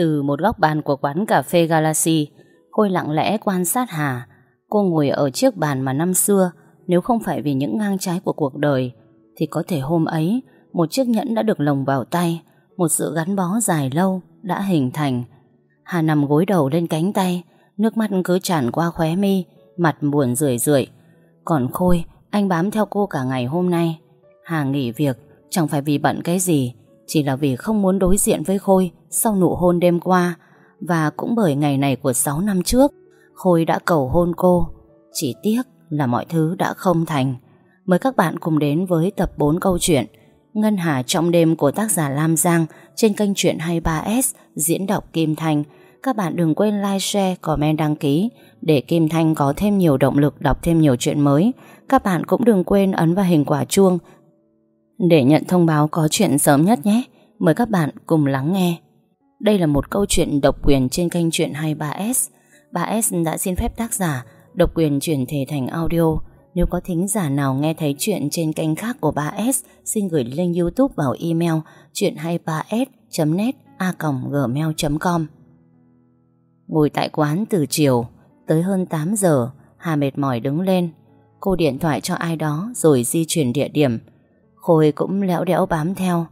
Từ một góc bàn của quán cà phê Galaxy, Khôi lặng lẽ quan sát Hà. Cô ngồi ở chiếc bàn mà năm xưa, nếu không phải vì những ngang trái của cuộc đời, thì có thể hôm ấy, một chiếc nhẫn đã được lồng vào tay, một sự gắn bó dài lâu đã hình thành. Hà nằm gối đầu lên cánh tay, nước mắt cứ tràn qua khóe mi, mặt buồn rười rượi. Còn Khôi, anh bám theo cô cả ngày hôm nay. Hà nghỉ việc, chẳng phải vì bận cái gì, chỉ là vì không muốn đối diện với Khôi sau nụ hôn đêm qua. Và cũng bởi ngày này của 6 năm trước, Khôi đã cầu hôn cô. Chỉ tiếc là mọi thứ đã không thành. Mời các bạn cùng đến với tập 4 câu chuyện Ngân Hà trong đêm của tác giả Lam Giang trên kênh truyện 23S diễn đọc Kim Thanh. Các bạn đừng quên like, share, comment, đăng ký để Kim Thanh có thêm nhiều động lực đọc thêm nhiều chuyện mới. Các bạn cũng đừng quên ấn vào hình quả chuông để nhận thông báo có chuyện sớm nhất nhé. Mời các bạn cùng lắng nghe. Đây là một câu chuyện độc quyền trên kênh truyện 23S. 3S đã xin phép tác giả độc quyền chuyển thể thành audio. Nếu có thính giả nào nghe thấy chuyện trên kênh khác của 3S, xin gửi link YouTube vào email chuyện23s.net a.gmail.com Ngồi tại quán từ chiều, tới hơn 8 giờ, Hà mệt mỏi đứng lên. Cô điện thoại cho ai đó rồi di chuyển địa điểm. Khôi cũng lẽo đẽo bám theo.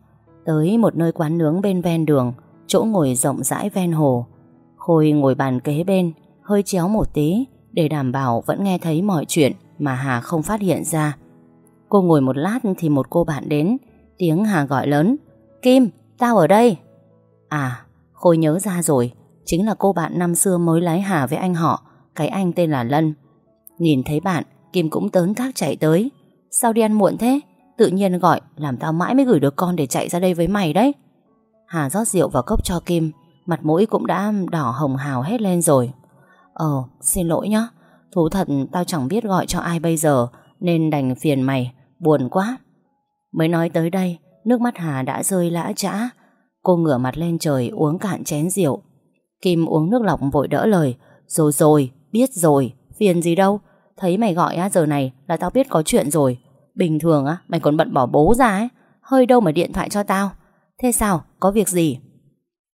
Tới một nơi quán nướng bên ven đường, chỗ ngồi rộng rãi ven hồ. Khôi ngồi bàn kế bên, hơi chéo một tí để đảm bảo vẫn nghe thấy mọi chuyện mà Hà không phát hiện ra. Cô ngồi một lát thì một cô bạn đến, tiếng Hà gọi lớn. Kim, tao ở đây. À, Khôi nhớ ra rồi, chính là cô bạn năm xưa mới lái Hà với anh họ, cái anh tên là Lân. Nhìn thấy bạn, Kim cũng tớn thác chạy tới. Sao đi ăn muộn thế? Tự nhiên gọi, làm tao mãi mới gửi được con để chạy ra đây với mày đấy. Hà rót rượu vào cốc cho Kim, mặt mũi cũng đã đỏ hồng hào hết lên rồi. Ờ, xin lỗi nhá, thú thật tao chẳng biết gọi cho ai bây giờ, nên đành phiền mày, buồn quá. Mới nói tới đây, nước mắt Hà đã rơi lã chã. Cô ngửa mặt lên trời uống cạn chén rượu. Kim uống nước lọc vội đỡ lời. Rồi rồi, biết rồi, phiền gì đâu. Thấy mày gọi á giờ này là tao biết có chuyện rồi. Bình thường á, mày còn bận bỏ bố ra ấy. Hơi đâu mà điện thoại cho tao. Thế sao, có việc gì?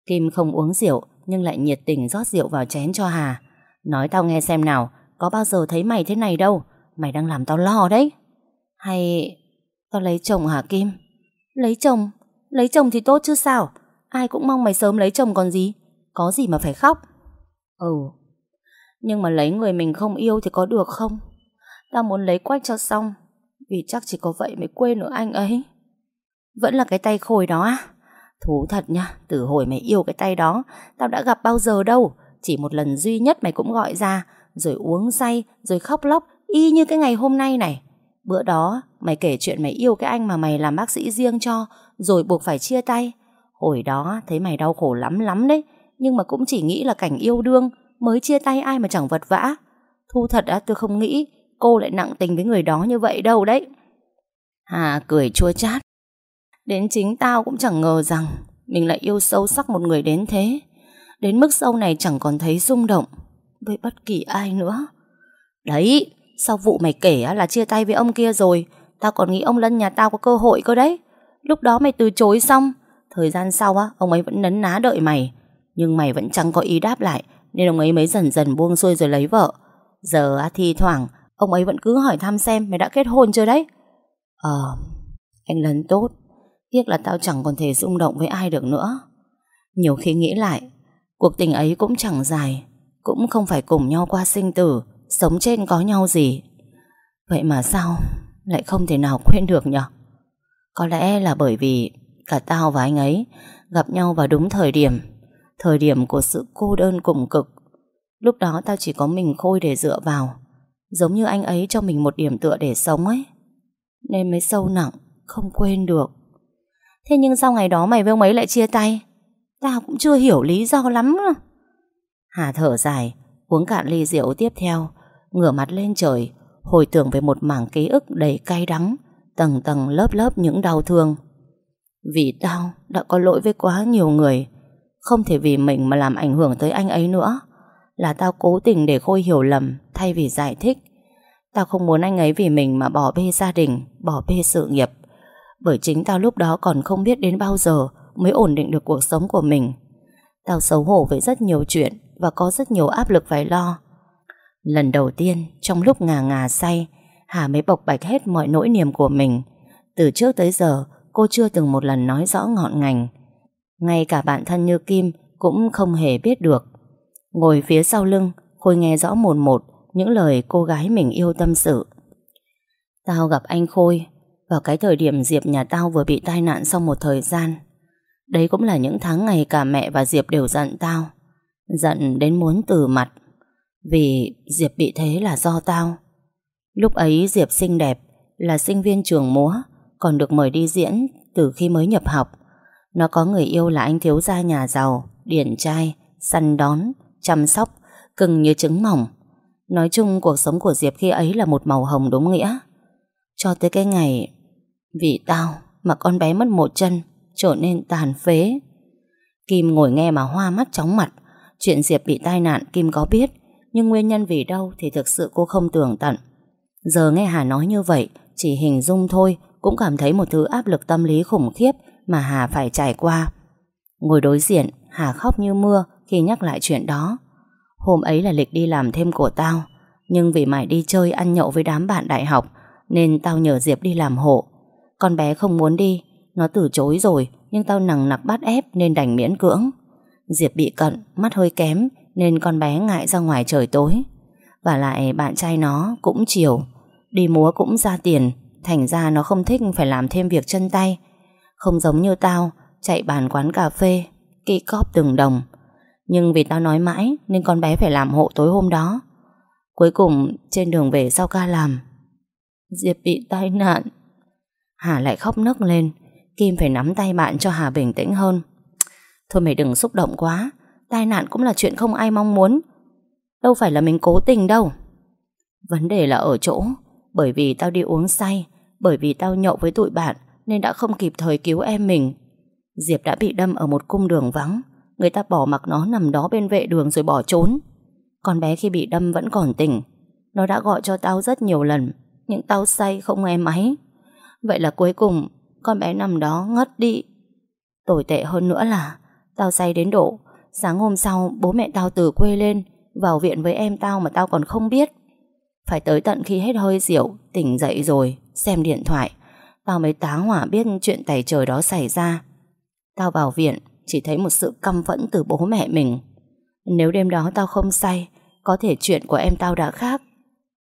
Kim không uống rượu, nhưng lại nhiệt tình rót rượu vào chén cho Hà. Nói tao nghe xem nào, có bao giờ thấy mày thế này đâu. Mày đang làm tao lo đấy. Hay tao lấy chồng hả Kim? Lấy chồng? Lấy chồng thì tốt chứ sao? Ai cũng mong mày sớm lấy chồng còn gì. Có gì mà phải khóc? Ừ. Nhưng mà lấy người mình không yêu thì có được không? Tao muốn lấy quách cho xong. Vì chắc chỉ có vậy mới quên được anh ấy. Vẫn là cái tay khôi đó á? Thú thật nha, từ hồi mày yêu cái tay đó, tao đã gặp bao giờ đâu. Chỉ một lần duy nhất mày cũng gọi ra, rồi uống say, rồi khóc lóc, y như cái ngày hôm nay này. Bữa đó, mày kể chuyện mày yêu cái anh mà mày làm bác sĩ riêng cho, rồi buộc phải chia tay. Hồi đó, thấy mày đau khổ lắm lắm đấy, nhưng mà cũng chỉ nghĩ là cảnh yêu đương, mới chia tay ai mà chẳng vật vã. Thu thật á, tôi không nghĩ cô lại nặng tình với người đó như vậy đâu đấy. Hà cười chua chát. Đến chính tao cũng chẳng ngờ rằng mình lại yêu sâu sắc một người đến thế. Đến mức sau này chẳng còn thấy rung động với bất kỳ ai nữa. Đấy, sau vụ mày kể là chia tay với ông kia rồi, tao còn nghĩ ông Lân nhà tao có cơ hội cơ đấy. Lúc đó mày từ chối xong, thời gian sau á, ông ấy vẫn nấn ná đợi mày. Nhưng mày vẫn chẳng có ý đáp lại, nên ông ấy mới dần dần buông xuôi rồi lấy vợ. Giờ á, thi thoảng, ông ấy vẫn cứ hỏi thăm xem mày đã kết hôn chưa đấy. Ờ, anh lấn tốt, tiếc là tao chẳng còn thể rung động với ai được nữa. Nhiều khi nghĩ lại, cuộc tình ấy cũng chẳng dài, cũng không phải cùng nhau qua sinh tử, sống trên có nhau gì. Vậy mà sao lại không thể nào quên được nhở Có lẽ là bởi vì cả tao và anh ấy gặp nhau vào đúng thời điểm, thời điểm của sự cô đơn cùng cực. Lúc đó tao chỉ có mình Khôi để dựa vào, giống như anh ấy cho mình một điểm tựa để sống ấy. Nên mới sâu nặng, không quên được. Thế nhưng sau ngày đó mày với ông ấy lại chia tay? Tao cũng chưa hiểu lý do lắm. Hà thở dài, uống cạn ly rượu tiếp theo, ngửa mặt lên trời, hồi tưởng về một mảng ký ức đầy cay đắng, tầng tầng lớp lớp những đau thương. Vì tao đã có lỗi với quá nhiều người, không thể vì mình mà làm ảnh hưởng tới anh ấy nữa. Là tao cố tình để Khôi hiểu lầm thay vì giải thích. Tao không muốn anh ấy vì mình mà bỏ bê gia đình, bỏ bê sự nghiệp. Bởi chính tao lúc đó còn không biết đến bao giờ mới ổn định được cuộc sống của mình. Tao xấu hổ với rất nhiều chuyện Và có rất nhiều áp lực phải lo Lần đầu tiên Trong lúc ngà ngà say Hà mới bộc bạch hết mọi nỗi niềm của mình Từ trước tới giờ Cô chưa từng một lần nói rõ ngọn ngành Ngay cả bạn thân như Kim Cũng không hề biết được Ngồi phía sau lưng, Khôi nghe rõ một một Những lời cô gái mình yêu tâm sự. Tao gặp anh Khôi Vào cái thời điểm Diệp nhà tao vừa bị tai nạn sau một thời gian. Đấy cũng là những tháng ngày cả mẹ và Diệp đều giận tao, Giận đến muốn từ mặt. Vì Diệp bị thế là do tao. Lúc ấy Diệp xinh đẹp, Là sinh viên trường múa, Còn được mời đi diễn từ khi mới nhập học. Nó có người yêu là anh thiếu gia nhà giàu, Điển trai, Săn đón Chăm sóc Cưng như trứng mỏng Nói chung cuộc sống của Diệp khi ấy là một màu hồng đúng nghĩa Cho tới cái ngày Vì tao mà con bé mất một chân trở nên tàn phế. Kim ngồi nghe mà hoa mắt chóng mặt. Chuyện Diệp bị tai nạn Kim có biết, nhưng nguyên nhân vì đâu thì thực sự cô không tưởng tận. Giờ nghe Hà nói như vậy, chỉ hình dung thôi cũng cảm thấy một thứ áp lực tâm lý khủng khiếp mà Hà phải trải qua. Ngồi đối diện, Hà khóc như mưa khi nhắc lại chuyện đó. Hôm ấy là lịch đi làm thêm của tao, nhưng vì mày đi chơi ăn nhậu với đám bạn đại học nên tao nhờ Diệp đi làm hộ. Con bé không muốn đi nó từ chối rồi Nhưng tao nằng nặc bắt ép nên đành miễn cưỡng Diệp bị cận Mắt hơi kém Nên con bé ngại ra ngoài trời tối Và lại bạn trai nó cũng chiều Đi múa cũng ra tiền Thành ra nó không thích phải làm thêm việc chân tay Không giống như tao Chạy bàn quán cà phê Kỹ cóp từng đồng nhưng vì tao nói mãi Nên con bé phải làm hộ tối hôm đó. Cuối cùng, trên đường về sau ca làm, Diệp bị tai nạn. Hà lại khóc nức lên, Kim phải nắm tay bạn cho Hà bình tĩnh hơn. Thôi mày đừng xúc động quá, Tai nạn cũng là chuyện không ai mong muốn. Đâu phải là mình cố tình đâu. Vấn đề là ở chỗ, Bởi vì tao đi uống say, Bởi vì tao nhậu với tụi bạn Nên đã không kịp thời cứu em mình. Diệp đã bị đâm ở một cung đường vắng. Người ta bỏ mặc nó nằm đó bên vệ đường rồi bỏ trốn. Con bé khi bị đâm vẫn còn tỉnh. Nó đã gọi cho tao rất nhiều lần, Nhưng tao say không nghe máy. Vậy là cuối cùng, con bé nằm đó ngất đi. Tồi tệ hơn nữa là, Tao say đến độ, Sáng hôm sau, bố mẹ tao từ quê lên, Vào viện với em tao mà tao còn không biết. Phải tới tận khi hết hơi rượu, Tỉnh dậy rồi, Xem điện thoại. Tao mới tá hỏa biết chuyện tẩy trời đó xảy ra. Tao vào viện chỉ thấy một sự căm phẫn từ bố mẹ mình. Nếu đêm đó tao không say Có thể chuyện của em tao đã khác.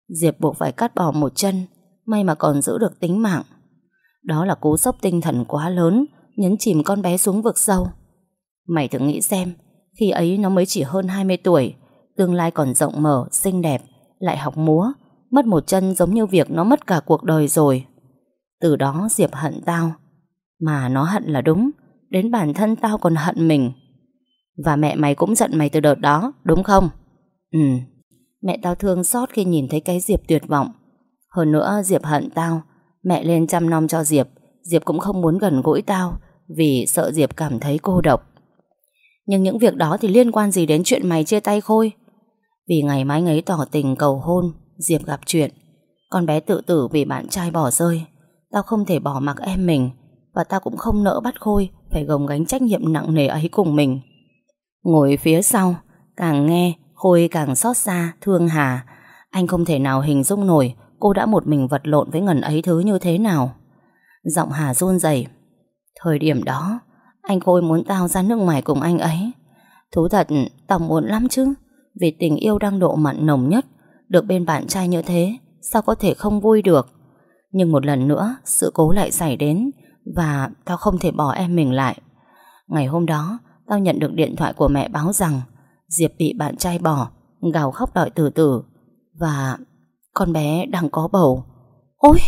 Diệp buộc phải cắt bỏ một chân May mà còn giữ được tính mạng. Đó là cú sốc tinh thần quá lớn Nhấn chìm con bé xuống vực sâu. Mày thử nghĩ xem Khi ấy nó mới chỉ hơn 20 tuổi Tương lai còn rộng mở, xinh đẹp Lại học múa Mất một chân giống như việc nó mất cả cuộc đời rồi. Từ đó Diệp hận tao. Mà nó hận là đúng Đến bản thân tao còn hận mình. Và mẹ mày cũng giận mày từ đợt đó, Đúng không? Ừ. Mẹ tao thương xót khi nhìn thấy cái Diệp tuyệt vọng. Hơn nữa, Diệp hận tao. Mẹ lên chăm nom cho Diệp. Diệp cũng không muốn gần gũi tao, Vì sợ Diệp cảm thấy cô độc. Nhưng những việc đó thì liên quan gì đến chuyện mày chia tay Khôi? Vì ngày mai ấy tỏ tình cầu hôn, Diệp gặp chuyện. Con bé tự tử vì bạn trai bỏ rơi. Tao không thể bỏ mặc em mình, Và tao cũng không nỡ bắt Khôi. Phải gồng gánh trách nhiệm nặng nề ấy cùng mình Ngồi phía sau Càng nghe Khôi càng xót xa Thương Hà Anh không thể nào hình dung nổi cô đã một mình vật lộn với ngần ấy thứ như thế nào. Giọng Hà run rẩy. Thời điểm đó, anh Khôi muốn tao ra nước ngoài cùng anh ấy. Thú thật, tao muốn lắm chứ. Vì tình yêu đang độ mặn nồng nhất, được bên bạn trai như thế, sao có thể không vui được. Nhưng một lần nữa, sự cố lại xảy đến, và tao không thể bỏ em mình lại. Ngày hôm đó, tao nhận được điện thoại của mẹ báo rằng Diệp bị bạn trai bỏ, gào khóc đòi từ từ. Và con bé đang có bầu. Ôi!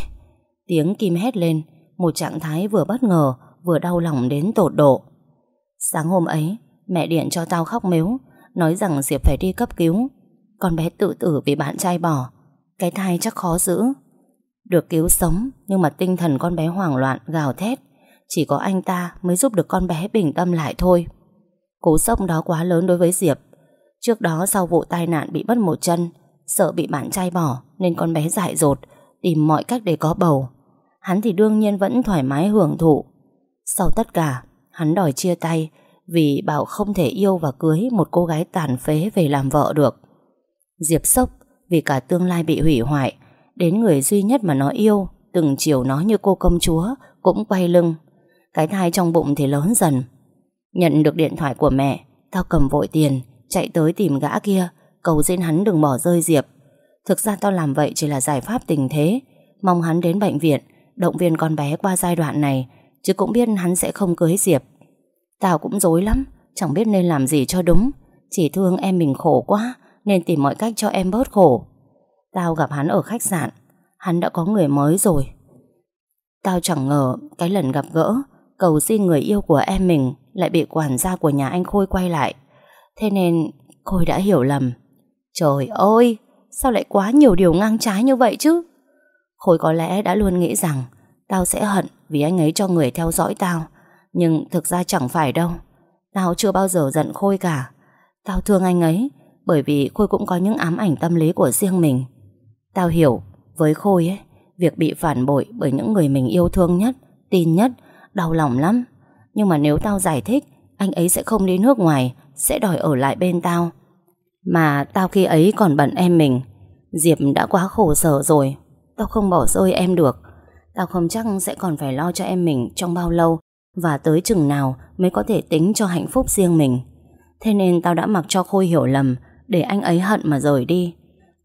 Tiếng Kim hét lên Một trạng thái vừa bất ngờ Vừa đau lòng đến tột độ. Sáng hôm ấy Mẹ điện cho tao khóc mếu Nói rằng Diệp phải đi cấp cứu. Con bé tự tử vì bạn trai bỏ. Cái thai chắc khó giữ. Được cứu sống Nhưng mà tinh thần con bé hoảng loạn gào thét. Chỉ có anh ta mới giúp được con bé bình tâm lại thôi. Cú sốc đó quá lớn đối với Diệp. Trước đó sau vụ tai nạn bị mất một chân Sợ bị bạn trai bỏ Nên con bé dại dột Tìm mọi cách để có bầu. Hắn thì đương nhiên vẫn thoải mái hưởng thụ. Sau tất cả Hắn đòi chia tay vì bảo không thể yêu và cưới một cô gái tàn phế về làm vợ được. Diệp sốc vì cả tương lai bị hủy hoại, đến người duy nhất mà nó yêu, từng chiều nó như cô công chúa, cũng quay lưng. Cái thai trong bụng thì lớn dần. Nhận được điện thoại của mẹ, tao cầm vội tiền, chạy tới tìm gã kia, cầu xin hắn đừng bỏ rơi Diệp. Thực ra tao làm vậy chỉ là giải pháp tình thế, mong hắn đến bệnh viện, động viên con bé qua giai đoạn này, chứ cũng biết hắn sẽ không cưới Diệp. Tao cũng dối lắm, chẳng biết nên làm gì cho đúng, chỉ thương em mình khổ quá, nên tìm mọi cách cho em bớt khổ. Tao gặp hắn ở khách sạn, hắn đã có người mới rồi. Tao chẳng ngờ cái lần gặp gỡ, cầu xin người yêu của em mình lại bị quản gia của nhà anh Khôi quay lại. Thế nên Khôi đã hiểu lầm. Trời ơi, sao lại quá nhiều điều ngang trái như vậy chứ? Khôi có lẽ đã luôn nghĩ rằng tao sẽ hận vì anh ấy cho người theo dõi tao. Nhưng thực ra chẳng phải đâu. Tao chưa bao giờ giận Khôi cả. Tao thương anh ấy bởi vì Khôi cũng có những ám ảnh tâm lý của riêng mình. Tao hiểu, với Khôi ấy, việc bị phản bội bởi những người mình yêu thương nhất, tin nhất, đau lòng lắm. Nhưng mà nếu tao giải thích, anh ấy sẽ không đi nước ngoài, sẽ đòi ở lại bên tao. Mà tao khi ấy còn bận em mình, Diệp đã quá khổ sở rồi, tao không bỏ rơi em được. Tao không chắc sẽ còn phải lo cho em mình trong bao lâu và tới chừng nào mới có thể tính cho hạnh phúc riêng mình. Thế nên tao đã mặc cho Khôi hiểu lầm để anh ấy hận mà rời đi.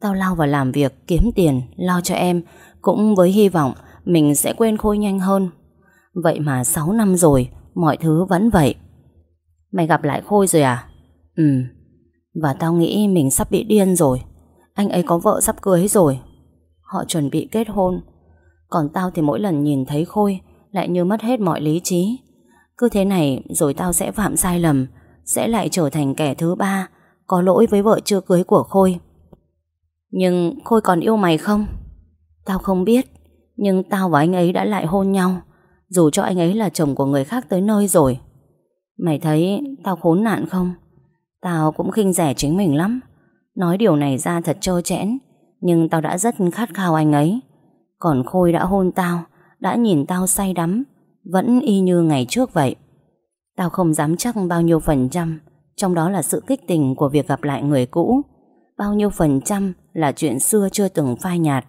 Tao lao vào làm việc, kiếm tiền, lo cho em, cũng với hy vọng mình sẽ quên Khôi nhanh hơn. Vậy mà 6 năm rồi, mọi thứ vẫn vậy. Mày gặp lại Khôi rồi à? Ừ. Và tao nghĩ mình sắp bị điên rồi. Anh ấy có vợ sắp cưới rồi. Họ chuẩn bị kết hôn. Còn tao thì mỗi lần nhìn thấy Khôi lại như mất hết mọi lý trí. Cứ thế này rồi tao sẽ phạm sai lầm, sẽ lại trở thành kẻ thứ ba, có lỗi với vợ chưa cưới của Khôi. Nhưng Khôi còn yêu mày không? Tao không biết, nhưng tao và anh ấy đã lại hôn nhau, dù cho anh ấy là chồng của người khác tới nơi rồi. Mày thấy tao khốn nạn không? Tao cũng khinh rẻ chính mình lắm. Nói điều này ra thật trơ chẽn, nhưng tao đã rất khát khao anh ấy. Còn Khôi đã hôn tao, đã nhìn tao say đắm, vẫn y như ngày trước vậy. Tao không dám chắc bao nhiêu phần trăm, trong đó là sự kích tình của việc gặp lại người cũ. Bao nhiêu phần trăm là chuyện xưa chưa từng phai nhạt.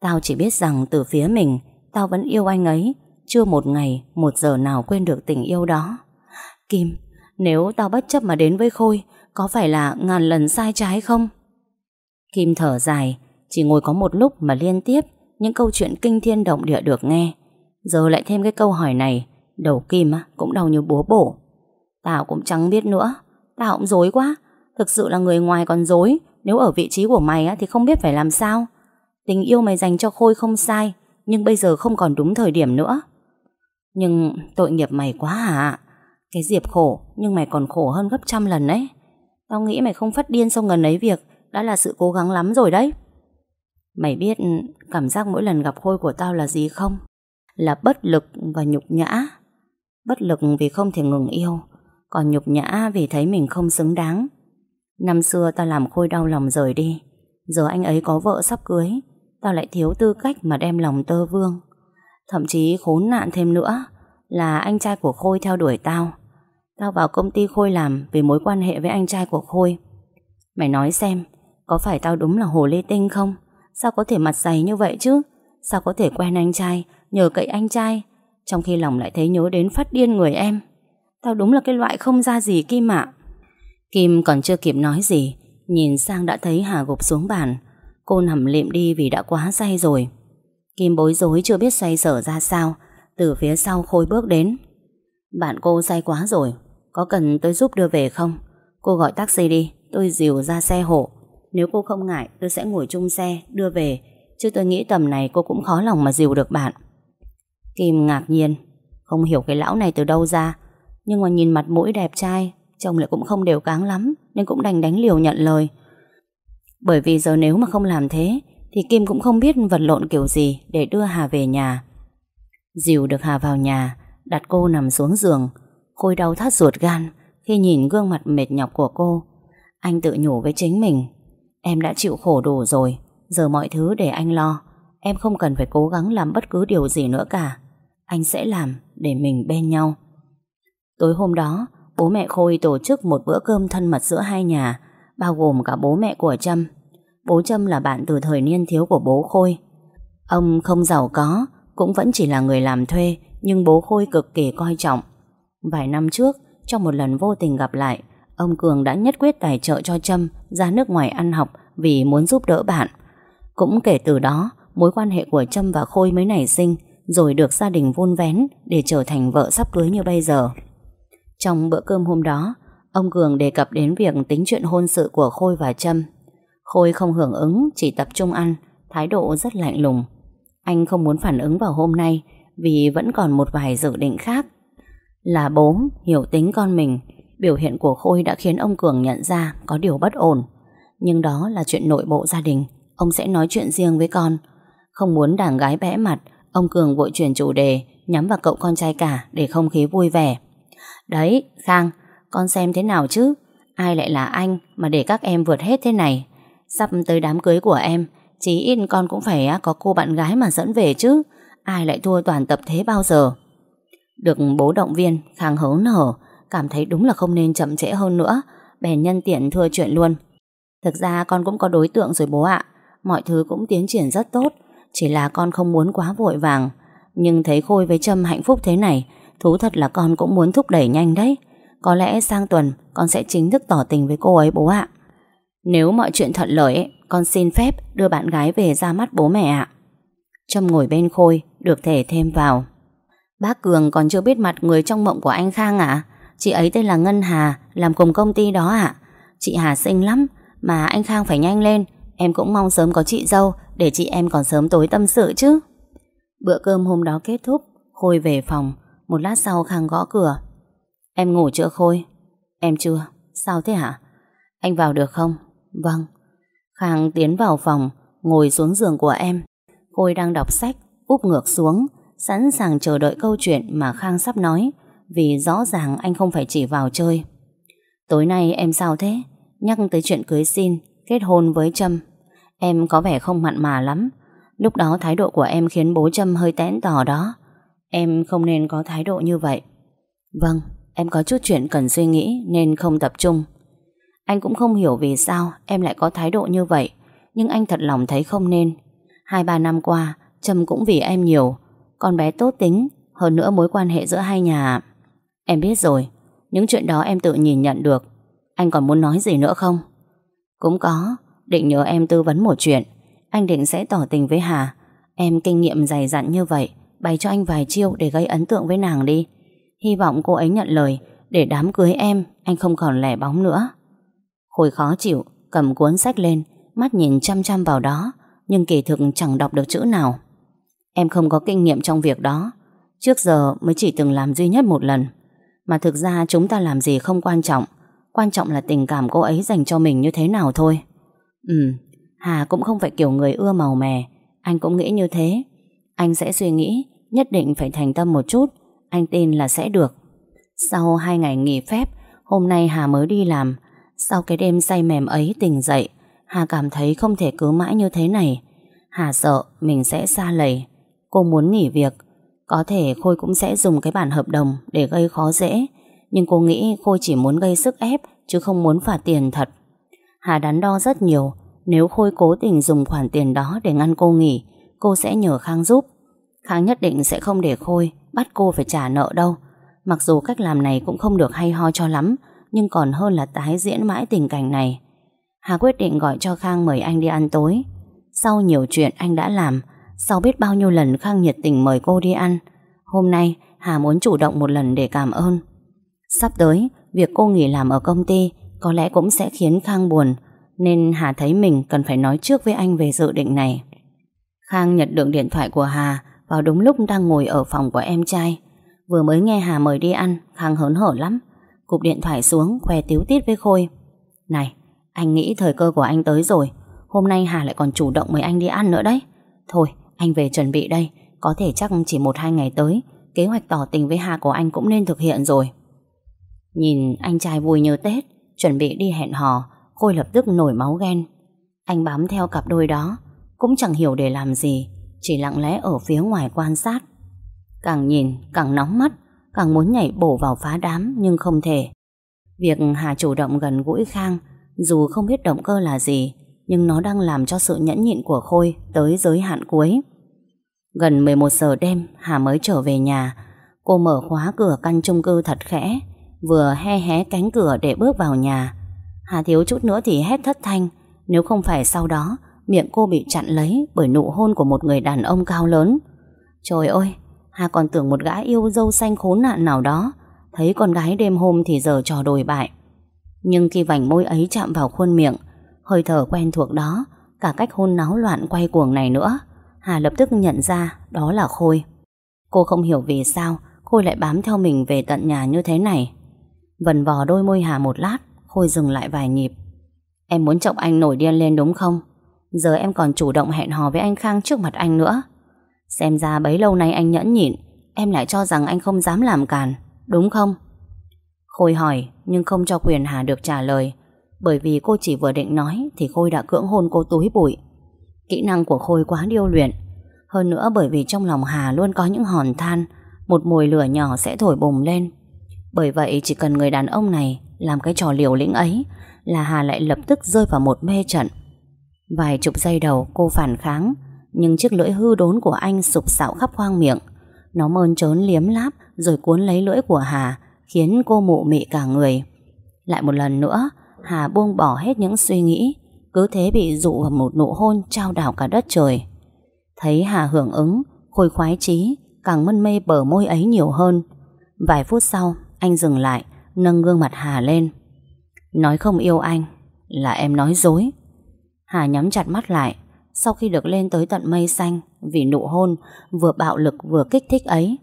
Tao chỉ biết rằng từ phía mình, tao vẫn yêu anh ấy, chưa một ngày, một giờ nào quên được tình yêu đó. Kim, nếu tao bất chấp mà đến với Khôi, có phải là ngàn lần sai trái không? Kim thở dài, chỉ ngồi có một lúc mà liên tiếp những câu chuyện kinh thiên động địa được nghe. Giờ lại thêm cái câu hỏi này, đầu Kim cũng đau như búa bổ. Tao cũng chẳng biết nữa, tao cũng dối quá. Thực sự là người ngoài còn dối, nếu ở vị trí của mày á thì không biết phải làm sao. Tình yêu mày dành cho Khôi không sai, nhưng bây giờ không còn đúng thời điểm nữa. Nhưng tội nghiệp mày quá hả? Cái Diệp khổ, nhưng mày còn khổ hơn gấp trăm lần đấy. Tao nghĩ mày không phát điên sau ngần ấy việc, đã là sự cố gắng lắm rồi đấy. Mày biết cảm giác mỗi lần gặp Khôi của tao là gì không? Là bất lực và nhục nhã. Bất lực vì không thể ngừng yêu, còn nhục nhã vì thấy mình không xứng đáng. Năm xưa ta làm Khôi đau lòng rời đi, giờ anh ấy có vợ sắp cưới, tao lại thiếu tư cách mà đem lòng tơ vương. Thậm chí khốn nạn thêm nữa là anh trai của Khôi theo đuổi tao. Tao vào công ty Khôi làm vì mối quan hệ với anh trai của Khôi. Mày nói xem, có phải tao đúng là hồ lê tinh không? Sao có thể mặt dày như vậy chứ? Sao có thể quen anh trai, nhờ cậy anh trai, trong khi lòng lại thấy nhớ đến phát điên người em? Tao đúng là cái loại không ra gì Kim ạ. Kim còn chưa kịp nói gì, nhìn sang đã thấy Hà gục xuống bàn. Cô nằm lịm đi vì đã quá say rồi. Kim bối rối chưa biết xoay sở ra sao, từ phía sau Khôi bước đến. Bạn cô say quá rồi, có cần tôi giúp đưa về không? Cô gọi taxi đi, tôi dìu ra xe hộ. Nếu cô không ngại tôi sẽ ngồi chung xe đưa về Chứ tôi nghĩ tầm này cô cũng khó lòng mà dìu được bạn Kim ngạc nhiên Không hiểu cái lão này từ đâu ra Nhưng mà nhìn mặt mũi đẹp trai chồng lại cũng không đều cáng lắm, Nên cũng đành đánh liều nhận lời. Bởi vì giờ nếu mà không làm thế, Thì Kim cũng không biết vật lộn kiểu gì Để đưa Hà về nhà. Dìu được Hà vào nhà, Đặt cô nằm xuống giường. Khôi đau thắt ruột gan Khi nhìn gương mặt mệt nhọc của cô. Anh tự nhủ với chính mình, Em đã chịu khổ đủ rồi, Giờ mọi thứ để anh lo. Em không cần phải cố gắng làm bất cứ điều gì nữa cả. Anh sẽ làm để mình bên nhau. Tối hôm đó bố mẹ Khôi tổ chức một bữa cơm thân mật giữa hai nhà, bao gồm cả bố mẹ của Trâm. Bố Trâm là bạn từ thời niên thiếu của bố Khôi. Ông không giàu có, cũng vẫn chỉ là người làm thuê, nhưng bố Khôi cực kỳ coi trọng. Vài năm trước, trong một lần vô tình gặp lại, ông Cường đã nhất quyết tài trợ cho Trâm ra nước ngoài ăn học vì muốn giúp đỡ bạn. Cũng kể từ đó, mối quan hệ của Trâm và Khôi mới nảy sinh, rồi được gia đình vun vén để trở thành vợ sắp cưới như bây giờ. Trong bữa cơm hôm đó, ông Cường đề cập đến việc tính chuyện hôn sự của Khôi và Trâm. Khôi không hưởng ứng, chỉ tập trung ăn, thái độ rất lạnh lùng. Anh không muốn phản ứng vào hôm nay vì vẫn còn một vài dự định khác. Là bố, hiểu tính con mình, biểu hiện của Khôi đã khiến ông Cường nhận ra có điều bất ổn. Nhưng đó là chuyện nội bộ gia đình, ông sẽ nói chuyện riêng với con. Không muốn đảng gái bẽ mặt, ông Cường vội chuyển chủ đề, nhắm vào cậu con trai cả để không khí vui vẻ. Đấy, Khang, con xem thế nào chứ? Ai lại là anh mà để các em vượt hết thế này? Sắp tới đám cưới của em, chí ít con cũng phải có cô bạn gái mà dẫn về chứ. Ai lại thua toàn tập thế bao giờ? Được bố động viên, Khang hớn nở, cảm thấy đúng là không nên chậm trễ hơn nữa, bèn nhân tiện thưa chuyện luôn. Thực ra con cũng có đối tượng rồi bố ạ, mọi thứ cũng tiến triển rất tốt, chỉ là con không muốn quá vội vàng. Nhưng thấy Khôi với Trâm hạnh phúc thế này, thú thật là con cũng muốn thúc đẩy nhanh đấy. Có lẽ sang tuần con sẽ chính thức tỏ tình với cô ấy bố ạ. Nếu mọi chuyện thuận lợi, con xin phép đưa bạn gái về ra mắt bố mẹ ạ. Trâm ngồi bên Khôi, được thể thêm vào. Bác Cường còn chưa biết mặt người trong mộng của anh Khang ạ. Chị ấy tên là Ngân Hà, làm cùng công ty đó ạ. Chị Hà xinh lắm, mà anh Khang phải nhanh lên. Em cũng mong sớm có chị dâu, để chị em còn sớm tối tâm sự chứ. Bữa cơm hôm đó kết thúc, Khôi về phòng. Một lát sau Khang gõ cửa. Em ngủ chưa Khôi? Em chưa. Sao thế hả? Anh vào được không? Vâng. Khang tiến vào phòng, ngồi xuống giường của em. Khôi đang đọc sách, úp ngược xuống, sẵn sàng chờ đợi câu chuyện mà Khang sắp nói, vì rõ ràng anh không phải chỉ vào chơi. Tối nay em sao thế? Nhắc tới chuyện cưới xin, kết hôn với Trâm. Em có vẻ không mặn mà lắm. Lúc đó thái độ của em khiến bố Trâm hơi tén tỏ đó. Em không nên có thái độ như vậy. Vâng, em có chút chuyện cần suy nghĩ nên không tập trung. Anh cũng không hiểu vì sao em lại có thái độ như vậy, nhưng anh thật lòng thấy không nên. Hai ba năm qua, Trâm cũng vì em nhiều, con bé tốt tính, hơn nữa mối quan hệ giữa hai nhà. Em biết rồi, những chuyện đó em tự nhìn nhận được. Anh còn muốn nói gì nữa không? Cũng có, định nhờ em tư vấn một chuyện. Anh định sẽ tỏ tình với Hà. Em kinh nghiệm dày dặn như vậy, bày cho anh vài chiêu để gây ấn tượng với nàng đi. Hy vọng cô ấy nhận lời, để đám cưới em, anh không còn lẻ bóng nữa. Khôi khó chịu, cầm cuốn sách lên, mắt nhìn chăm chăm vào đó, nhưng kỳ thực chẳng đọc được chữ nào. Em không có kinh nghiệm trong việc đó, trước giờ mới chỉ từng làm duy nhất một lần. Mà thực ra chúng ta làm gì không quan trọng, quan trọng là tình cảm cô ấy dành cho mình như thế nào thôi. Ừ, Hà cũng không phải kiểu người ưa màu mè, anh cũng nghĩ như thế. Anh sẽ suy nghĩ, nhất định phải thành tâm một chút, anh tin là sẽ được. Sau hai ngày nghỉ phép, hôm nay Hà mới đi làm, sau cái đêm say mềm ấy tỉnh dậy, Hà cảm thấy không thể cứ mãi như thế này. Hà sợ mình sẽ xa lầy. Cô muốn nghỉ việc. Có thể Khôi cũng sẽ dùng cái bản hợp đồng để gây khó dễ. Nhưng cô nghĩ Khôi chỉ muốn gây sức ép chứ không muốn phạt tiền thật. Hà đắn đo rất nhiều. Nếu Khôi cố tình dùng khoản tiền đó để ngăn cô nghỉ, cô sẽ nhờ Khang giúp. Khang nhất định sẽ không để Khôi bắt cô phải trả nợ đâu. Mặc dù cách làm này cũng không được hay ho cho lắm, nhưng còn hơn là tái diễn mãi tình cảnh này. Hà quyết định gọi cho Khang mời anh đi ăn tối. Sau nhiều chuyện anh đã làm, sau biết bao nhiêu lần Khang nhiệt tình mời cô đi ăn, hôm nay Hà muốn chủ động một lần để cảm ơn. Sắp tới, việc cô nghỉ làm ở công ty có lẽ cũng sẽ khiến Khang buồn, nên Hà thấy mình cần phải nói trước với anh về dự định này. Khang nhận được điện thoại của Hà vào đúng lúc đang ngồi ở phòng của em trai. Vừa mới nghe Hà mời đi ăn, Khang hớn hở lắm. Cục điện thoại xuống khoe tiếu tít với Khôi. Này anh nghĩ thời cơ của anh tới rồi. Hôm nay Hà lại còn chủ động mời anh đi ăn nữa đấy. Thôi anh về chuẩn bị đây. Có thể chắc chỉ một hai ngày tới Kế hoạch tỏ tình với Hà của anh cũng nên thực hiện rồi. Nhìn anh trai vui như Tết Chuẩn bị đi hẹn hò Khôi lập tức nổi máu ghen. Anh bám theo cặp đôi đó cũng chẳng hiểu để làm gì, Chỉ lặng lẽ ở phía ngoài quan sát. Càng nhìn, càng nóng mắt, Càng muốn nhảy bổ vào phá đám, nhưng không thể. Việc Hà chủ động gần gũi Khang, Dù không biết động cơ là gì, Nhưng nó đang làm cho sự nhẫn nhịn của Khôi Tới giới hạn cuối. Gần 11 giờ đêm, Hà mới trở về nhà. Cô mở khóa cửa căn chung cư thật khẽ, Vừa he hé cánh cửa để bước vào nhà. Hà thiếu chút nữa thì hét thất thanh, Nếu không phải sau đó Miệng cô bị chặn lấy Bởi nụ hôn của một người đàn ông cao lớn. Trời ơi Hà còn tưởng một gã yêu dâu xanh khốn nạn nào đó, Thấy con gái đêm hôm thì giờ trò đồi bại. Nhưng khi vành môi ấy chạm vào khuôn miệng, Hơi thở quen thuộc đó, Cả cách hôn náo loạn quay cuồng này nữa, Hà lập tức nhận ra Đó là Khôi. Cô không hiểu vì sao Khôi lại bám theo mình về tận nhà như thế này. Vần vò đôi môi Hà một lát, Khôi dừng lại vài nhịp. Em muốn chọc anh nổi điên lên đúng không? Giờ em còn chủ động hẹn hò với anh Khang trước mặt anh nữa. Xem ra bấy lâu nay anh nhẫn nhịn, Em lại cho rằng anh không dám làm càn, Đúng không? Khôi hỏi, nhưng không cho quyền Hà được trả lời, Bởi vì cô chỉ vừa định nói Thì Khôi đã cưỡng hôn cô túi bụi. Kỹ năng của Khôi quá điêu luyện. Hơn nữa bởi vì trong lòng Hà luôn có những hòn than, Một mùi lửa nhỏ sẽ thổi bùng lên. Bởi vậy chỉ cần người đàn ông này Làm cái trò liều lĩnh ấy Là Hà lại lập tức rơi vào một mê trận. Vài chục giây đầu, cô phản kháng. Nhưng chiếc lưỡi hư đốn của anh sụp sạo khắp khoang miệng. Nó mơn trớn liếm láp Rồi cuốn lấy lưỡi của Hà, Khiến cô mụ mị cả người. Lại một lần nữa, Hà buông bỏ hết những suy nghĩ. Cứ thế bị dụ vào một nụ hôn Trao đảo cả đất trời. Thấy Hà hưởng ứng, Khôi khoái chí, Càng mân mê bờ môi ấy nhiều hơn. Vài phút sau, anh dừng lại, Nâng gương mặt Hà lên. Nói không yêu anh, Là em nói dối. Hà nhắm chặt mắt lại. Sau khi được lên tới tận mây xanh, Vì nụ hôn, vừa bạo lực vừa kích thích ấy,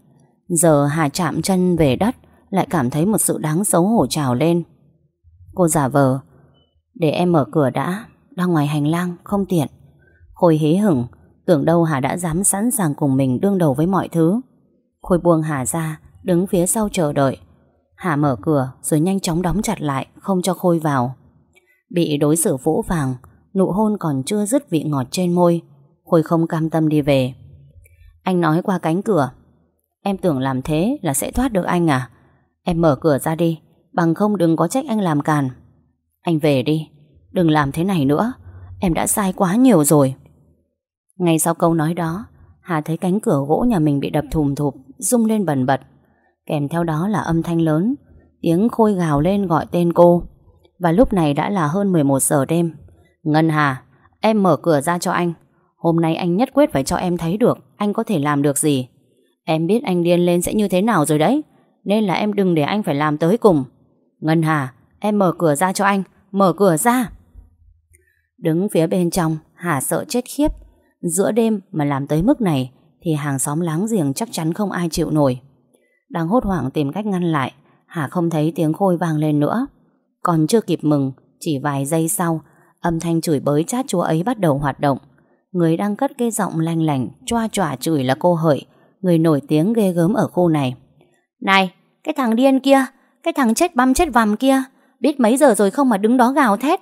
Giờ Hà chạm chân về đất, Lại cảm thấy một sự đáng xấu hổ trào lên. Cô giả vờ, Để em mở cửa đã Đang ngoài hành lang, không tiện. Khôi hí hửng, Tưởng đâu Hà đã dám sẵn sàng cùng mình đương đầu với mọi thứ. Khôi buông Hà ra, Đứng phía sau chờ đợi. Hà mở cửa, rồi nhanh chóng đóng chặt lại, Không cho Khôi vào. Bị đối xử vũ vàng Nụ hôn còn chưa dứt vị ngọt trên môi, Khôi không cam tâm đi về. Anh nói qua cánh cửa. Em tưởng làm thế là sẽ thoát được anh à? Em mở cửa ra đi, Bằng không đừng có trách anh làm càn. Anh về đi, Đừng làm thế này nữa. Em đã sai quá nhiều rồi. Ngay sau câu nói đó, Hà thấy cánh cửa gỗ nhà mình bị đập thùm thụp, Rung lên bần bật. Kèm theo đó là âm thanh lớn, Tiếng khôi gào lên gọi tên cô. Và lúc này đã là hơn 11 giờ đêm. Ngân Hà, em mở cửa ra cho anh. Hôm nay anh nhất quyết phải cho em thấy được anh có thể làm được gì. Em biết anh điên lên sẽ như thế nào rồi đấy. Nên là em đừng để anh phải làm tới cùng. Ngân Hà, em mở cửa ra cho anh. Mở cửa ra. Đứng phía bên trong, Hà sợ chết khiếp. Giữa đêm mà làm tới mức này thì hàng xóm láng giềng chắc chắn không ai chịu nổi. Đang hốt hoảng tìm cách ngăn lại, Hà không thấy tiếng khôi vang lên nữa. Còn chưa kịp mừng, chỉ vài giây sau Âm thanh chửi bới chát chúa ấy bắt đầu hoạt động. Người đang cất cái giọng lanh lành Choa choa chửi là cô Hợi, Người nổi tiếng ghê gớm ở khu này. Này, cái thằng điên kia, Cái thằng chết băm chết vằm kia, Biết mấy giờ rồi không mà đứng đó gào thét?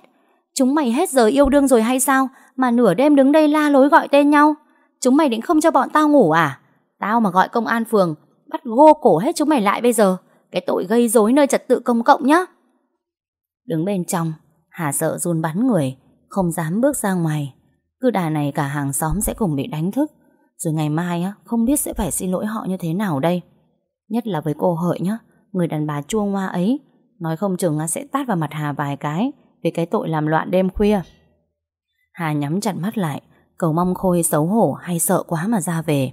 Chúng mày hết giờ yêu đương rồi hay sao Mà nửa đêm đứng đây la lối gọi tên nhau? Chúng mày định không cho bọn tao ngủ à? Tao mà gọi công an phường, Bắt gô cổ hết chúng mày lại bây giờ. Cái tội gây rối nơi trật tự công cộng nhá. Đứng bên trong Hà sợ run bắn người, Không dám bước ra ngoài. Cứ đà này cả hàng xóm sẽ cùng bị đánh thức. Rồi ngày mai á, không biết sẽ phải xin lỗi họ như thế nào đây. Nhất là với cô Hợi nhá, Người đàn bà chua ngoa ấy. Nói không chừng sẽ tát vào mặt Hà vài cái Vì cái tội làm loạn đêm khuya. Hà nhắm chặt mắt lại, Cầu mong Khôi xấu hổ hay sợ quá mà ra về.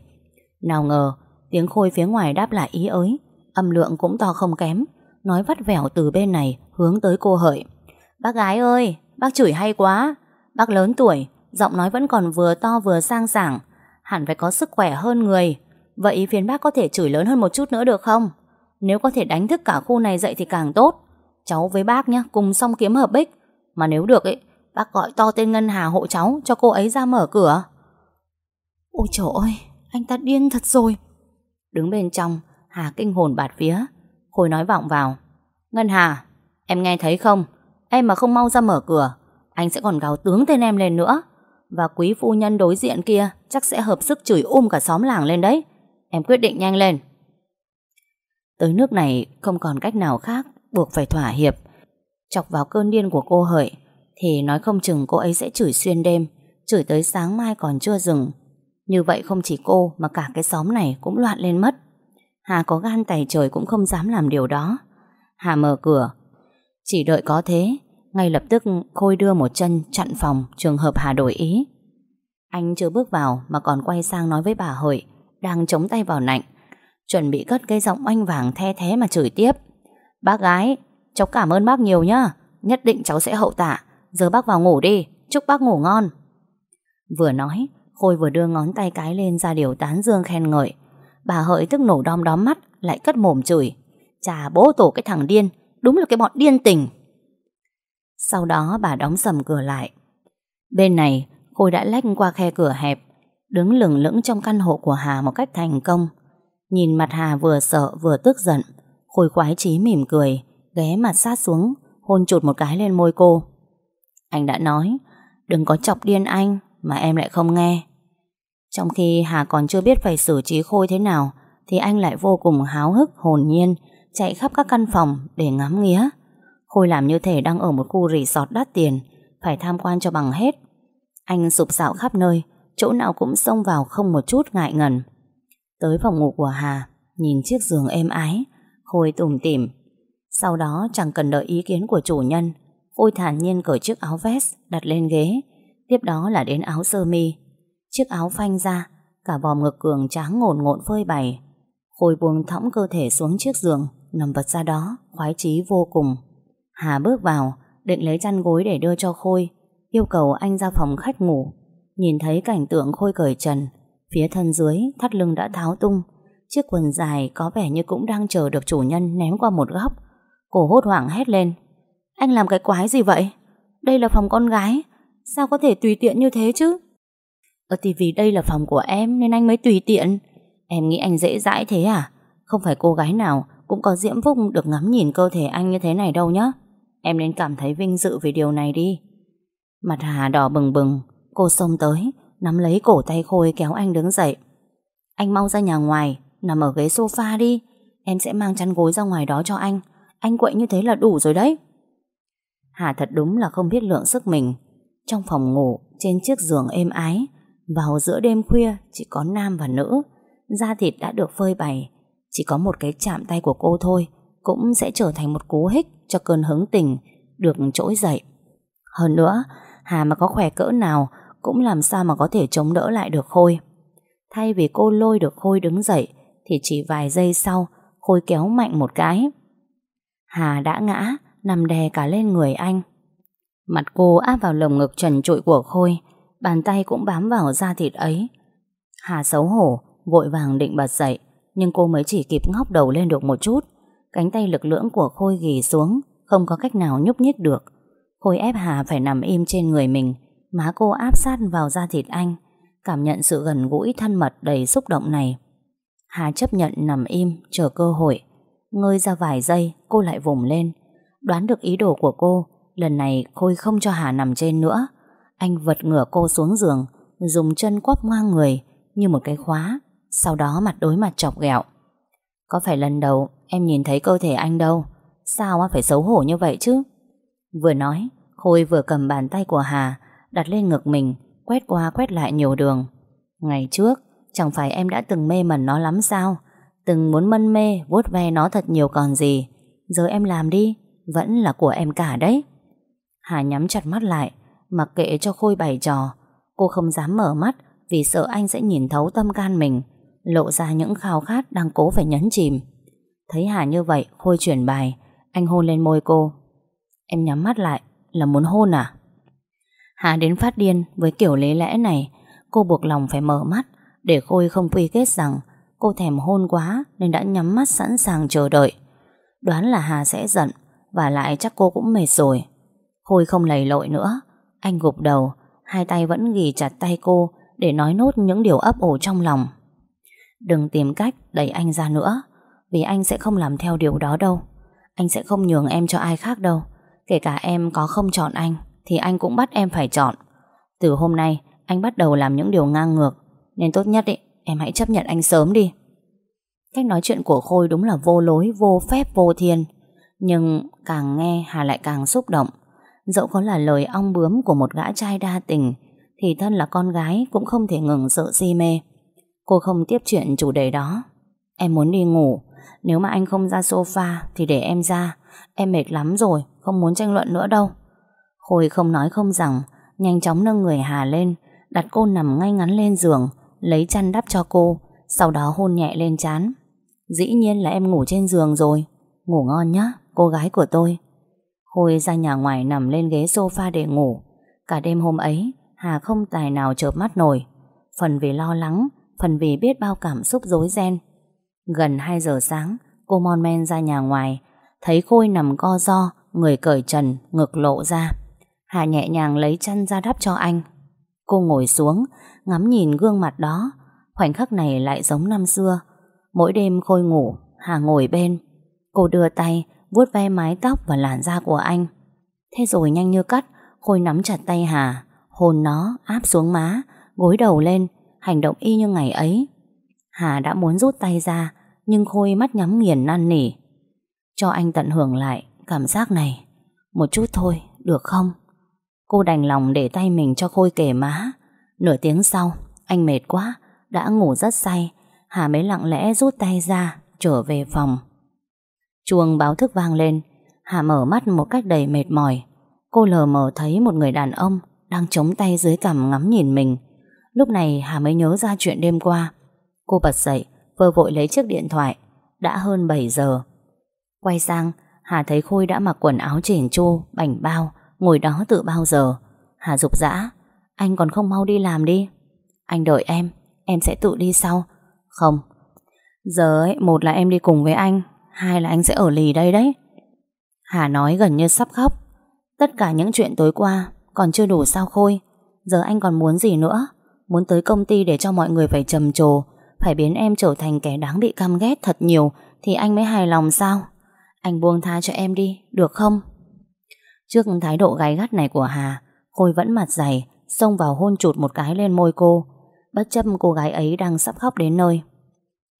Nào ngờ, Tiếng Khôi phía ngoài đáp lại ý ới Âm lượng cũng to không kém, Nói vắt vẻo từ bên này hướng tới cô Hợi. Bác gái ơi, bác chửi hay quá. Bác lớn tuổi, giọng nói vẫn còn vừa to vừa sang sảng. Hẳn phải có sức khỏe hơn người. Vậy phiền bác có thể chửi lớn hơn một chút nữa được không? Nếu có thể đánh thức cả khu này dậy thì càng tốt. Cháu với bác nhé, cùng xong kiếm hợp bích. Mà nếu được ấy, bác gọi to tên Ngân Hà hộ cháu cho cô ấy ra mở cửa. Ôi trời ơi, anh ta điên thật rồi. Đứng bên trong, Hà kinh hồn bạt vía. Khôi nói vọng vào. Ngân Hà, em nghe thấy không? Em mà không mau ra mở cửa, Anh sẽ còn gào tướng tên em lên nữa. Và quý phu nhân đối diện kia Chắc sẽ hợp sức chửi um cả xóm làng lên đấy. Em quyết định nhanh lên. Tới nước này không còn cách nào khác, Buộc phải thỏa hiệp. Chọc vào cơn điên của cô Hợi, Thì nói không chừng cô ấy sẽ chửi xuyên đêm, Chửi tới sáng mai còn chưa dừng. Như vậy không chỉ cô Mà cả cái xóm này cũng loạn lên mất. Hà có gan tài trời cũng không dám làm điều đó. Hà mở cửa chỉ đợi có thế, Ngay lập tức Khôi đưa một chân chặn phòng Trường hợp Hà đổi ý. Anh chưa bước vào mà còn quay sang nói với bà Hợi Đang chống tay vào nạnh. Chuẩn bị cất cái giọng oanh vàng the thế mà chửi tiếp. Bác gái, Cháu cảm ơn bác nhiều nhá, Nhất định cháu sẽ hậu tạ. Giờ bác vào ngủ đi, Chúc bác ngủ ngon. Vừa nói, Khôi vừa đưa ngón tay cái lên ra điều tán dương khen ngợi. Bà hợi tức nổ đom đóm mắt, Lại cất mồm chửi. Chà, bố tổ cái thằng điên Đúng là cái bọn điên tình. Sau đó bà đóng sầm cửa lại. Bên này Khôi đã lách qua khe cửa hẹp, Đứng lửng lững trong căn hộ của Hà một cách thành công. Nhìn mặt Hà vừa sợ vừa tức giận, Khôi khoái chí mỉm cười, Ghé mặt sát xuống, Hôn chụt một cái lên môi cô. Anh đã nói, Đừng có chọc điên anh, Mà em lại không nghe. Trong khi Hà còn chưa biết phải xử trí Khôi thế nào, Thì anh lại vô cùng háo hức, hồn nhiên Chạy khắp các căn phòng Để ngắm nghía. Khôi làm như thể đang ở một khu resort đắt tiền, Phải tham quan cho bằng hết. Anh sụp sạo khắp nơi, Chỗ nào cũng xông vào không một chút ngại ngần. Tới phòng ngủ của Hà, Nhìn chiếc giường êm ái, Khôi tủm tỉm. Sau đó chẳng cần đợi ý kiến của chủ nhân, Khôi thản nhiên cởi chiếc áo vest, Đặt lên ghế. Tiếp đó là đến áo sơ mi. Chiếc áo phanh ra, Cả vòm ngực cường tráng ngổn ngộn phơi bày. Khôi buông thõng cơ thể xuống chiếc giường. Nằm vật ra đó, Khoái chí vô cùng. Hà bước vào, Định lấy chăn gối để đưa cho Khôi, Yêu cầu anh ra phòng khách ngủ. Nhìn thấy cảnh tượng Khôi cởi trần, Phía thân dưới thắt lưng đã tháo tung. Chiếc quần dài có vẻ như cũng đang chờ được chủ nhân ném qua một góc. Cô hốt hoảng hét lên. Anh làm cái quái gì vậy? Đây là phòng con gái. Sao có thể tùy tiện như thế chứ? Ở thì vì đây là phòng của em Nên anh mới tùy tiện. Em nghĩ anh dễ dãi thế à? Không phải cô gái nào cũng có diễm phúc được ngắm nhìn cơ thể anh như thế này đâu nhá. Em nên cảm thấy vinh dự về điều này đi. Mặt Hà đỏ bừng bừng. Cô xông tới, Nắm lấy cổ tay Khôi kéo anh đứng dậy. Anh mau ra nhà ngoài, Nằm ở ghế sofa đi. Em sẽ mang chăn gối ra ngoài đó cho anh. Anh quậy như thế là đủ rồi đấy. Hà thật đúng là không biết lượng sức mình. Trong phòng ngủ, Trên chiếc giường êm ái, Vào giữa đêm khuya chỉ có nam và nữ. Da thịt đã được phơi bày chỉ có một cái chạm tay của cô thôi, Cũng sẽ trở thành một cú hích Cho cơn hứng tình Được trỗi dậy. Hơn nữa, Hà mà có khỏe cỡ nào Cũng làm sao mà có thể chống đỡ lại được Khôi. Thay vì cô lôi được Khôi đứng dậy, thì chỉ vài giây sau, Khôi kéo mạnh một cái. Hà đã ngã, Nằm đè cả lên người anh. Mặt cô áp vào lồng ngực trần trụi của Khôi, Bàn tay cũng bám vào da thịt ấy. Hà xấu hổ, Vội vàng định bật dậy. Nhưng cô mới chỉ kịp ngóc đầu lên được một chút. Cánh tay lực lưỡng của Khôi ghì xuống, Không có cách nào nhúc nhích được. Khôi ép Hà phải nằm im trên người mình, Má cô áp sát vào da thịt anh, Cảm nhận sự gần gũi thân mật đầy xúc động này. Hà chấp nhận nằm im, chờ cơ hội. Ngơi ra vài giây, cô lại vùng lên. Đoán được ý đồ của cô, Lần này Khôi không cho Hà nằm trên nữa. Anh vật ngửa cô xuống giường, Dùng chân quắp ngang người Như một cái khóa. Sau đó mặt đối mặt chọc ghẹo. Có phải lần đầu em nhìn thấy cơ thể anh đâu? Sao phải xấu hổ như vậy chứ? Vừa nói, Khôi vừa cầm bàn tay của Hà, Đặt lên ngực mình, Quét qua quét lại nhiều đường. Ngày trước, Chẳng phải em đã từng mê mẩn nó lắm sao? Từng muốn mân mê, vuốt ve nó thật nhiều còn gì? Giờ em làm đi, Vẫn là của em cả đấy. Hà nhắm chặt mắt lại, Mặc kệ cho Khôi bày trò. Cô không dám mở mắt Vì sợ anh sẽ nhìn thấu tâm can mình. Lộ ra những khao khát đang cố phải nhấn chìm Thấy Hà như vậy Khôi chuyển bài Anh hôn lên môi cô Em nhắm mắt lại Là muốn hôn à Hà đến phát điên với kiểu lý lẽ này Cô buộc lòng phải mở mắt để Khôi không quy kết rằng cô thèm hôn quá nên đã nhắm mắt sẵn sàng chờ đợi. Đoán là Hà sẽ giận và lại chắc cô cũng mệt rồi. Khôi không lầy lội nữa. Anh gục đầu, hai tay vẫn ghì chặt tay cô để nói nốt những điều ấp ủ trong lòng. Đừng tìm cách đẩy anh ra nữa vì anh sẽ không làm theo điều đó đâu. Anh sẽ không nhường em cho ai khác đâu. Kể cả em có không chọn anh thì anh cũng bắt em phải chọn. Từ hôm nay anh bắt đầu làm những điều ngang ngược nên tốt nhất ý, em hãy chấp nhận anh sớm đi Cách nói chuyện của Khôi đúng là vô lối, vô phép, vô thiên Nhưng càng nghe Hà lại càng xúc động Dẫu có là lời ong bướm của một gã trai đa tình Thì thân là con gái Cũng không thể ngừng sự si mê Cô không tiếp chuyện chủ đề đó. Em muốn đi ngủ. Nếu mà anh không ra sofa Thì để em ra. Em mệt lắm rồi Không muốn tranh luận nữa đâu. Khôi không nói không rằng Nhanh chóng nâng người Hà lên Đặt cô nằm ngay ngắn lên giường Lấy chăn đắp cho cô Sau đó hôn nhẹ lên chán Dĩ nhiên là em ngủ trên giường rồi. Ngủ ngon nhá, cô gái của tôi. Khôi ra nhà ngoài nằm lên ghế sofa để ngủ. Cả đêm hôm ấy Hà không tài nào chợp mắt nổi. Phần vì lo lắng Phần vì biết bao cảm xúc rối ren. Gần 2 giờ sáng Cô mon men ra nhà ngoài Thấy Khôi nằm co do Người cởi trần, ngực lộ ra. Hà nhẹ nhàng lấy chăn ra đắp cho anh. Cô ngồi xuống Ngắm nhìn gương mặt đó. Khoảnh khắc này lại giống năm xưa. Mỗi đêm Khôi ngủ Hà ngồi bên. Cô đưa tay vuốt ve mái tóc và làn da của anh. Thế rồi nhanh như cắt Khôi nắm chặt tay Hà Hôn nó áp xuống má Gối đầu lên Hành động y như ngày ấy. Hà đã muốn rút tay ra Nhưng Khôi mắt nhắm nghiền năn nỉ. Cho anh tận hưởng lại cảm giác này. Một chút thôi, được không? Cô đành lòng để tay mình cho Khôi kể má. Nửa tiếng sau Anh mệt quá Đã ngủ rất say. Hà mới lặng lẽ rút tay ra Trở về phòng. Chuông báo thức vang lên. Hà mở mắt một cách đầy mệt mỏi. Cô lờ mờ thấy một người đàn ông Đang chống tay dưới cằm ngắm nhìn mình. Lúc này Hà mới nhớ ra chuyện đêm qua. Cô bật dậy, Vơ vội lấy chiếc điện thoại. Đã hơn 7 giờ. Quay sang, Hà thấy Khôi đã mặc quần áo chỉnh chu, Bảnh bao, Ngồi đó từ bao giờ. Hà dục dã Anh còn không mau đi làm đi. Anh đợi em Em sẽ tự đi sau. Không. Giờ ấy, một là em đi cùng với anh, Hai là anh sẽ ở lì đây đấy. Hà nói gần như sắp khóc. Tất cả những chuyện tối qua Còn chưa đủ sao Khôi? Giờ anh còn muốn gì nữa? Muốn tới công ty để cho mọi người phải trầm trồ, Phải biến em trở thành kẻ đáng bị căm ghét thật nhiều, Thì anh mới hài lòng sao? Anh buông tha cho em đi, Được không? Trước thái độ gay gắt này của Hà, Khôi vẫn mặt dày, Xông vào hôn chụt một cái lên môi cô. Bất chấp cô gái ấy đang sắp khóc đến nơi.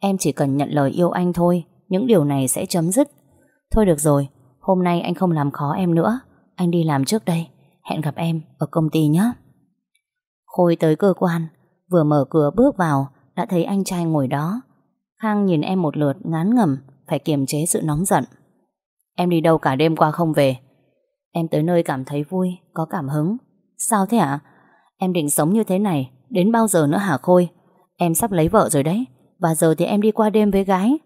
Em chỉ cần nhận lời yêu anh thôi, Những điều này sẽ chấm dứt. Thôi được rồi, Hôm nay anh không làm khó em nữa. Anh đi làm trước đây. Hẹn gặp em ở công ty nhé. Khôi tới cơ quan, Vừa mở cửa bước vào, Đã thấy anh trai ngồi đó. Khang nhìn em một lượt ngán ngẩm, Phải kiềm chế sự nóng giận. Em đi đâu cả đêm qua không về? Em tới nơi cảm thấy vui, Có cảm hứng. Sao thế ạ? Em định sống như thế này, Đến bao giờ nữa hả Khôi? Em sắp lấy vợ rồi đấy, Và giờ thì em đi qua đêm với gái.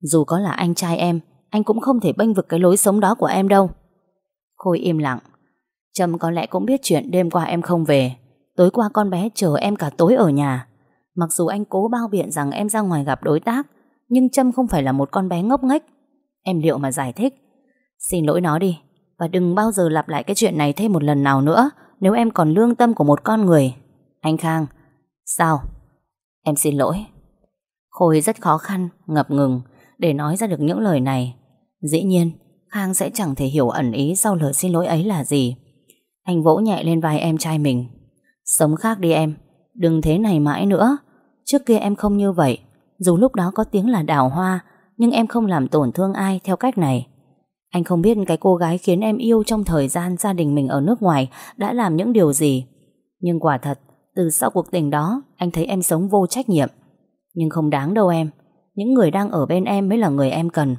Dù có là anh trai em, Anh cũng không thể bênh vực cái lối sống đó của em đâu. Khôi im lặng. Trâm có lẽ cũng biết chuyện đêm qua em không về. Tối qua con bé chờ em cả tối ở nhà. Mặc dù anh cố bao biện rằng em ra ngoài gặp đối tác Nhưng Trâm không phải là một con bé ngốc nghếch. Em liệu mà giải thích. Xin lỗi nó đi Và đừng bao giờ lặp lại cái chuyện này thêm một lần nào nữa Nếu em còn lương tâm của một con người. Anh Khang Sao? Em xin lỗi. Khôi rất khó khăn, ngập ngừng Để nói ra được những lời này. Dĩ nhiên Khang sẽ chẳng thể hiểu ẩn ý Sau lời xin lỗi ấy là gì. Anh vỗ nhẹ lên vai em trai mình. Sống khác đi em, Đừng thế này mãi nữa. Trước kia em không như vậy, Dù lúc đó có tiếng là đào hoa, Nhưng em không làm tổn thương ai theo cách này. Anh không biết cái cô gái khiến em yêu Trong thời gian gia đình mình ở nước ngoài Đã làm những điều gì. Nhưng quả thật, Từ sau cuộc tình đó, Anh thấy em sống vô trách nhiệm. Nhưng không đáng đâu em, Những người đang ở bên em mới là người em cần.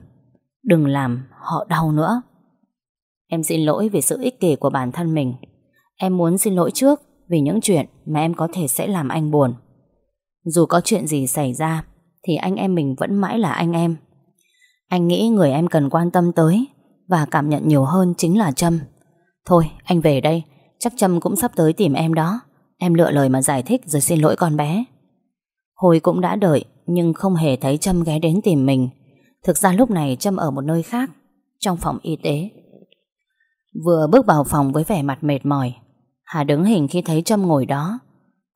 Đừng làm họ đau nữa. Em xin lỗi về sự ích kỷ của bản thân mình. Em muốn xin lỗi trước vì những chuyện mà em có thể sẽ làm anh buồn. Dù có chuyện gì xảy ra, thì anh em mình vẫn mãi là anh em. Anh nghĩ người em cần quan tâm tới và cảm nhận nhiều hơn chính là Trâm. Thôi, anh về đây, chắc Trâm cũng sắp tới tìm em đó. Em lựa lời mà giải thích rồi xin lỗi con bé. Hồi cũng đã đợi, nhưng không hề thấy Trâm ghé đến tìm mình. Thực ra lúc này Trâm ở một nơi khác, trong phòng y tế. Vừa bước vào phòng với vẻ mặt mệt mỏi, Hà đứng hình khi thấy Trâm ngồi đó.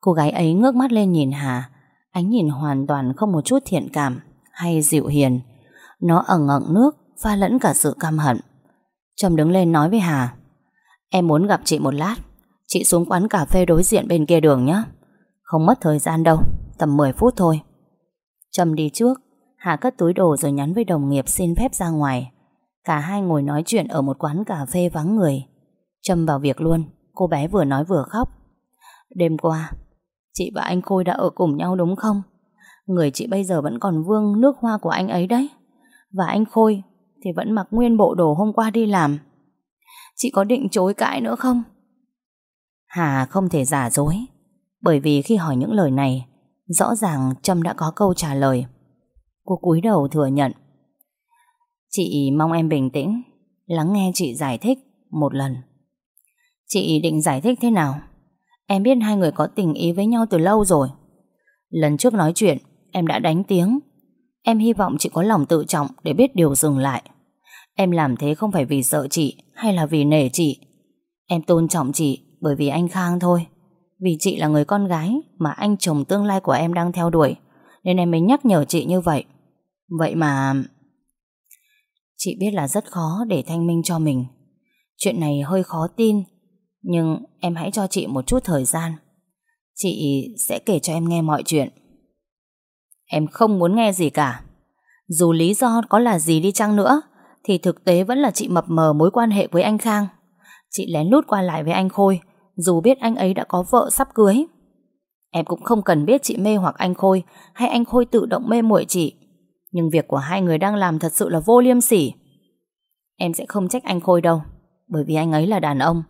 Cô gái ấy ngước mắt lên nhìn Hà, ánh nhìn hoàn toàn không một chút thiện cảm hay dịu hiền. Nó ẩn ngận nước, pha lẫn cả sự căm hận. Trâm đứng lên nói với Hà, Em muốn gặp chị một lát, chị xuống quán cà phê đối diện bên kia đường nhé. Không mất thời gian đâu, tầm 10 phút thôi. Trâm đi trước, Hà cất túi đồ rồi nhắn với đồng nghiệp xin phép ra ngoài. Cả hai ngồi nói chuyện ở một quán cà phê vắng người. Trâm vào việc luôn, cô bé vừa nói vừa khóc. Đêm qua, chị và anh Khôi đã ở cùng nhau đúng không? Người chị bây giờ vẫn còn vương nước hoa của anh ấy đấy. Và anh Khôi thì vẫn mặc nguyên bộ đồ hôm qua đi làm. Chị có định chối cãi nữa không? Hà không thể giả dối, bởi vì khi hỏi những lời này, rõ ràng Trâm đã có câu trả lời. Cô cúi đầu thừa nhận. Chị mong em bình tĩnh, lắng nghe chị giải thích một lần. Chị định giải thích thế nào? Em biết hai người có tình ý với nhau từ lâu rồi. Lần trước nói chuyện, em đã đánh tiếng. Em hy vọng chị có lòng tự trọng để biết điều dừng lại. Em làm thế không phải vì sợ chị hay là vì nể chị. Em tôn trọng chị bởi vì anh Khang thôi. Vì chị là người con gái mà anh chồng tương lai của em đang theo đuổi. Nên em mới nhắc nhở chị như vậy. Vậy mà... Chị biết là rất khó để thanh minh cho mình. Chuyện này hơi khó tin. Nhưng em hãy cho chị một chút thời gian. Chị sẽ kể cho em nghe mọi chuyện. Em không muốn nghe gì cả. Dù lý do có là gì đi chăng nữa thì thực tế vẫn là chị mập mờ mối quan hệ với anh Khang. Chị lén lút qua lại với anh Khôi dù biết anh ấy đã có vợ sắp cưới. Em cũng không cần biết chị mê hoặc anh Khôi hay anh Khôi tự động mê muội chị. Nhưng việc của hai người đang làm thật sự là vô liêm sỉ. Em sẽ không trách anh Khôi đâu, bởi vì anh ấy là đàn ông.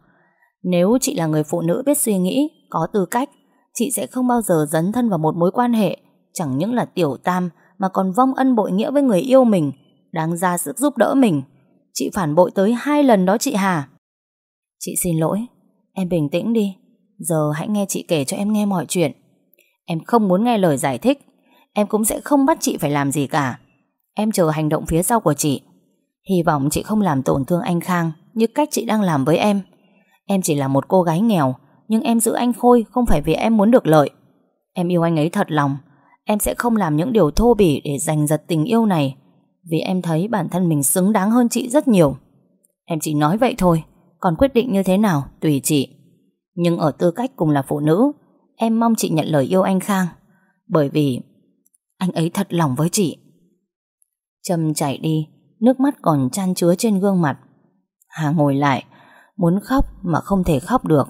Nếu chị là người phụ nữ biết suy nghĩ, có tư cách, chị sẽ không bao giờ dấn thân vào một mối quan hệ, chẳng những là tiểu tam mà còn vong ân bội nghĩa với người yêu mình, đang ra sức giúp đỡ mình. Chị phản bội tới hai lần đó chị Hà. Chị xin lỗi, em bình tĩnh đi. Giờ hãy nghe chị kể cho em nghe mọi chuyện. Em không muốn nghe lời giải thích, em cũng sẽ không bắt chị phải làm gì cả. Em chờ hành động phía sau của chị. Hy vọng chị không làm tổn thương anh Khang như cách chị đang làm với em. Em chỉ là một cô gái nghèo, nhưng em giữ anh Khôi không phải vì em muốn được lợi. Em yêu anh ấy thật lòng. Em sẽ không làm những điều thô bỉ để giành giật tình yêu này vì em thấy bản thân mình xứng đáng hơn chị rất nhiều. Em chỉ nói vậy thôi, còn quyết định như thế nào tùy chị. Nhưng ở tư cách cùng là phụ nữ, em mong chị nhận lời yêu anh Khang. Bởi vì anh ấy thật lòng với chị. Trâm chạy đi, nước mắt còn chan chứa trên gương mặt. Hà ngồi lại, muốn khóc mà không thể khóc được.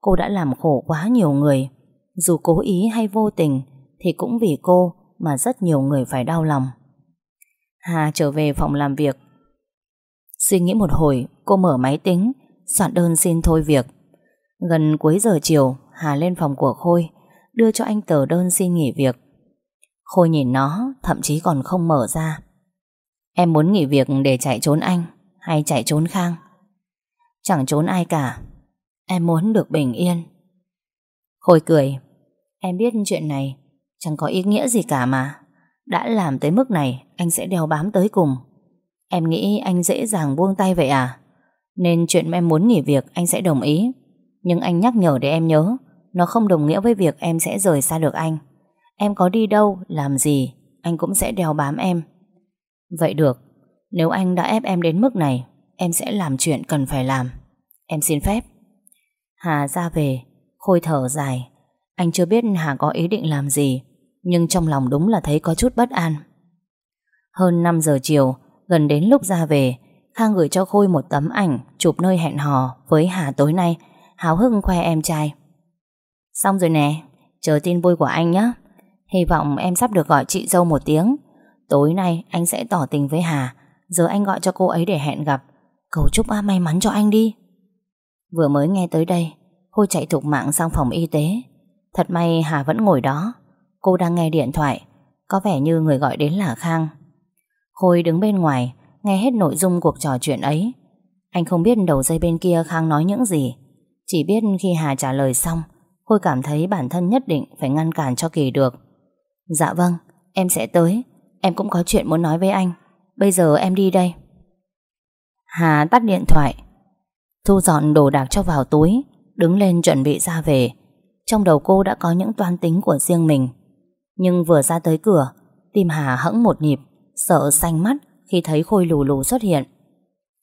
Cô đã làm khổ quá nhiều người. Dù cố ý hay vô tình, thì cũng vì cô mà rất nhiều người phải đau lòng. Hà trở về phòng làm việc. Suy nghĩ một hồi, cô mở máy tính, soạn đơn xin thôi việc. Gần cuối giờ chiều, Hà lên phòng của Khôi, đưa cho anh tờ đơn xin nghỉ việc. Khôi nhìn nó, thậm chí còn không mở ra. Em muốn nghỉ việc để chạy trốn anh, hay chạy trốn Khang? Chẳng trốn ai cả. Em muốn được bình yên. Khôi cười. Em biết chuyện này chẳng có ý nghĩa gì cả mà. Đã làm tới mức này Anh sẽ đeo bám tới cùng Em nghĩ anh dễ dàng buông tay vậy à Nên chuyện em muốn nghỉ việc Anh sẽ đồng ý Nhưng anh nhắc nhở để em nhớ Nó không đồng nghĩa với việc em sẽ rời xa được anh Em có đi đâu, làm gì Anh cũng sẽ đeo bám em Vậy được Nếu anh đã ép em đến mức này Em sẽ làm chuyện cần phải làm Em xin phép Hà ra về Khôi thở dài Anh chưa biết Hà có ý định làm gì nhưng trong lòng đúng là thấy có chút bất an. Hơn 5 giờ chiều, gần đến lúc ra về, Khang gửi cho Khôi một tấm ảnh chụp nơi hẹn hò với Hà tối nay, háo hức khoe em trai. Xong rồi nè, chờ tin vui của anh nhé. Hy vọng em sắp được gọi chị dâu một tiếng. Tối nay anh sẽ tỏ tình với Hà, giờ anh gọi cho cô ấy để hẹn gặp. Cầu chúc ba may mắn cho anh đi. Vừa mới nghe tới đây, Hôi chạy thục mạng sang phòng y tế. Thật may Hà vẫn ngồi đó, Cô đang nghe điện thoại Có vẻ như người gọi đến là Khang. Khôi đứng bên ngoài Nghe hết nội dung cuộc trò chuyện ấy. Anh không biết đầu dây bên kia Khang nói những gì. Chỉ biết khi Hà trả lời xong Khôi cảm thấy bản thân nhất định Phải ngăn cản cho Kỳ được. Dạ vâng, em sẽ tới. Em cũng có chuyện muốn nói với anh. Bây giờ em đi đây. Hà tắt điện thoại. Thu dọn đồ đạc cho vào túi, Đứng lên chuẩn bị ra về. Trong đầu cô đã có những toan tính của riêng mình. Nhưng vừa ra tới cửa, Tim Hà hẫng một nhịp, Sợ xanh mắt khi thấy Khôi lù lù xuất hiện.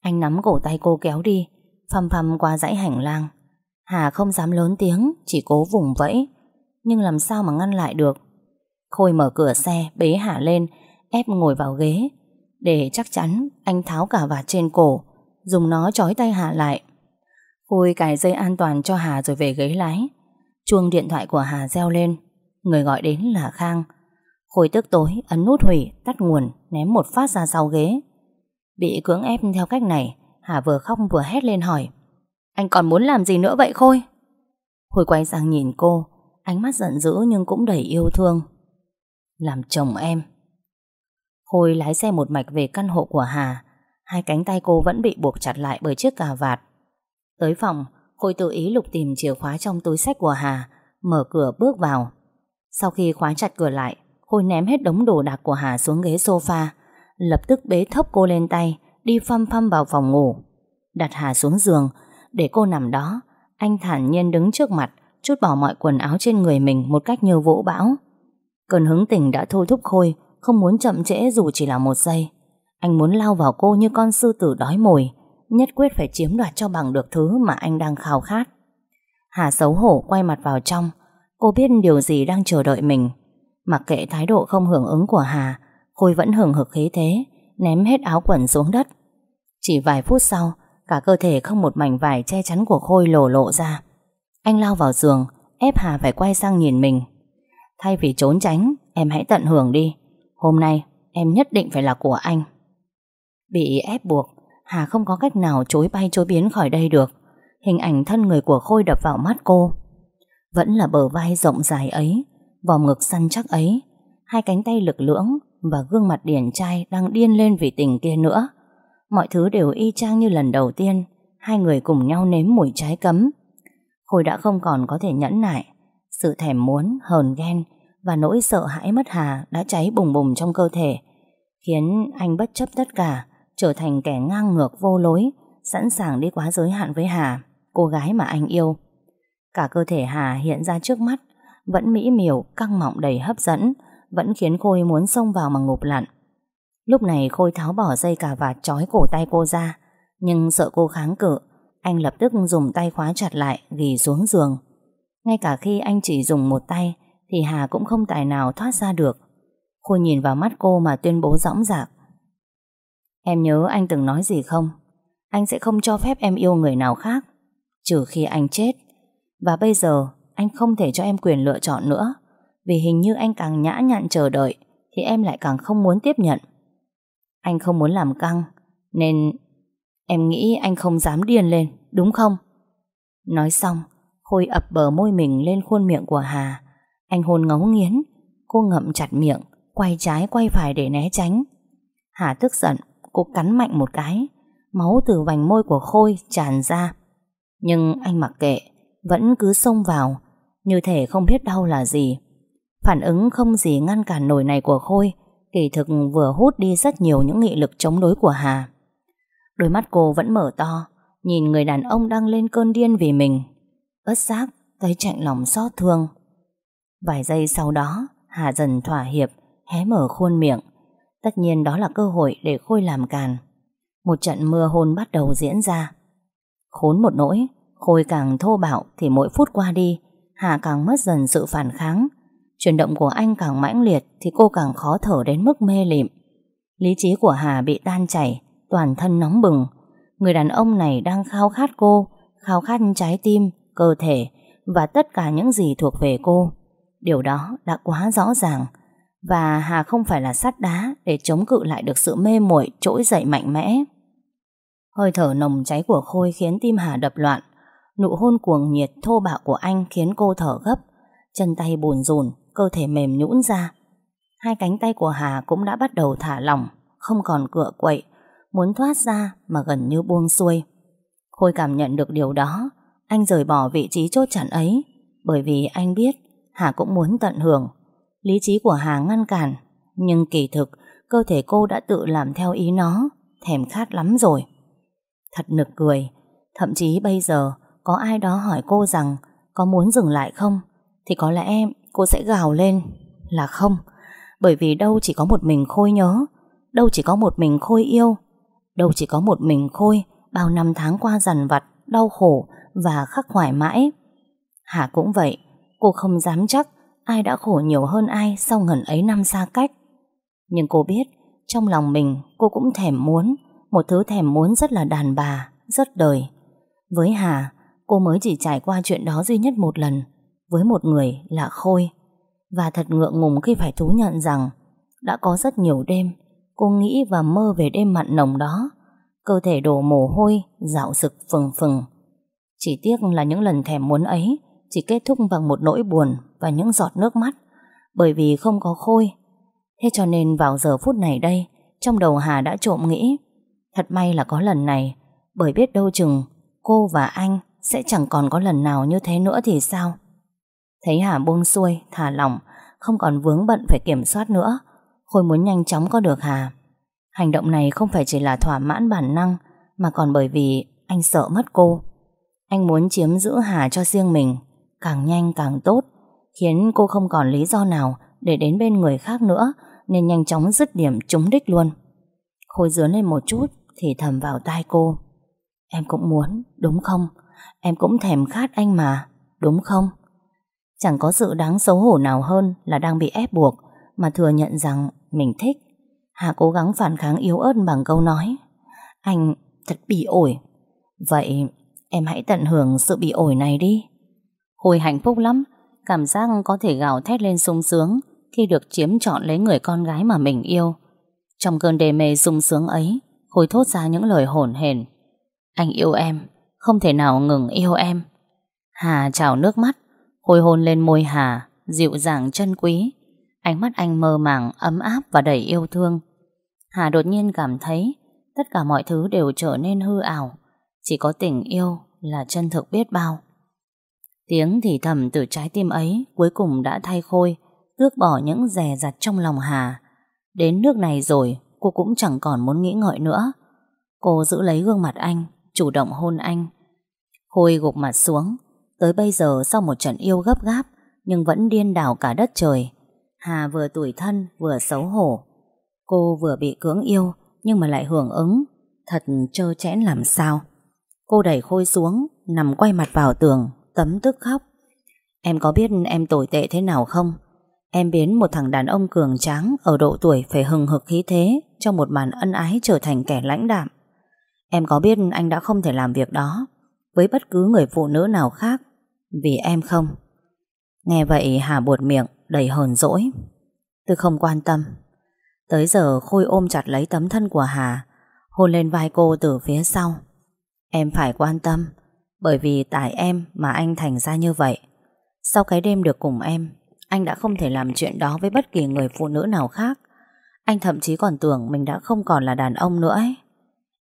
Anh nắm cổ tay cô kéo đi, Phăm phăm qua dãy hành lang. Hà không dám lớn tiếng, Chỉ cố vùng vẫy. Nhưng làm sao mà ngăn lại được? Khôi mở cửa xe, bế Hà lên, Ép ngồi vào ghế. Để chắc chắn anh tháo cả vạt trên cổ, Dùng nó trói tay Hà lại. Khôi cài dây an toàn cho Hà rồi về ghế lái. Chuông điện thoại của Hà reo lên. Người gọi đến là Khang. Khôi tức tối, ấn nút hủy, Tắt nguồn, ném một phát ra sau ghế. Bị cưỡng ép theo cách này, Hà vừa khóc vừa hét lên hỏi, Anh còn muốn làm gì nữa vậy Khôi? Khôi quay sang nhìn cô, Ánh mắt giận dữ nhưng cũng đầy yêu thương. Làm chồng em Khôi lái xe một mạch về căn hộ của Hà. Hai cánh tay cô vẫn bị buộc chặt lại bởi chiếc cà vạt. Tới phòng, Khôi tự ý lục tìm chìa khóa trong túi sách của Hà, Mở cửa bước vào. Sau khi khóa chặt cửa lại, Khôi ném hết đống đồ đạc của Hà xuống ghế sofa, Lập tức bế thốc cô lên tay, Đi phăm phăm vào phòng ngủ. Đặt Hà xuống giường, Để cô nằm đó, Anh thản nhiên đứng trước mặt, Chút bỏ mọi quần áo trên người mình Một cách như vỗ bão. Cơn hứng tình đã thôi thúc Khôi không muốn chậm trễ dù chỉ là một giây. Anh muốn lao vào cô như con sư tử đói mồi, Nhất quyết phải chiếm đoạt cho bằng được thứ Mà anh đang khao khát. Hà xấu hổ quay mặt vào trong, Cô biết điều gì đang chờ đợi mình. Mặc kệ thái độ không hưởng ứng của Hà, Khôi vẫn hừng hực khí thế, Ném hết áo quần xuống đất. Chỉ vài phút sau, Cả cơ thể không một mảnh vải che chắn của Khôi lổ lộ ra. Anh lao vào giường, Ép Hà phải quay sang nhìn mình. Thay vì trốn tránh, Em hãy tận hưởng đi. Hôm nay em nhất định phải là của anh. Bị ép buộc Hà không có cách nào chối bay chối biến khỏi đây được. Hình ảnh thân người của Khôi đập vào mắt cô. Vẫn là bờ vai rộng dài ấy Vòng ngực săn chắc ấy. Hai cánh tay lực lưỡng Và gương mặt điển trai đang điên lên vì tình kia nữa. Mọi thứ đều y chang như lần đầu tiên Hai người cùng nhau nếm mùi trái cấm. Khôi đã không còn có thể nhẫn nại. Sự thèm muốn, hờn ghen và nỗi sợ hãi mất Hà Đã cháy bùng bùng trong cơ thể Khiến anh bất chấp tất cả Trở thành kẻ ngang ngược vô lối Sẵn sàng đi quá giới hạn với Hà Cô gái mà anh yêu. Cả cơ thể Hà hiện ra trước mắt Vẫn mỹ miều, căng mọng đầy hấp dẫn Vẫn khiến Khôi muốn xông vào mà ngụp lặn. Lúc này Khôi tháo bỏ dây cà vạt trói cổ tay cô ra Nhưng sợ cô kháng cự Anh lập tức dùng tay khóa chặt lại Ghi xuống giường. Ngay cả khi anh chỉ dùng một tay thì Hà cũng không tài nào thoát ra được. Khôi nhìn vào mắt cô mà tuyên bố dõng dạc. Em nhớ anh từng nói gì không? Anh sẽ không cho phép em yêu người nào khác, Trừ khi anh chết. Và bây giờ, anh không thể cho em quyền lựa chọn nữa. Vì hình như anh càng nhã nhặn chờ đợi, Thì em lại càng không muốn tiếp nhận. Anh không muốn làm căng, Nên em nghĩ anh không dám điên lên, Đúng không? Nói xong, Khôi ập bờ môi mình lên khuôn miệng của Hà. Anh hôn ngấu nghiến. Cô ngậm chặt miệng Quay trái quay phải để né tránh. Hà tức giận Cô cắn mạnh một cái. Máu từ vành môi của Khôi tràn ra. Nhưng anh mặc kệ Vẫn cứ xông vào. Như thể không biết đau là gì. Phản ứng không gì ngăn cản nổi này của Khôi. Kỳ thực vừa hút đi rất nhiều những nghị lực chống đối của Hà. Đôi mắt cô vẫn mở to, nhìn người đàn ông đang lên cơn điên vì mình. ướt giác, thấy chạnh lòng xót thương. Vài giây sau đó, Hà dần thỏa hiệp, hé mở khuôn miệng. Tất nhiên đó là cơ hội để Khôi làm càn. Một trận mưa hôn bắt đầu diễn ra. Khốn một nỗi, Khôi càng thô bạo thì mỗi phút qua đi, Hà càng mất dần sự phản kháng, Chuyển động của anh càng mãnh liệt thì cô càng khó thở đến mức mê lịm. Lý trí của Hà bị tan chảy, toàn thân nóng bừng. Người đàn ông này đang khao khát cô, khao khát trái tim, cơ thể và tất cả những gì thuộc về cô. Điều đó đã quá rõ ràng và Hà không phải là sắt đá để chống cự lại được sự mê muội trỗi dậy mạnh mẽ. Hơi thở nồng cháy của Khôi khiến tim Hà đập loạn. Nụ hôn cuồng nhiệt thô bạo của anh khiến cô thở gấp, chân tay bồn rùn, cơ thể mềm nhũn ra. Hai cánh tay của Hà cũng đã bắt đầu thả lỏng, không còn cựa quậy, muốn thoát ra mà gần như buông xuôi. Khôi cảm nhận được điều đó, anh rời bỏ vị trí chốt chặn ấy, bởi vì anh biết Hà cũng muốn tận hưởng. Lý trí của Hà ngăn cản, nhưng kỳ thực cơ thể cô đã tự làm theo ý nó, thèm khát lắm rồi. Thật nực cười, thậm chí bây giờ có ai đó hỏi cô rằng có muốn dừng lại không, thì có lẽ cô sẽ gào lên là không. Bởi vì đâu chỉ có một mình Khôi nhớ, đâu chỉ có một mình Khôi yêu, đâu chỉ có một mình Khôi bao năm tháng qua dằn vặt, đau khổ và khắc khoải mãi. Hà cũng vậy, cô không dám chắc ai đã khổ nhiều hơn ai sau ngần ấy năm xa cách. Nhưng cô biết, Trong lòng mình cô cũng thèm muốn Một thứ thèm muốn rất là đàn bà Rất đời. Với Hà cô mới chỉ trải qua chuyện đó duy nhất một lần Với một người là Khôi. Và thật ngượng ngùng khi phải thú nhận rằng Đã có rất nhiều đêm Cô nghĩ và mơ về đêm mặn nồng đó Cơ thể đổ mồ hôi Dạo sực phừng phừng. Chỉ tiếc là những lần thèm muốn ấy chỉ kết thúc bằng một nỗi buồn Và những giọt nước mắt, Bởi vì không có Khôi. Thế cho nên vào giờ phút này đây, Trong đầu Hà đã trộm nghĩ, Thật may là có lần này, Bởi biết đâu chừng cô và anh Sẽ chẳng còn có lần nào như thế nữa thì sao? Thấy Hà buông xuôi, Thả lỏng, Không còn vướng bận phải kiểm soát nữa, Khôi muốn nhanh chóng có được Hà. Hành động này không phải chỉ là thỏa mãn bản năng, Mà còn bởi vì Anh sợ mất cô. Anh muốn chiếm giữ Hà cho riêng mình. Càng nhanh càng tốt Khiến cô không còn lý do nào Để đến bên người khác nữa nên nhanh chóng dứt điểm trúng đích luôn. Khôi dướn lên một chút thì thầm vào tai cô. Em cũng muốn, đúng không? Em cũng thèm khát anh mà, đúng không? Chẳng có sự đáng xấu hổ nào hơn là đang bị ép buộc mà thừa nhận rằng mình thích. Hà cố gắng phản kháng yếu ớt bằng câu nói. Anh thật bị ổi. Vậy em hãy tận hưởng sự bị ổi này đi. Khôi hạnh phúc lắm, cảm giác có thể gào thét lên sung sướng khi được chiếm trọn lấy người con gái mà mình yêu. Trong cơn đê mê sung sướng ấy, Khôi thốt ra những lời hổn hển. Anh yêu em, không thể nào ngừng yêu em. Hà trào nước mắt, Khôi hôn lên môi Hà, dịu dàng chân quý. Ánh mắt anh mơ màng, ấm áp và đầy yêu thương. Hà đột nhiên cảm thấy tất cả mọi thứ đều trở nên hư ảo. Chỉ có tình yêu là chân thực biết bao. Tiếng thì thầm từ trái tim ấy cuối cùng đã thay Khôi tước bỏ những rè rặt trong lòng Hà. Đến nước này rồi, cô cũng chẳng còn muốn nghĩ ngợi nữa. Cô giữ lấy gương mặt anh, chủ động hôn anh. Khôi gục mặt xuống, tới bây giờ sau một trận yêu gấp gáp, nhưng vẫn điên đảo cả đất trời. Hà vừa tủi thân, vừa xấu hổ. Cô vừa bị cưỡng yêu, nhưng mà lại hưởng ứng. Thật trơ chẽn làm sao. Cô đẩy Khôi xuống, nằm quay mặt vào tường, tấm tức khóc. Em có biết em tồi tệ thế nào không? Em biến một thằng đàn ông cường tráng ở độ tuổi phải hừng hực khí thế trong một màn ân ái trở thành kẻ lãnh đạm. Em có biết anh đã không thể làm việc đó với bất cứ người phụ nữ nào khác vì em không? Nghe vậy Hà buột miệng, đầy hờn dỗi. Tôi không quan tâm. Tới giờ Khôi ôm chặt lấy tấm thân của Hà, hôn lên vai cô từ phía sau. Em phải quan tâm bởi vì tại em mà anh thành ra như vậy. Sau cái đêm được cùng em anh đã không thể làm chuyện đó với bất kỳ người phụ nữ nào khác. Anh thậm chí còn tưởng mình đã không còn là đàn ông nữa ấy.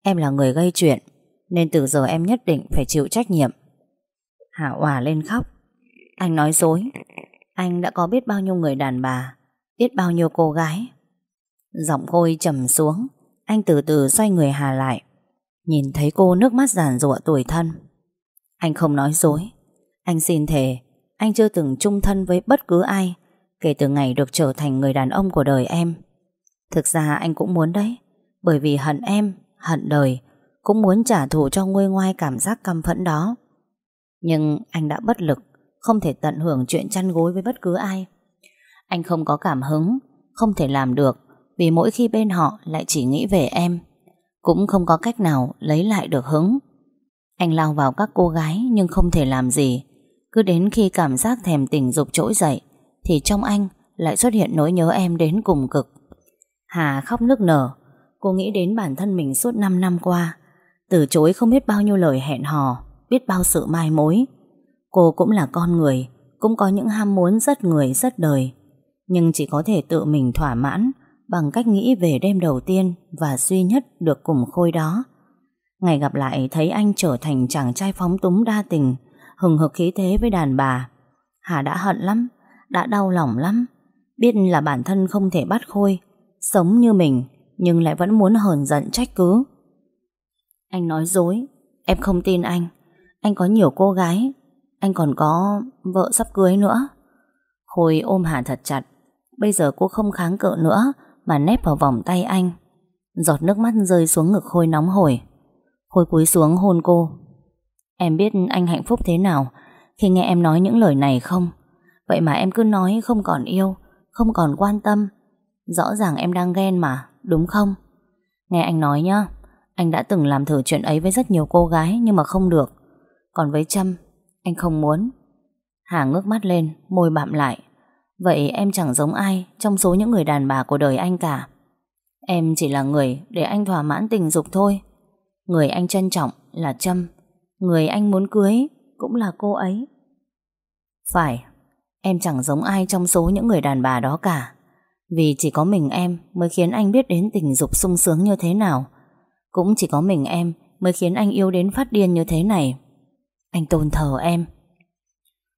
Em là người gây chuyện, nên từ giờ em nhất định phải chịu trách nhiệm. Hạ òa lên khóc. Anh nói dối. Anh đã có biết bao nhiêu người đàn bà, biết bao nhiêu cô gái. Giọng côi trầm xuống, anh từ từ xoay người Hà lại. Nhìn thấy cô nước mắt giàn rụa tuổi thân. Anh không nói dối. Anh xin thề anh chưa từng chung thân với bất cứ ai Kể từ ngày được trở thành người đàn ông của đời em. Thực ra anh cũng muốn đấy Bởi vì hận em, hận đời Cũng muốn trả thù cho nguôi ngoai cảm giác căm phẫn đó. Nhưng anh đã bất lực Không thể tận hưởng chuyện chăn gối với bất cứ ai. Anh không có cảm hứng Không thể làm được Vì mỗi khi bên họ lại chỉ nghĩ về em. Cũng không có cách nào lấy lại được hứng. Anh lao vào các cô gái Nhưng không thể làm gì. Cứ đến khi cảm giác thèm tình dục trỗi dậy, Thì trong anh lại xuất hiện nỗi nhớ em đến cùng cực. Hà khóc nức nở. Cô nghĩ đến bản thân mình suốt 5 năm qua. Từ chối không biết bao nhiêu lời hẹn hò, Biết bao sự mai mối. Cô cũng là con người, Cũng có những ham muốn rất người, rất đời. Nhưng chỉ có thể tự mình thỏa mãn Bằng cách nghĩ về đêm đầu tiên Và duy nhất được cùng Khôi đó. Ngày gặp lại thấy anh trở thành chàng trai phóng túng đa tình hừng hực khí thế với đàn bà. Hà đã hận lắm, đã đau lòng lắm. Biết là bản thân không thể bắt Khôi, sống như mình, nhưng lại vẫn muốn hờn giận trách cứ. Anh nói dối, em không tin anh. Anh có nhiều cô gái, anh còn có vợ sắp cưới nữa. Khôi ôm Hà thật chặt, bây giờ cô không kháng cự nữa, mà nép vào vòng tay anh. Giọt nước mắt rơi xuống ngực Khôi nóng hổi. Khôi cúi xuống hôn cô, Em biết anh hạnh phúc thế nào khi nghe em nói những lời này không? Vậy mà em cứ nói không còn yêu, không còn quan tâm. Rõ ràng em đang ghen mà, đúng không? Nghe anh nói nhá, anh đã từng làm thử chuyện ấy với rất nhiều cô gái nhưng mà không được. Còn với Trâm, anh không muốn. Hà ngước mắt lên, môi bạm lại. Vậy em chẳng giống ai trong số những người đàn bà của đời anh cả. Em chỉ là người để anh thỏa mãn tình dục thôi. Người anh trân trọng là Trâm. Người anh muốn cưới cũng là cô ấy. Phải, em chẳng giống ai trong số những người đàn bà đó cả. Vì chỉ có mình em mới khiến anh biết đến tình dục sung sướng như thế nào. Cũng chỉ có mình em mới khiến anh yêu đến phát điên như thế này. Anh tôn thờ em.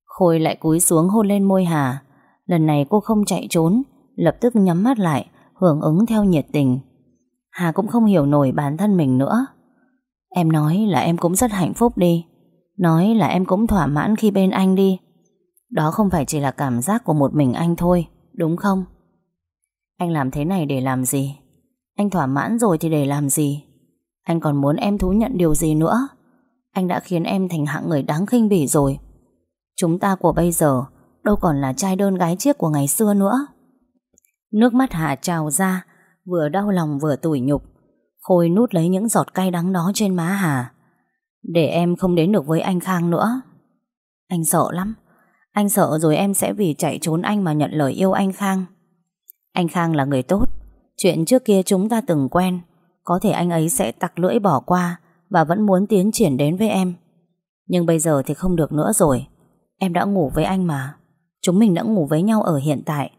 Khôi lại cúi xuống hôn lên môi Hà. Lần này cô không chạy trốn, lập tức nhắm mắt lại, hưởng ứng theo nhiệt tình. Hà cũng không hiểu nổi bản thân mình nữa. Em nói là em cũng rất hạnh phúc đi. Nói là em cũng thỏa mãn khi bên anh đi. Đó không phải chỉ là cảm giác của một mình anh thôi, đúng không? Anh làm thế này để làm gì? Anh thỏa mãn rồi thì để làm gì? Anh còn muốn em thú nhận điều gì nữa? Anh đã khiến em thành hạng người đáng khinh bỉ rồi. Chúng ta của bây giờ đâu còn là trai đơn gái chiếc của ngày xưa nữa. Nước mắt Hà trào ra, vừa đau lòng vừa tủi nhục. Khôi nút lấy những giọt cay đắng đó trên má Hà. Để em không đến được với anh Khang nữa. Anh sợ lắm. Anh sợ rồi em sẽ vì chạy trốn anh mà nhận lời yêu anh Khang. Anh Khang là người tốt. Chuyện trước kia chúng ta từng quen. Có thể anh ấy sẽ tặc lưỡi bỏ qua và vẫn muốn tiến triển đến với em. Nhưng bây giờ thì không được nữa rồi. Em đã ngủ với anh mà. Chúng mình đã ngủ với nhau ở hiện tại.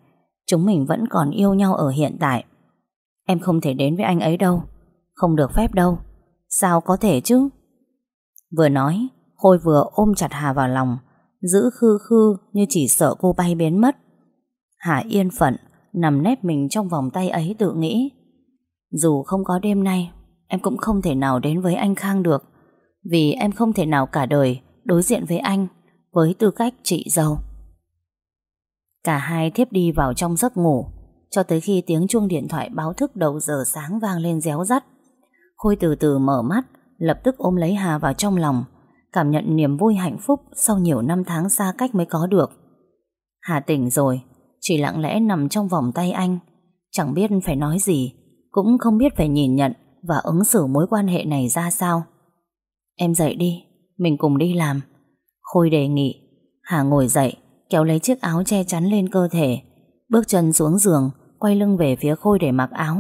Chúng mình vẫn còn yêu nhau ở hiện tại. Em không thể đến với anh ấy đâu. Không được phép đâu. Sao có thể chứ? Vừa nói, Khôi vừa ôm chặt Hà vào lòng, giữ khư khư như chỉ sợ cô bay biến mất. Hà yên phận, nằm nép mình trong vòng tay ấy tự nghĩ. Dù không có đêm nay, em cũng không thể nào đến với anh Khang được, vì em không thể nào cả đời đối diện với anh với tư cách chị dâu. Cả hai thiếp đi vào trong giấc ngủ, cho tới khi tiếng chuông điện thoại báo thức đầu giờ sáng vang lên réo rắt. Khôi từ từ mở mắt, lập tức ôm lấy Hà vào trong lòng, cảm nhận niềm vui hạnh phúc sau nhiều năm tháng xa cách mới có được. Hà tỉnh rồi, chỉ lặng lẽ nằm trong vòng tay anh, chẳng biết phải nói gì, cũng không biết phải nhìn nhận và ứng xử mối quan hệ này ra sao. Em dậy đi, mình cùng đi làm. Khôi đề nghị. Hà ngồi dậy, kéo lấy chiếc áo che chắn lên cơ thể, bước chân xuống giường, quay lưng về phía Khôi để mặc áo.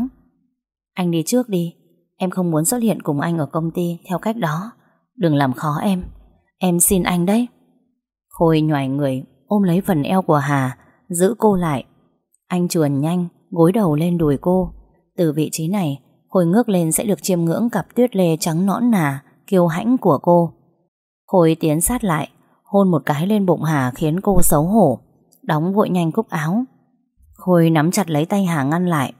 Anh đi trước đi, em không muốn xuất hiện cùng anh ở công ty theo cách đó. Đừng làm khó em, em xin anh đấy. Khôi nhòi người, ôm lấy phần eo của Hà, giữ cô lại. Anh chuồn nhanh, gối đầu lên đùi cô. Từ vị trí này, Khôi ngước lên sẽ được chiêm ngưỡng cặp tuyết lê trắng nõn nà, kiêu hãnh của cô. Khôi tiến sát lại, hôn một cái lên bụng Hà khiến cô xấu hổ, đóng vội nhanh cúc áo. Khôi nắm chặt lấy tay Hà ngăn lại.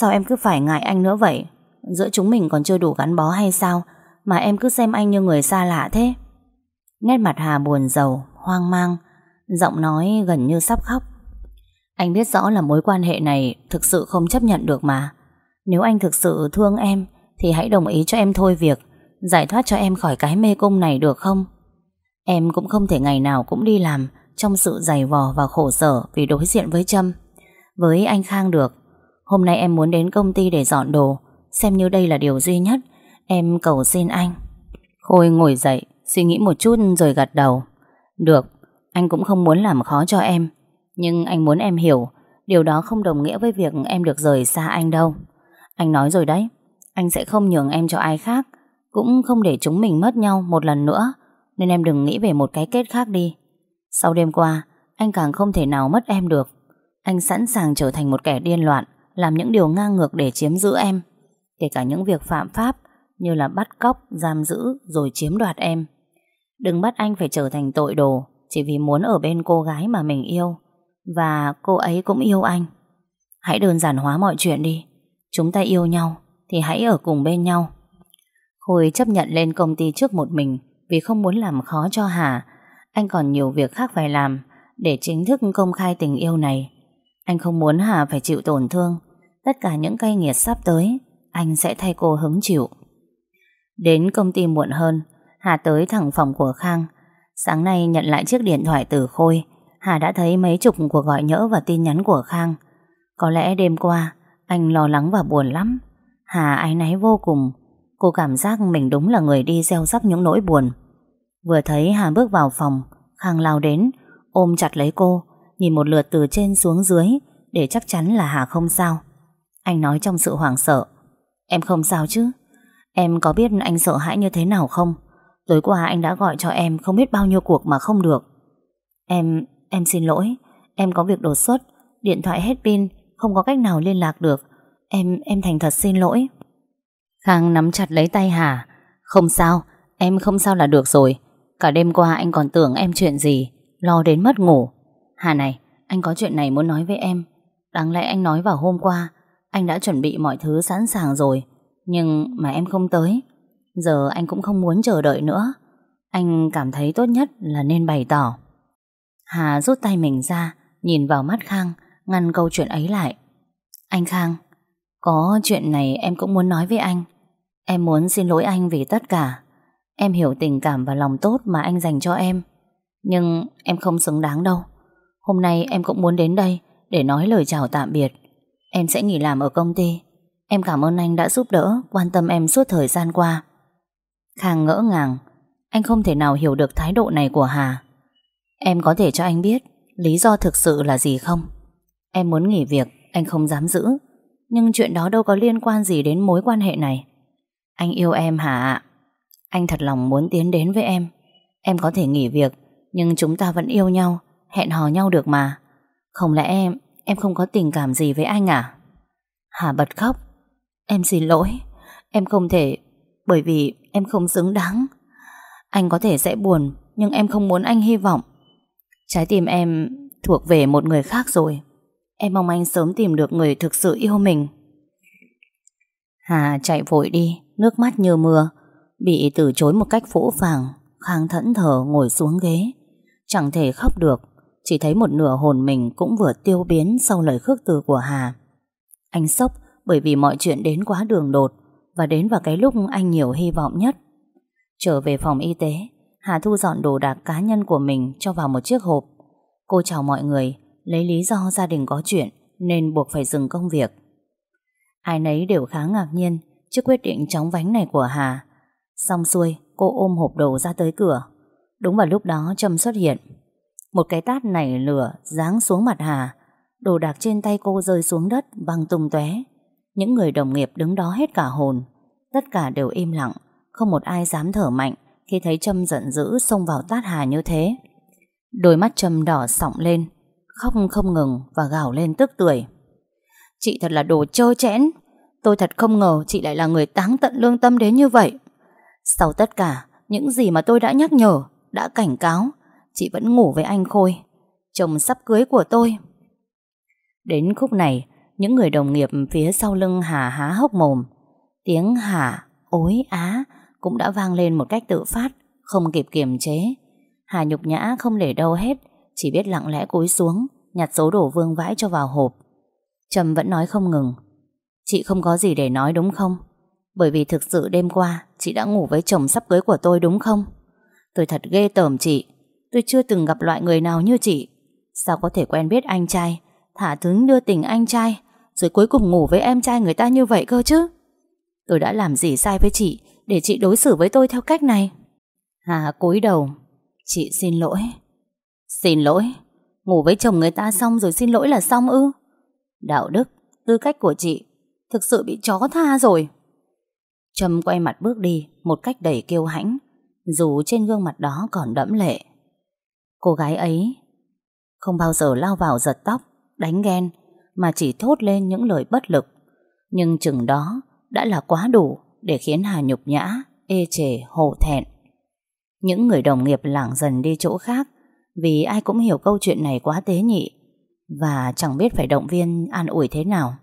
Sao em cứ phải ngại anh nữa vậy? Giữa chúng mình còn chưa đủ gắn bó hay sao mà em cứ xem anh như người xa lạ thế? Nét mặt Hà buồn rầu, hoang mang, giọng nói gần như sắp khóc. Anh biết rõ là mối quan hệ này thực sự không chấp nhận được mà. Nếu anh thực sự thương em thì hãy đồng ý cho em thôi việc, giải thoát cho em khỏi cái mê cung này được không? Em cũng không thể ngày nào cũng đi làm trong sự dày vò và khổ sở vì đối diện với Trâm. Với anh Khang được. Hôm nay em muốn đến công ty để dọn đồ, xem như đây là điều duy nhất. Em cầu xin anh. Khôi ngồi dậy, suy nghĩ một chút rồi gật đầu. Được, anh cũng không muốn làm khó cho em. Nhưng anh muốn em hiểu, điều đó không đồng nghĩa với việc em được rời xa anh đâu. Anh nói rồi đấy, anh sẽ không nhường em cho ai khác, cũng không để chúng mình mất nhau một lần nữa nên em đừng nghĩ về một cái kết khác đi Sau đêm qua Anh càng không thể nào mất em được Anh sẵn sàng trở thành một kẻ điên loạn Làm những điều ngang ngược để chiếm giữ em Kể cả những việc phạm pháp Như là bắt cóc, giam giữ Rồi chiếm đoạt em Đừng bắt anh phải trở thành tội đồ Chỉ vì muốn ở bên cô gái mà mình yêu Và cô ấy cũng yêu anh Hãy đơn giản hóa mọi chuyện đi Chúng ta yêu nhau Thì hãy ở cùng bên nhau Khôi chấp nhận lên công ty trước một mình vì không muốn làm khó cho Hà. Anh còn nhiều việc khác phải làm để chính thức công khai tình yêu này. Anh không muốn Hà phải chịu tổn thương. Tất cả những cay nghiệt sắp tới, anh sẽ thay cô hứng chịu. Đến công ty muộn hơn, Hà tới thẳng phòng của Khang. Sáng nay nhận lại chiếc điện thoại từ Khôi, Hà đã thấy mấy chục cuộc gọi nhỡ và tin nhắn của Khang. Có lẽ đêm qua, Anh lo lắng và buồn lắm Hà áy náy vô cùng Cô cảm giác mình đúng là người đi gieo rắc những nỗi buồn Vừa thấy Hà bước vào phòng Khang lao đến Ôm chặt lấy cô Nhìn một lượt từ trên xuống dưới Để chắc chắn là Hà không sao Anh nói trong sự hoảng sợ Em không sao chứ? Em có biết anh sợ hãi như thế nào không? Tối qua anh đã gọi cho em Không biết bao nhiêu cuộc mà không được. Em, em xin lỗi. Em có việc đột xuất. Điện thoại hết pin Không có cách nào liên lạc được. Em, em thành thật xin lỗi. Khang nắm chặt lấy tay Hà. Không sao, em không sao là được rồi. Cả đêm qua anh còn tưởng em chuyện gì Lo đến mất ngủ. Hà này, anh có chuyện này muốn nói với em. Đáng lẽ anh nói vào hôm qua anh đã chuẩn bị mọi thứ sẵn sàng rồi, Nhưng mà em không tới. Giờ anh cũng không muốn chờ đợi nữa. Anh cảm thấy tốt nhất là nên bày tỏ. Hà rút tay mình ra, Nhìn vào mắt Khang, Ngăn câu chuyện ấy lại. Anh Khang, Có chuyện này em cũng muốn nói với anh. Em muốn xin lỗi anh vì tất cả. Em hiểu tình cảm và lòng tốt mà anh dành cho em, Nhưng em không xứng đáng đâu. Hôm nay em cũng muốn đến đây Để nói lời chào tạm biệt. Em sẽ nghỉ làm ở công ty. Em cảm ơn anh đã giúp đỡ, Quan tâm em suốt thời gian qua. Khang ngỡ ngàng. Anh không thể nào hiểu được thái độ này của Hà. Em có thể cho anh biết Lý do thực sự là gì không? Em muốn nghỉ việc, Anh không dám giữ. Nhưng chuyện đó đâu có liên quan gì đến mối quan hệ này. Anh yêu em hả ạ? Anh thật lòng muốn tiến đến với em. Em có thể nghỉ việc, Nhưng chúng ta vẫn yêu nhau, Hẹn hò nhau được mà. Không lẽ em Em không có tình cảm gì với anh à? Hà bật khóc. Em xin lỗi. Em không thể, Bởi vì em không xứng đáng. Anh có thể sẽ buồn, Nhưng em không muốn anh hy vọng. Trái tim em thuộc về một người khác rồi. Em mong anh sớm tìm được người thực sự yêu mình. Hà chạy vội đi, Nước mắt như mưa, Bị từ chối một cách phũ phàng Khang thẫn thờ ngồi xuống ghế. Chẳng thể khóc được. Chỉ thấy một nửa hồn mình cũng vừa tiêu biến Sau lời khước từ của Hà. Anh sốc bởi vì mọi chuyện đến quá đường đột Và đến vào cái lúc anh nhiều hy vọng nhất. Trở về phòng y tế, Hà thu dọn đồ đạc cá nhân của mình Cho vào một chiếc hộp. Cô chào mọi người, Lấy lý do gia đình có chuyện Nên buộc phải dừng công việc. Ai nấy đều khá ngạc nhiên Trước quyết định chóng vánh này của Hà. Xong xuôi, cô ôm hộp đồ ra tới cửa. Đúng vào lúc đó Trâm xuất hiện. Một cái tát nảy lửa giáng xuống mặt Hà. Đồ đạc trên tay cô rơi xuống đất, Văng tung tóe. Những người đồng nghiệp đứng đó hết cả hồn. Tất cả đều im lặng. Không một ai dám thở mạnh Khi thấy Trâm giận dữ xông vào tát Hà như thế. Đôi mắt Trâm đỏ sọng lên, Khóc không ngừng và gào lên tức tuổi Chị thật là đồ trơ chẽn. Tôi thật không ngờ chị lại là người táng tận lương tâm đến như vậy. Sau tất cả, Những gì mà tôi đã nhắc nhở, Đã cảnh cáo Chị vẫn ngủ với anh Khôi. Chồng sắp cưới của tôi. Đến khúc này Những người đồng nghiệp phía sau lưng Hà há hốc mồm. Tiếng Hà, ối, á Cũng đã vang lên một cách tự phát Không kịp kiềm chế. Hà nhục nhã không để đâu hết Chỉ biết lặng lẽ cúi xuống Nhặt số đồ vương vãi cho vào hộp. Trầm vẫn nói không ngừng. Chị không có gì để nói đúng không? Bởi vì thực sự đêm qua Chị đã ngủ với chồng sắp cưới của tôi đúng không? Tôi thật ghê tởm chị. Tôi chưa từng gặp loại người nào như chị. Sao có thể quen biết anh trai? Thả thứng đưa tình anh trai, Rồi cuối cùng ngủ với em trai người ta như vậy cơ chứ? Tôi đã làm gì sai với chị Để chị đối xử với tôi theo cách này? Hà cúi đầu. Chị xin lỗi. Xin lỗi. Ngủ với chồng người ta xong rồi xin lỗi là xong ư? Đạo đức, Tư cách của chị, Thực sự bị chó tha rồi. Trâm quay mặt bước đi Một cách đầy kiêu hãnh, Dù trên gương mặt đó còn đẫm lệ. Cô gái ấy Không bao giờ lao vào giật tóc, Đánh ghen, Mà chỉ thốt lên những lời bất lực Nhưng chừng đó đã là quá đủ Để khiến Hà nhục nhã Ê chề, hổ thẹn những người đồng nghiệp lảng dần đi chỗ khác vì ai cũng hiểu câu chuyện này quá tế nhị và chẳng biết phải động viên an ủi thế nào.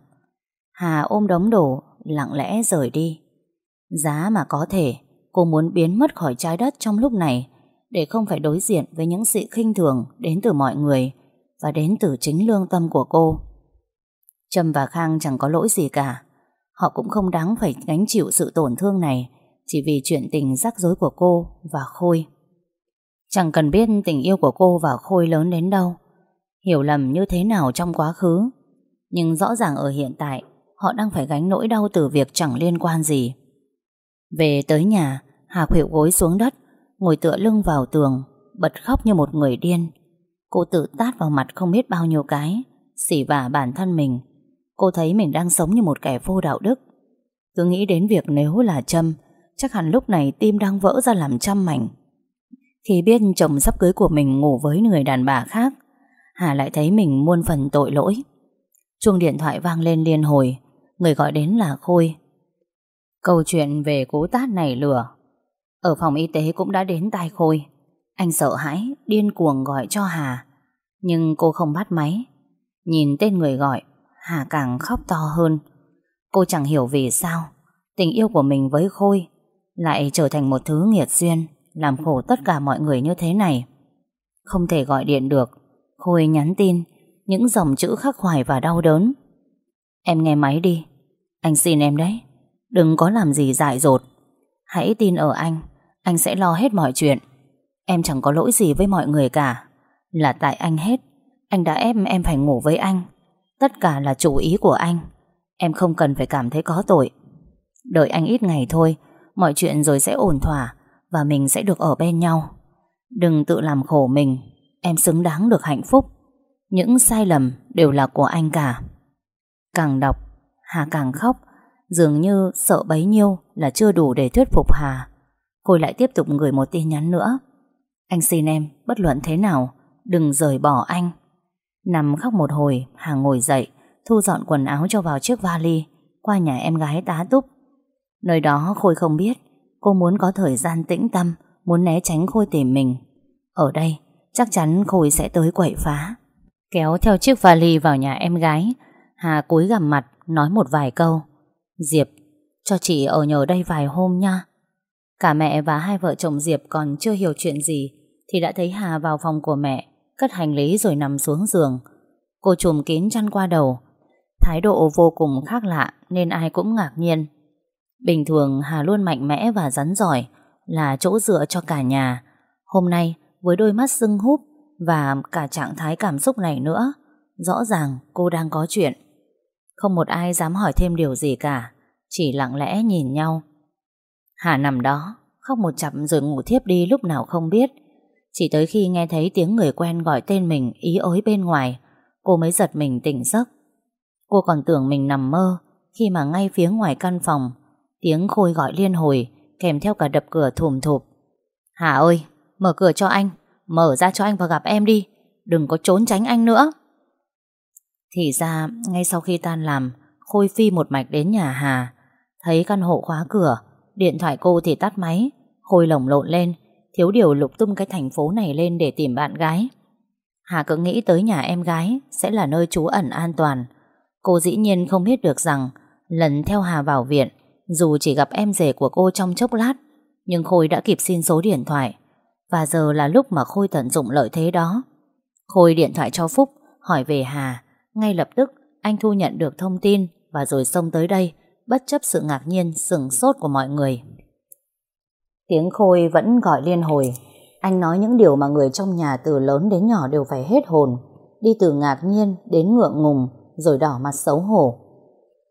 Hà ôm đống đồ, lặng lẽ rời đi. Giá mà có thể, cô muốn biến mất khỏi trái đất trong lúc này để không phải đối diện với những sự khinh thường đến từ mọi người và đến từ chính lương tâm của cô. Trâm và Khang chẳng có lỗi gì cả. Họ cũng không đáng phải gánh chịu sự tổn thương này chỉ vì chuyện tình rắc rối của cô và Khôi. Chẳng cần biết tình yêu của cô và Khôi lớn đến đâu, hiểu lầm như thế nào trong quá khứ, nhưng rõ ràng ở hiện tại, Họ đang phải gánh nỗi đau từ việc chẳng liên quan gì Về tới nhà Hà khuỵu gối xuống đất Ngồi tựa lưng vào tường, Bật khóc như một người điên. Cô tự tát vào mặt không biết bao nhiêu cái, Xỉ vả bản thân mình. Cô thấy mình đang sống như một kẻ vô đạo đức. Cứ nghĩ đến việc nếu là Trâm Chắc hẳn lúc này tim đang vỡ ra làm trăm mảnh. Khi biết chồng sắp cưới của mình ngủ với người đàn bà khác, Hà lại thấy mình muôn phần tội lỗi. Chuông điện thoại vang lên liên hồi, Người gọi đến là Khôi. Câu chuyện về cú tát này lửa ở phòng y tế cũng đã đến tai Khôi. Anh sợ hãi, Điên cuồng gọi cho Hà. Nhưng cô không bắt máy. Nhìn tên người gọi, Hà càng khóc to hơn. Cô chẳng hiểu vì sao, Tình yêu của mình với Khôi Lại trở thành một thứ nghiệt duyên, Làm khổ tất cả mọi người như thế này. Không thể gọi điện được. Khôi nhắn tin, Những dòng chữ khắc khoải và đau đớn. Em nghe máy đi. Anh xin em đấy. Đừng có làm gì dại dột. Hãy tin ở anh. Anh sẽ lo hết mọi chuyện. Em chẳng có lỗi gì với mọi người cả. Là tại anh hết. Anh đã ép em phải ngủ với anh. Tất cả là chủ ý của anh. Em không cần phải cảm thấy có tội. Đợi anh ít ngày thôi, Mọi chuyện rồi sẽ ổn thỏa Và mình sẽ được ở bên nhau. Đừng tự làm khổ mình. Em xứng đáng được hạnh phúc. Những sai lầm đều là của anh cả. Càng đọc, Hà càng khóc. Dường như sợ bấy nhiêu là chưa đủ để thuyết phục Hà. Khôi lại tiếp tục gửi một tin nhắn nữa. Anh xin em, bất luận thế nào, Đừng rời bỏ anh. Nằm khóc một hồi, Hà ngồi dậy, Thu dọn quần áo cho vào chiếc vali, Qua nhà em gái tá túc. Nơi đó Khôi không biết, Cô muốn có thời gian tĩnh tâm, Muốn né tránh Khôi tìm mình. Ở đây, chắc chắn Khôi sẽ tới quậy phá. Kéo theo chiếc vali vào nhà em gái, Hà cúi gằm mặt, Nói một vài câu. Diệp, cho chị ở nhờ đây vài hôm nha. Cả mẹ và hai vợ chồng Diệp còn chưa hiểu chuyện gì, Thì đã thấy Hà vào phòng của mẹ, Cất hành lý rồi nằm xuống giường. Cô trùm kín chăn qua đầu. Thái độ vô cùng khác lạ, Nên ai cũng ngạc nhiên. Bình thường Hà luôn mạnh mẽ và rắn giỏi, Là chỗ dựa cho cả nhà. Hôm nay, với đôi mắt sưng húp Và cả trạng thái cảm xúc này nữa, Rõ ràng cô đang có chuyện. Không một ai dám hỏi thêm điều gì cả, Chỉ lặng lẽ nhìn nhau. Hà nằm đó, Khóc một chặp rồi ngủ thiếp đi lúc nào không biết. Chỉ tới khi nghe thấy tiếng người quen gọi tên mình ý ối bên ngoài, Cô mới giật mình tỉnh giấc. Cô còn tưởng mình nằm mơ Khi mà ngay phía ngoài căn phòng, Tiếng Khôi gọi liên hồi Kèm theo cả đập cửa thùm thụp. Hà ơi, mở cửa cho anh, Mở ra cho anh và gặp em đi, Đừng có trốn tránh anh nữa. Thì ra, ngay sau khi tan làm, Khôi phi một mạch đến nhà Hà, Thấy căn hộ khóa cửa Điện thoại cô thì tắt máy, Khôi lồng lộn lên, Thiếu điều lục tung cái thành phố này lên để tìm bạn gái. Hà cứ nghĩ tới nhà em gái Sẽ là nơi trú ẩn an toàn. Cô dĩ nhiên không biết được rằng, Lần theo Hà vào viện, Dù chỉ gặp em rể của cô trong chốc lát, Nhưng Khôi đã kịp xin số điện thoại. Và giờ là lúc mà Khôi tận dụng lợi thế đó. Khôi điện thoại cho Phúc, Hỏi về Hà. Ngay lập tức, anh thu nhận được thông tin Và rồi xông tới đây. Bất chấp sự ngạc nhiên, sửng sốt của mọi người. Tiếng Khôi vẫn gọi liên hồi. Anh nói những điều mà người trong nhà từ lớn đến nhỏ đều phải hết hồn, Đi từ ngạc nhiên đến ngượng ngùng, Rồi đỏ mặt xấu hổ.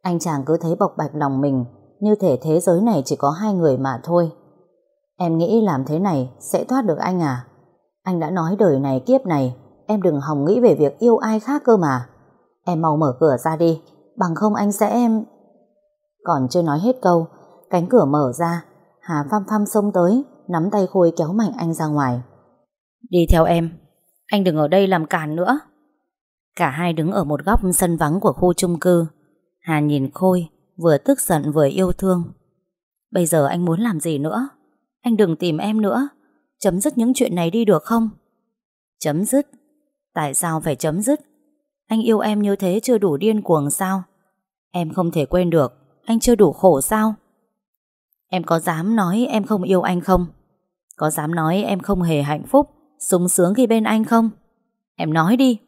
Anh chàng cứ thấy bộc bạch lòng mình, Như thể thế giới này chỉ có hai người mà thôi. Em nghĩ làm thế này Sẽ thoát được anh à? Anh đã nói đời này kiếp này, Em đừng hòng nghĩ về việc yêu ai khác cơ mà. Em mau mở cửa ra đi, Bằng không anh sẽ em còn chưa nói hết câu, Cánh cửa mở ra, Hà phăm phăm xông tới, Nắm tay Khôi kéo mạnh anh ra ngoài. Đi theo em, Anh đừng ở đây làm cản nữa. Cả hai đứng ở một góc sân vắng của khu chung cư. Hà nhìn Khôi, Vừa tức giận vừa yêu thương. Bây giờ anh muốn làm gì nữa? Anh đừng tìm em nữa. Chấm dứt những chuyện này đi được không? Chấm dứt? Tại sao phải chấm dứt? Anh yêu em như thế chưa đủ điên cuồng sao? Em không thể quên được. Anh chưa đủ khổ sao? Em có dám nói em không yêu anh không? Có dám nói em không hề hạnh phúc, sung sướng khi bên anh không? Em nói đi.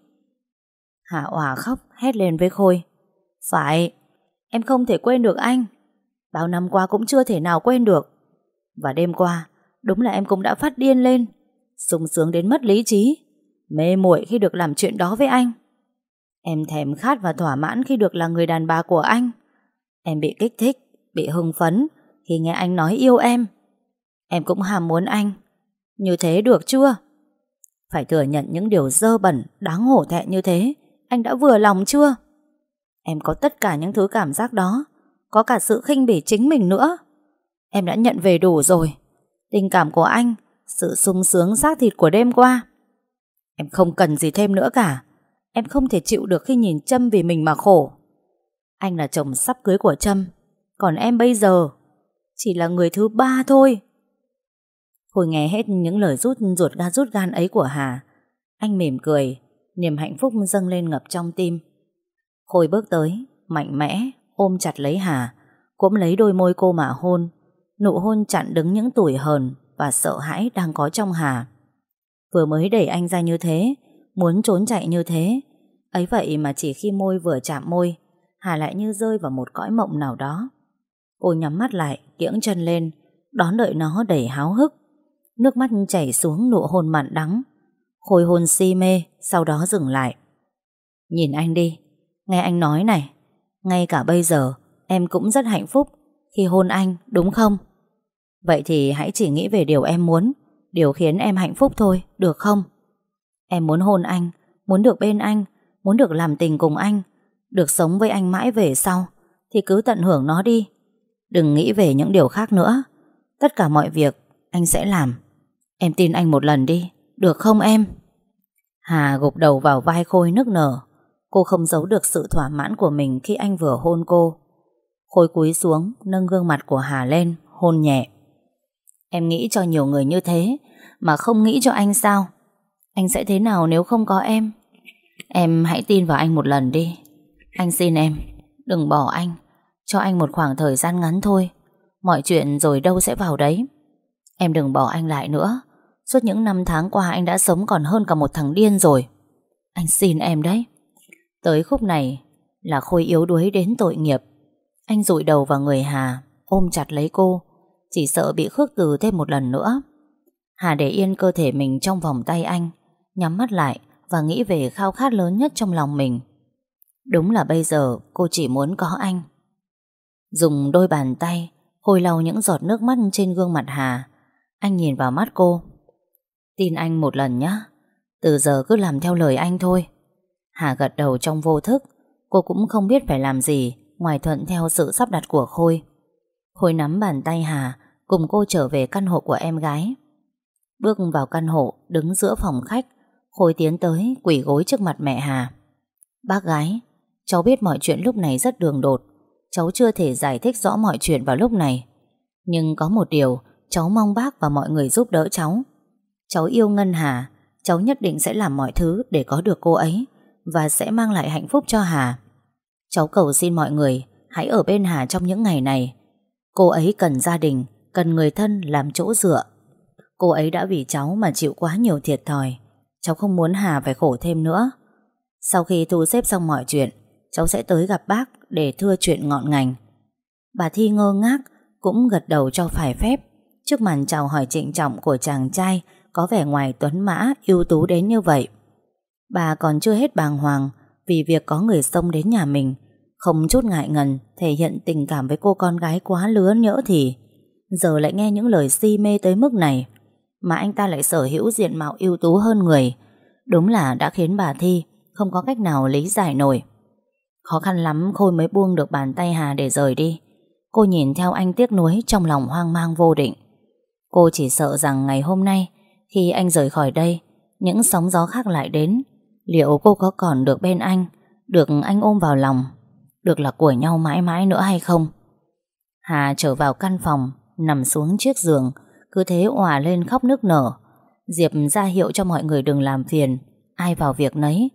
Hạ Hòa khóc, hét lên với Khôi. Phải, Em không thể quên được anh. Bao năm qua cũng chưa thể nào quên được. Và đêm qua, Đúng là em cũng đã phát điên lên. Sung sướng đến mất lý trí. Mê muội khi được làm chuyện đó với anh. Em thèm khát và thỏa mãn khi được là người đàn bà của anh. Em bị kích thích, bị hưng phấn khi nghe anh nói yêu em. Em cũng ham muốn anh. Như thế được chưa? Phải thừa nhận những điều dơ bẩn, đáng hổ thẹn như thế. Anh đã vừa lòng chưa? Em có tất cả những thứ cảm giác đó. Có cả sự khinh bỉ chính mình nữa. Em đã nhận về đủ rồi. Tình cảm của anh, sự sung sướng xác thịt của đêm qua. Em không cần gì thêm nữa cả. Em không thể chịu được khi nhìn châm vì mình mà khổ. Anh là chồng sắp cưới của Trâm. Còn em bây giờ chỉ là người thứ ba thôi. Hồi nghe hết những lời rút ruột ga rút gan ấy của Hà. Anh mỉm cười, niềm hạnh phúc dâng lên ngập trong tim. Khôi bước tới, mạnh mẽ, ôm chặt lấy Hà, cũng lấy đôi môi cô mà hôn. Nụ hôn chặn đứng những tuổi hờn và sợ hãi đang có trong Hà. Vừa mới đẩy anh ra như thế, muốn trốn chạy như thế. Ấy vậy mà chỉ khi môi vừa chạm môi, Hà lại như rơi vào một cõi mộng nào đó. Cô nhắm mắt lại, kiễng chân lên, đón đợi nó đầy háo hức. Nước mắt chảy xuống nụ hôn mặn đắng. Khôi hôn si mê, sau đó dừng lại. Nhìn anh đi, nghe anh nói này, ngay cả bây giờ em cũng rất hạnh phúc khi hôn anh, đúng không? Vậy thì hãy chỉ nghĩ về điều em muốn, điều khiến em hạnh phúc thôi, được không? Em muốn hôn anh, muốn được bên anh, muốn được làm tình cùng anh, được sống với anh mãi về sau, thì cứ tận hưởng nó đi. Đừng nghĩ về những điều khác nữa. Tất cả mọi việc anh sẽ làm. Em tin anh một lần đi, được không em? Hà gục đầu vào vai Khôi nức nở. Cô không giấu được sự thỏa mãn của mình khi anh vừa hôn cô. Khôi cúi xuống, nâng gương mặt của Hà lên, hôn nhẹ. Em nghĩ cho nhiều người như thế, mà không nghĩ cho anh sao? Anh sẽ thế nào nếu không có em? Em hãy tin vào anh một lần đi. Anh xin em, đừng bỏ anh. Cho anh một khoảng thời gian ngắn thôi. Mọi chuyện rồi đâu sẽ vào đấy. Em đừng bỏ anh lại nữa. Suốt những năm tháng qua anh đã sống còn hơn cả một thằng điên rồi. Anh xin em đấy. Tới khúc này là Khôi yếu đuối đến tội nghiệp. Anh rụi đầu vào người Hà, ôm chặt lấy cô, chỉ sợ bị khước từ thêm một lần nữa. Hà để yên cơ thể mình trong vòng tay anh, nhắm mắt lại và nghĩ về khao khát lớn nhất trong lòng mình. Đúng là bây giờ cô chỉ muốn có anh. Dùng đôi bàn tay, hôi lau những giọt nước mắt trên gương mặt Hà. Anh nhìn vào mắt cô. Tin anh một lần nhé Từ giờ cứ làm theo lời anh thôi. Hà gật đầu trong vô thức. Cô cũng không biết phải làm gì Ngoài thuận theo sự sắp đặt của Khôi. Khôi nắm bàn tay Hà, Cùng cô trở về căn hộ của em gái. Bước vào căn hộ, Đứng giữa phòng khách, Khôi tiến tới quỷ gối trước mặt mẹ Hà. Bác gái Cháu biết mọi chuyện lúc này rất đường đột. Cháu chưa thể giải thích rõ mọi chuyện vào lúc này. Nhưng có một điều, Cháu mong bác và mọi người giúp đỡ cháu. Cháu yêu Ngân Hà, Cháu nhất định sẽ làm mọi thứ để có được cô ấy Và sẽ mang lại hạnh phúc cho Hà. Cháu cầu xin mọi người, Hãy ở bên Hà trong những ngày này. Cô ấy cần gia đình, Cần người thân làm chỗ dựa. Cô ấy đã vì cháu mà chịu quá nhiều thiệt thòi. Cháu không muốn Hà phải khổ thêm nữa. Sau khi thu xếp xong mọi chuyện Cháu sẽ tới gặp bác để thưa chuyện ngọn ngành. Bà Thi ngơ ngác, cũng gật đầu cho phải phép, trước màn chào hỏi trịnh trọng của chàng trai có vẻ ngoài tuấn mã, ưu tú đến như vậy. Bà còn chưa hết bàng hoàng vì việc có người xông đến nhà mình, không chút ngại ngần thể hiện tình cảm với cô con gái quá lứa nhỡ thì giờ lại nghe những lời si mê tới mức này mà anh ta lại sở hữu diện mạo ưu tú hơn người đúng là đã khiến bà Thi không có cách nào lý giải nổi. Khó khăn lắm, Khôi mới buông được bàn tay Hà để rời đi. Cô nhìn theo anh tiếc nuối, Trong lòng hoang mang vô định. Cô chỉ sợ rằng ngày hôm nay, Khi anh rời khỏi đây, Những sóng gió khác lại đến. Liệu cô có còn được bên anh, Được anh ôm vào lòng, Được là của nhau mãi mãi nữa hay không? Hà trở vào căn phòng, Nằm xuống chiếc giường, Cứ thế òa lên khóc nức nở. Diệp ra hiệu cho mọi người đừng làm phiền, Ai vào việc nấy.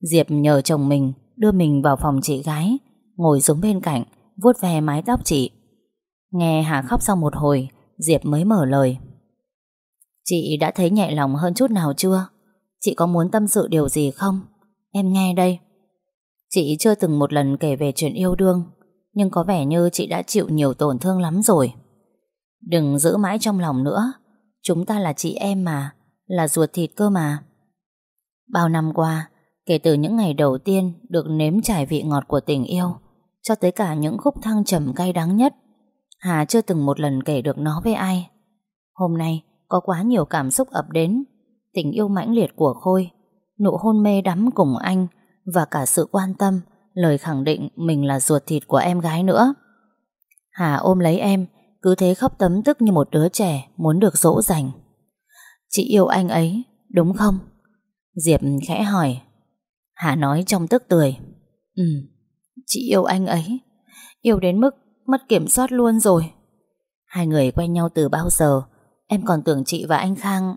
Diệp nhờ chồng mình đưa mình vào phòng chị gái, ngồi xuống bên cạnh, vuốt ve mái tóc chị. Nghe Hà khóc xong một hồi, Diệp mới mở lời. Chị đã thấy nhẹ lòng hơn chút nào chưa? Chị có muốn tâm sự điều gì không? Em nghe đây. Chị chưa từng một lần kể về chuyện yêu đương, nhưng có vẻ như chị đã chịu nhiều tổn thương lắm rồi. Đừng giữ mãi trong lòng nữa, chúng ta là chị em mà, là ruột thịt cơ mà. Bao năm qua, Kể từ những ngày đầu tiên được nếm trải vị ngọt của tình yêu, cho tới cả những khúc thăng trầm cay đắng nhất. Hà chưa từng một lần kể được nó với ai. Hôm nay có quá nhiều cảm xúc ập đến, tình yêu mãnh liệt của Khôi, nụ hôn mê đắm cùng anh và cả sự quan tâm, lời khẳng định mình là ruột thịt của em gái nữa. Hà ôm lấy em, cứ thế khóc tấm tức như một đứa trẻ muốn được dỗ dành. Chị yêu anh ấy, đúng không? Diệp khẽ hỏi. Hà nói trong tức tươi. Ừ, chị yêu anh ấy. Yêu đến mức mất kiểm soát luôn rồi. Hai người quen nhau từ bao giờ? Em còn tưởng chị và anh Khang...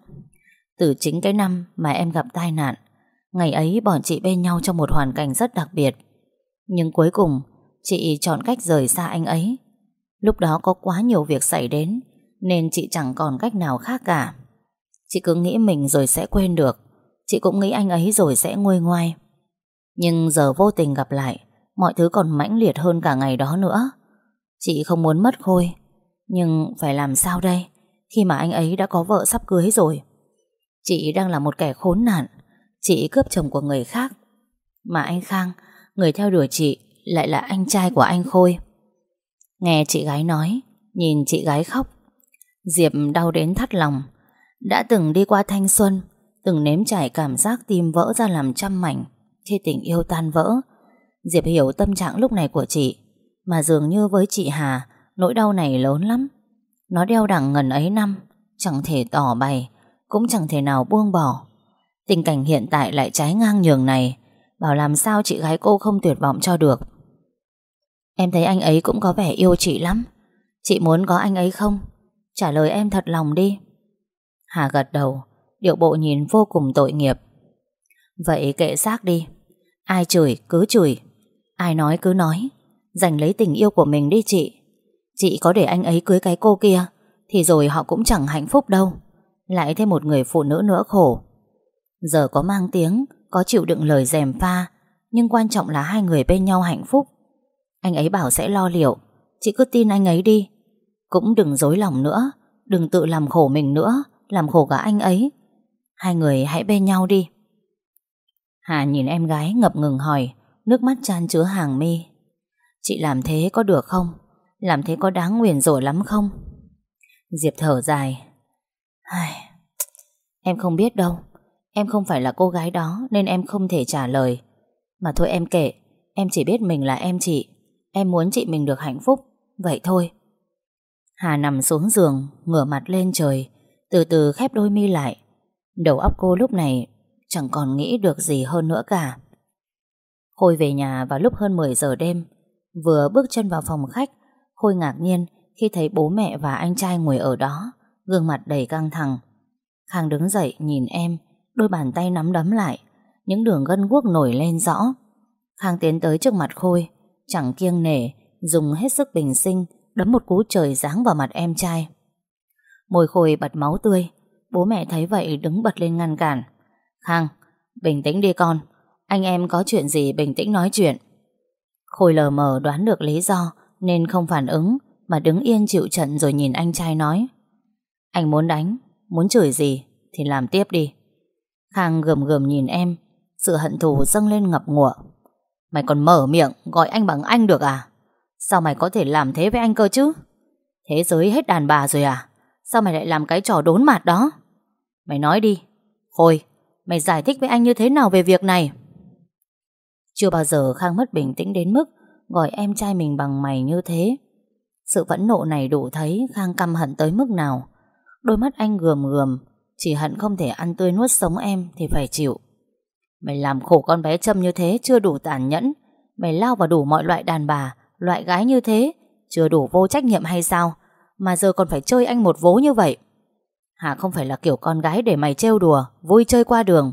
Từ chính cái năm mà em gặp tai nạn, ngày ấy bọn chị bên nhau trong một hoàn cảnh rất đặc biệt. Nhưng cuối cùng, chị chọn cách rời xa anh ấy. Lúc đó có quá nhiều việc xảy đến, nên chị chẳng còn cách nào khác cả. Chị cứ nghĩ mình rồi sẽ quên được Chị cũng nghĩ anh ấy rồi sẽ nguôi ngoai nhưng giờ vô tình gặp lại, Mọi thứ còn mãnh liệt hơn cả ngày đó nữa. Chị không muốn mất Khôi, Nhưng phải làm sao đây? Khi mà anh ấy đã có vợ sắp cưới rồi. Chị đang là một kẻ khốn nạn, Chị cướp chồng của người khác. Mà anh Khang, Người theo đuổi chị, Lại là anh trai của anh Khôi. Nghe chị gái nói, Nhìn chị gái khóc. Diệp đau đến thắt lòng. Đã từng đi qua thanh xuân, Từng nếm trải cảm giác tim vỡ ra làm trăm mảnh. Khi tình yêu tan vỡ. Diệp hiểu tâm trạng lúc này của chị, Mà dường như với chị Hà, Nỗi đau này lớn lắm. Nó đeo đẳng ngần ấy năm, Chẳng thể tỏ bày, Cũng chẳng thể nào buông bỏ. Tình cảnh hiện tại lại trái ngang nhường này, Bảo làm sao chị gái cô không tuyệt vọng cho được. Em thấy anh ấy cũng có vẻ yêu chị lắm. Chị muốn có anh ấy không? Trả lời em thật lòng đi. Hà gật đầu, Điệu bộ nhìn vô cùng tội nghiệp. Vậy kệ xác đi. Ai chửi, cứ chửi. Ai nói, cứ nói. Dành lấy tình yêu của mình đi, chị. Chị có để anh ấy cưới cái cô kia, Thì rồi họ cũng chẳng hạnh phúc đâu. Lại thêm một người phụ nữ nữa khổ. Giờ có mang tiếng, Có chịu đựng lời dèm pha, Nhưng quan trọng là hai người bên nhau hạnh phúc. Anh ấy bảo sẽ lo liệu. Chị cứ tin anh ấy đi. Cũng đừng dối lòng nữa, Đừng tự làm khổ mình nữa, làm khổ cả anh ấy. Hai người hãy bên nhau đi. Hà nhìn em gái ngập ngừng hỏi, nước mắt chan chứa hàng mi. Chị làm thế có được không? Làm thế có đáng nguyền rủa lắm không? Diệp thở dài. Ai... Em không biết đâu. Em không phải là cô gái đó nên em không thể trả lời. Mà thôi em kể, em chỉ biết mình là em chị. Em muốn chị mình được hạnh phúc. Vậy thôi. Hà nằm xuống giường, ngửa mặt lên trời, từ từ khép đôi mi lại Đầu óc cô lúc này Chẳng còn nghĩ được gì hơn nữa cả. Khôi về nhà vào lúc hơn 10 giờ đêm. Vừa bước chân vào phòng khách, Khôi ngạc nhiên Khi thấy bố mẹ và anh trai ngồi ở đó, Gương mặt đầy căng thẳng. Khang đứng dậy nhìn em, Đôi bàn tay nắm đấm lại, Những đường gân guốc nổi lên rõ. Khang tiến tới trước mặt Khôi, Chẳng kiêng nể, Dùng hết sức bình sinh, Đấm một cú trời giáng vào mặt em trai. Môi khôi bật máu tươi, Bố mẹ thấy vậy đứng bật lên ngăn cản. Khang, bình tĩnh đi con. Anh em có chuyện gì bình tĩnh nói chuyện. Khôi lờ mờ đoán được lý do Nên không phản ứng Mà đứng yên chịu trận rồi nhìn anh trai nói. Anh muốn đánh Muốn chửi gì Thì làm tiếp đi. Khang gầm gầm nhìn em Sự hận thù dâng lên ngập ngụa. Mày còn mở miệng gọi anh bằng anh được à? Sao mày có thể làm thế với anh cơ chứ? Thế giới hết đàn bà rồi à? Sao mày lại làm cái trò đốn mặt đó? Mày nói đi. Khôi Mày giải thích với anh như thế nào về việc này? Chưa bao giờ Khang mất bình tĩnh đến mức Gọi em trai mình bằng mày như thế. Sự phẫn nộ này đủ thấy Khang căm hận tới mức nào. Đôi mắt anh gườm gườm, Chỉ hận không thể ăn tươi nuốt sống em Thì phải chịu. Mày làm khổ con bé Trâm như thế chưa đủ tàn nhẫn. Mày lao vào đủ mọi loại đàn bà, Loại gái như thế, Chưa đủ vô trách nhiệm hay sao? Mà giờ còn phải chơi anh một vố như vậy. Hà không phải là kiểu con gái để mày trêu đùa Vui chơi qua đường.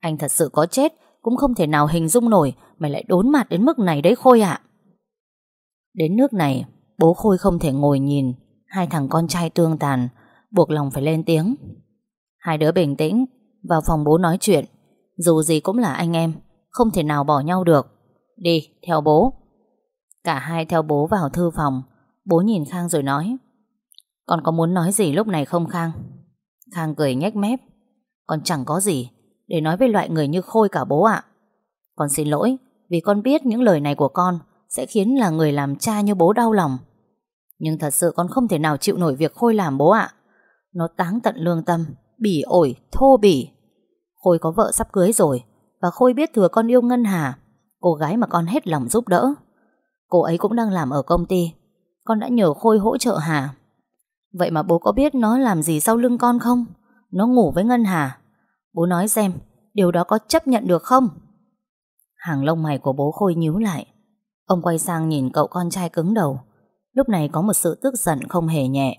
Anh thật sự có chết Cũng không thể nào hình dung nổi Mày lại đốn mặt đến mức này đấy Khôi ạ. Đến nước này Bố Khôi không thể ngồi nhìn Hai thằng con trai tương tàn Buộc lòng phải lên tiếng. Hai đứa bình tĩnh Vào phòng bố nói chuyện Dù gì cũng là anh em Không thể nào bỏ nhau được. Đi, theo bố. Cả hai theo bố vào thư phòng Bố nhìn Khang rồi nói con có muốn nói gì lúc này không Khang? Khang cười nhếch mép. Con chẳng có gì để nói với loại người như Khôi cả bố ạ. Con xin lỗi vì con biết những lời này của con sẽ khiến là người làm cha như bố đau lòng. Nhưng thật sự con không thể nào chịu nổi việc Khôi làm bố ạ. Nó táng tận lương tâm, bỉ ổi, thô bỉ. Khôi có vợ sắp cưới rồi, và Khôi biết thừa con yêu Ngân Hà, cô gái mà con hết lòng giúp đỡ. Cô ấy cũng đang làm ở công ty, con đã nhờ Khôi hỗ trợ Hà. Vậy mà bố có biết nó làm gì sau lưng con không? Nó ngủ với Ngân Hà. Bố nói xem, điều đó có chấp nhận được không? Hàng lông mày của bố Khôi nhíu lại. Ông quay sang nhìn cậu con trai cứng đầu. Lúc này có một sự tức giận không hề nhẹ.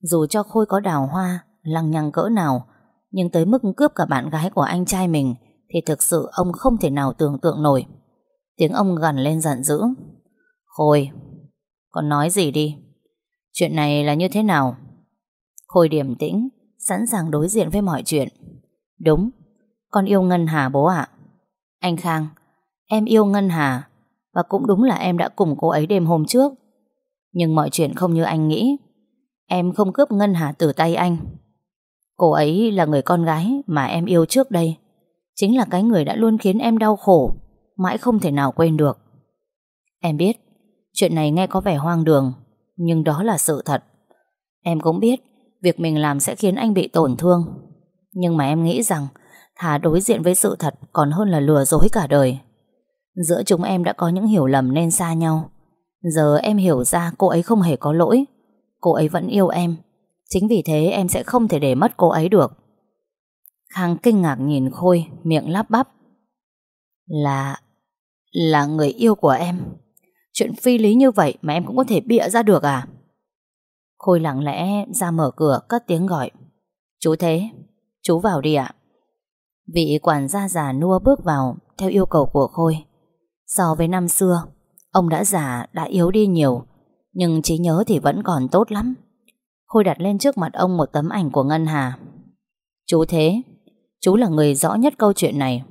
Dù cho Khôi có đào hoa, lăng nhăng cỡ nào, nhưng tới mức cướp cả bạn gái của anh trai mình thì thực sự ông không thể nào tưởng tượng nổi. Tiếng ông gằn lên giận dữ. Khôi, con nói gì đi? Chuyện này là như thế nào? Khôi điểm tĩnh, sẵn sàng đối diện với mọi chuyện. Đúng, con yêu Ngân Hà bố ạ. Anh Khang, em yêu Ngân Hà và cũng đúng là em đã cùng cô ấy đêm hôm trước. Nhưng mọi chuyện không như anh nghĩ. Em không cướp Ngân Hà từ tay anh. Cô ấy là người con gái mà em yêu trước đây. Chính là cái người đã luôn khiến em đau khổ, mãi không thể nào quên được. Em biết, chuyện này nghe có vẻ hoang đường, nhưng đó là sự thật. Em cũng biết, việc mình làm sẽ khiến anh bị tổn thương. Nhưng mà em nghĩ rằng, thà đối diện với sự thật còn hơn là lừa dối cả đời. Giữa chúng em đã có những hiểu lầm nên xa nhau. Giờ em hiểu ra cô ấy không hề có lỗi. Cô ấy vẫn yêu em. Chính vì thế em sẽ không thể để mất cô ấy được. Khang kinh ngạc nhìn Khôi, miệng lắp bắp. Là... là người yêu của em. Chuyện phi lý như vậy mà em cũng có thể bịa ra được à? Khôi lặng lẽ ra mở cửa cất tiếng gọi. Chú Thế, chú vào đi ạ. Vị quản gia già nua bước vào theo yêu cầu của Khôi. So với năm xưa, ông đã già, đã yếu đi nhiều, nhưng trí nhớ thì vẫn còn tốt lắm. Khôi đặt lên trước mặt ông một tấm ảnh của Ngân Hà. Chú Thế, chú là người rõ nhất câu chuyện này.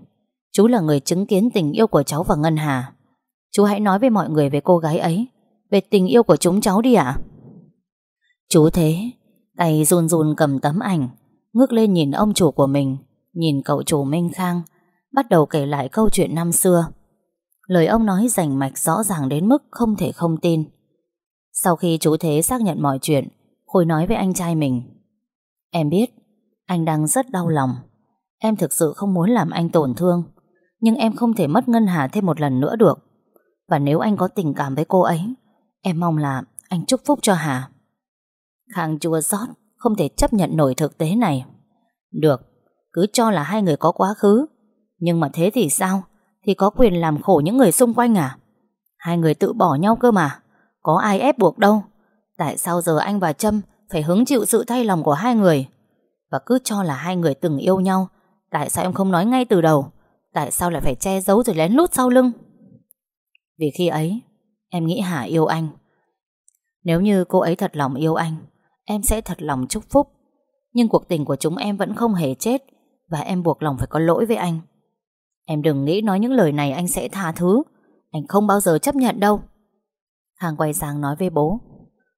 Chú là người chứng kiến tình yêu của cháu và Ngân Hà. Chú hãy nói với mọi người về cô gái ấy, về tình yêu của chúng cháu đi ạ. Chú Thế, tay run run cầm tấm ảnh, ngước lên nhìn ông chủ của mình, nhìn cậu chủ Minh Khang, bắt đầu kể lại câu chuyện năm xưa. Lời ông nói rành mạch rõ ràng đến mức không thể không tin. Sau khi chú Thế xác nhận mọi chuyện, Khôi nói với anh trai mình. Em biết, anh đang rất đau lòng. Em thực sự không muốn làm anh tổn thương, nhưng em không thể mất Ngân Hà thêm một lần nữa được. Và nếu anh có tình cảm với cô ấy, em mong là anh chúc phúc cho Hà. Khang chua xót không thể chấp nhận nổi thực tế này. Được, cứ cho là hai người có quá khứ. Nhưng mà thế thì sao? Thì có quyền làm khổ những người xung quanh à? Hai người tự bỏ nhau cơ mà. Có ai ép buộc đâu. Tại sao giờ anh và Trâm phải hứng chịu sự thay lòng của hai người? Và cứ cho là hai người từng yêu nhau. Tại sao em không nói ngay từ đầu? Tại sao lại phải che giấu rồi lén lút sau lưng? Vì khi ấy, em nghĩ Hà yêu anh. Nếu như cô ấy thật lòng yêu anh, em sẽ thật lòng chúc phúc. Nhưng cuộc tình của chúng em vẫn không hề chết và em buộc lòng phải có lỗi với anh. Em đừng nghĩ nói những lời này anh sẽ tha thứ. Anh không bao giờ chấp nhận đâu. Hàng quay sang nói với bố.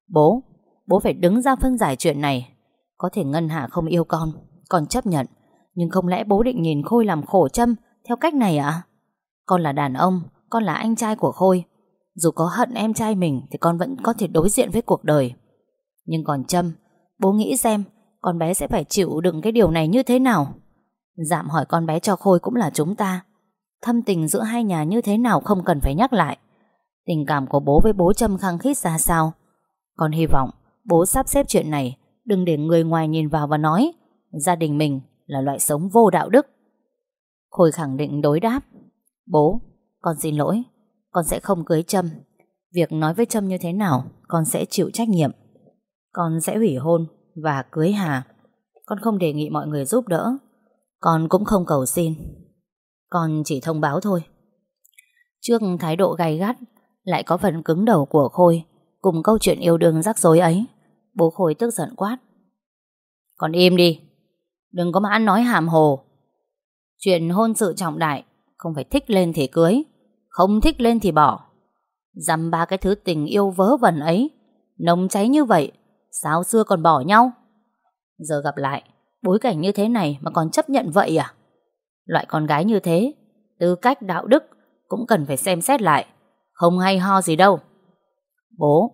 Bố, bố phải đứng ra phân giải chuyện này. Có thể Ngân hà không yêu con, con chấp nhận. Nhưng không lẽ bố định nhìn Khôi làm khổ châm theo cách này ạ? Con là đàn ông, con là anh trai của Khôi. Dù có hận em trai mình thì con vẫn có thể đối diện với cuộc đời. Nhưng còn Trâm, bố nghĩ xem con bé sẽ phải chịu đựng cái điều này như thế nào. Dạm hỏi con bé cho Khôi cũng là chúng ta. Thâm tình giữa hai nhà như thế nào không cần phải nhắc lại. Tình cảm của bố với bố Trâm khăng khít ra sao. Con hy vọng bố sắp xếp chuyện này đừng để người ngoài nhìn vào và nói gia đình mình là loại sống vô đạo đức. Khôi khẳng định đối đáp. Bố, con xin lỗi, con sẽ không cưới Trâm. Việc nói với Trâm như thế nào, con sẽ chịu trách nhiệm. Con sẽ hủy hôn và cưới Hà. Con không đề nghị mọi người giúp đỡ. Con cũng không cầu xin. Con chỉ thông báo thôi. Trước thái độ gay gắt, lại có phần cứng đầu của Khôi, cùng câu chuyện yêu đương rắc rối ấy, bố Khôi tức giận quát. Con im đi, đừng có mà ăn nói hàm hồ. Chuyện hôn sự trọng đại, không phải thích lên thì cưới, không thích lên thì bỏ. Dăm ba cái thứ tình yêu vớ vẩn ấy, nồng cháy như vậy, sao xưa còn bỏ nhau? Giờ gặp lại, bối cảnh như thế này mà còn chấp nhận vậy à? Loại con gái như thế, tư cách đạo đức cũng cần phải xem xét lại. Không hay ho gì đâu Bố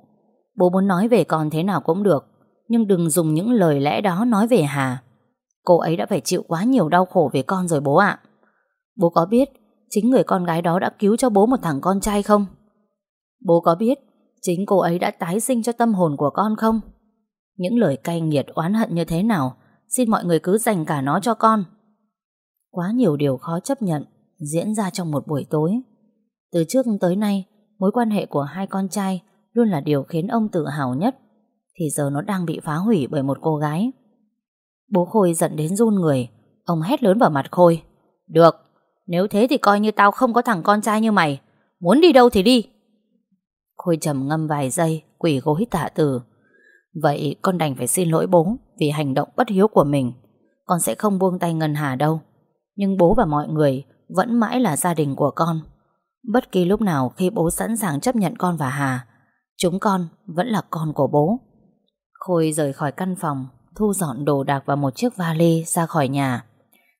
Bố muốn nói về con thế nào cũng được Nhưng đừng dùng những lời lẽ đó nói về Hà Cô ấy đã phải chịu quá nhiều đau khổ về con rồi bố ạ Bố có biết Chính người con gái đó đã cứu cho bố một thằng con trai không? Bố có biết Chính cô ấy đã tái sinh cho tâm hồn của con không? Những lời cay nghiệt oán hận như thế nào Xin mọi người cứ dành cả nó cho con. Quá nhiều điều khó chấp nhận Diễn ra trong một buổi tối. Từ trước tới nay Mối quan hệ của hai con trai Luôn là điều khiến ông tự hào nhất Thì giờ nó đang bị phá hủy bởi một cô gái. Bố Khôi giận đến run người Ông hét lớn vào mặt Khôi Được, nếu thế thì coi như tao không có thằng con trai như mày. Muốn đi đâu thì đi. Khôi trầm ngâm vài giây Quỷ gối tạ từ. Vậy con đành phải xin lỗi bố Vì hành động bất hiếu của mình. Con sẽ không buông tay Ngân Hà đâu. Nhưng bố và mọi người Vẫn mãi là gia đình của con. Bất kỳ lúc nào khi bố sẵn sàng chấp nhận con và Hà, Chúng con vẫn là con của bố. Khôi rời khỏi căn phòng, Thu dọn đồ đạc vào một chiếc vali ra khỏi nhà.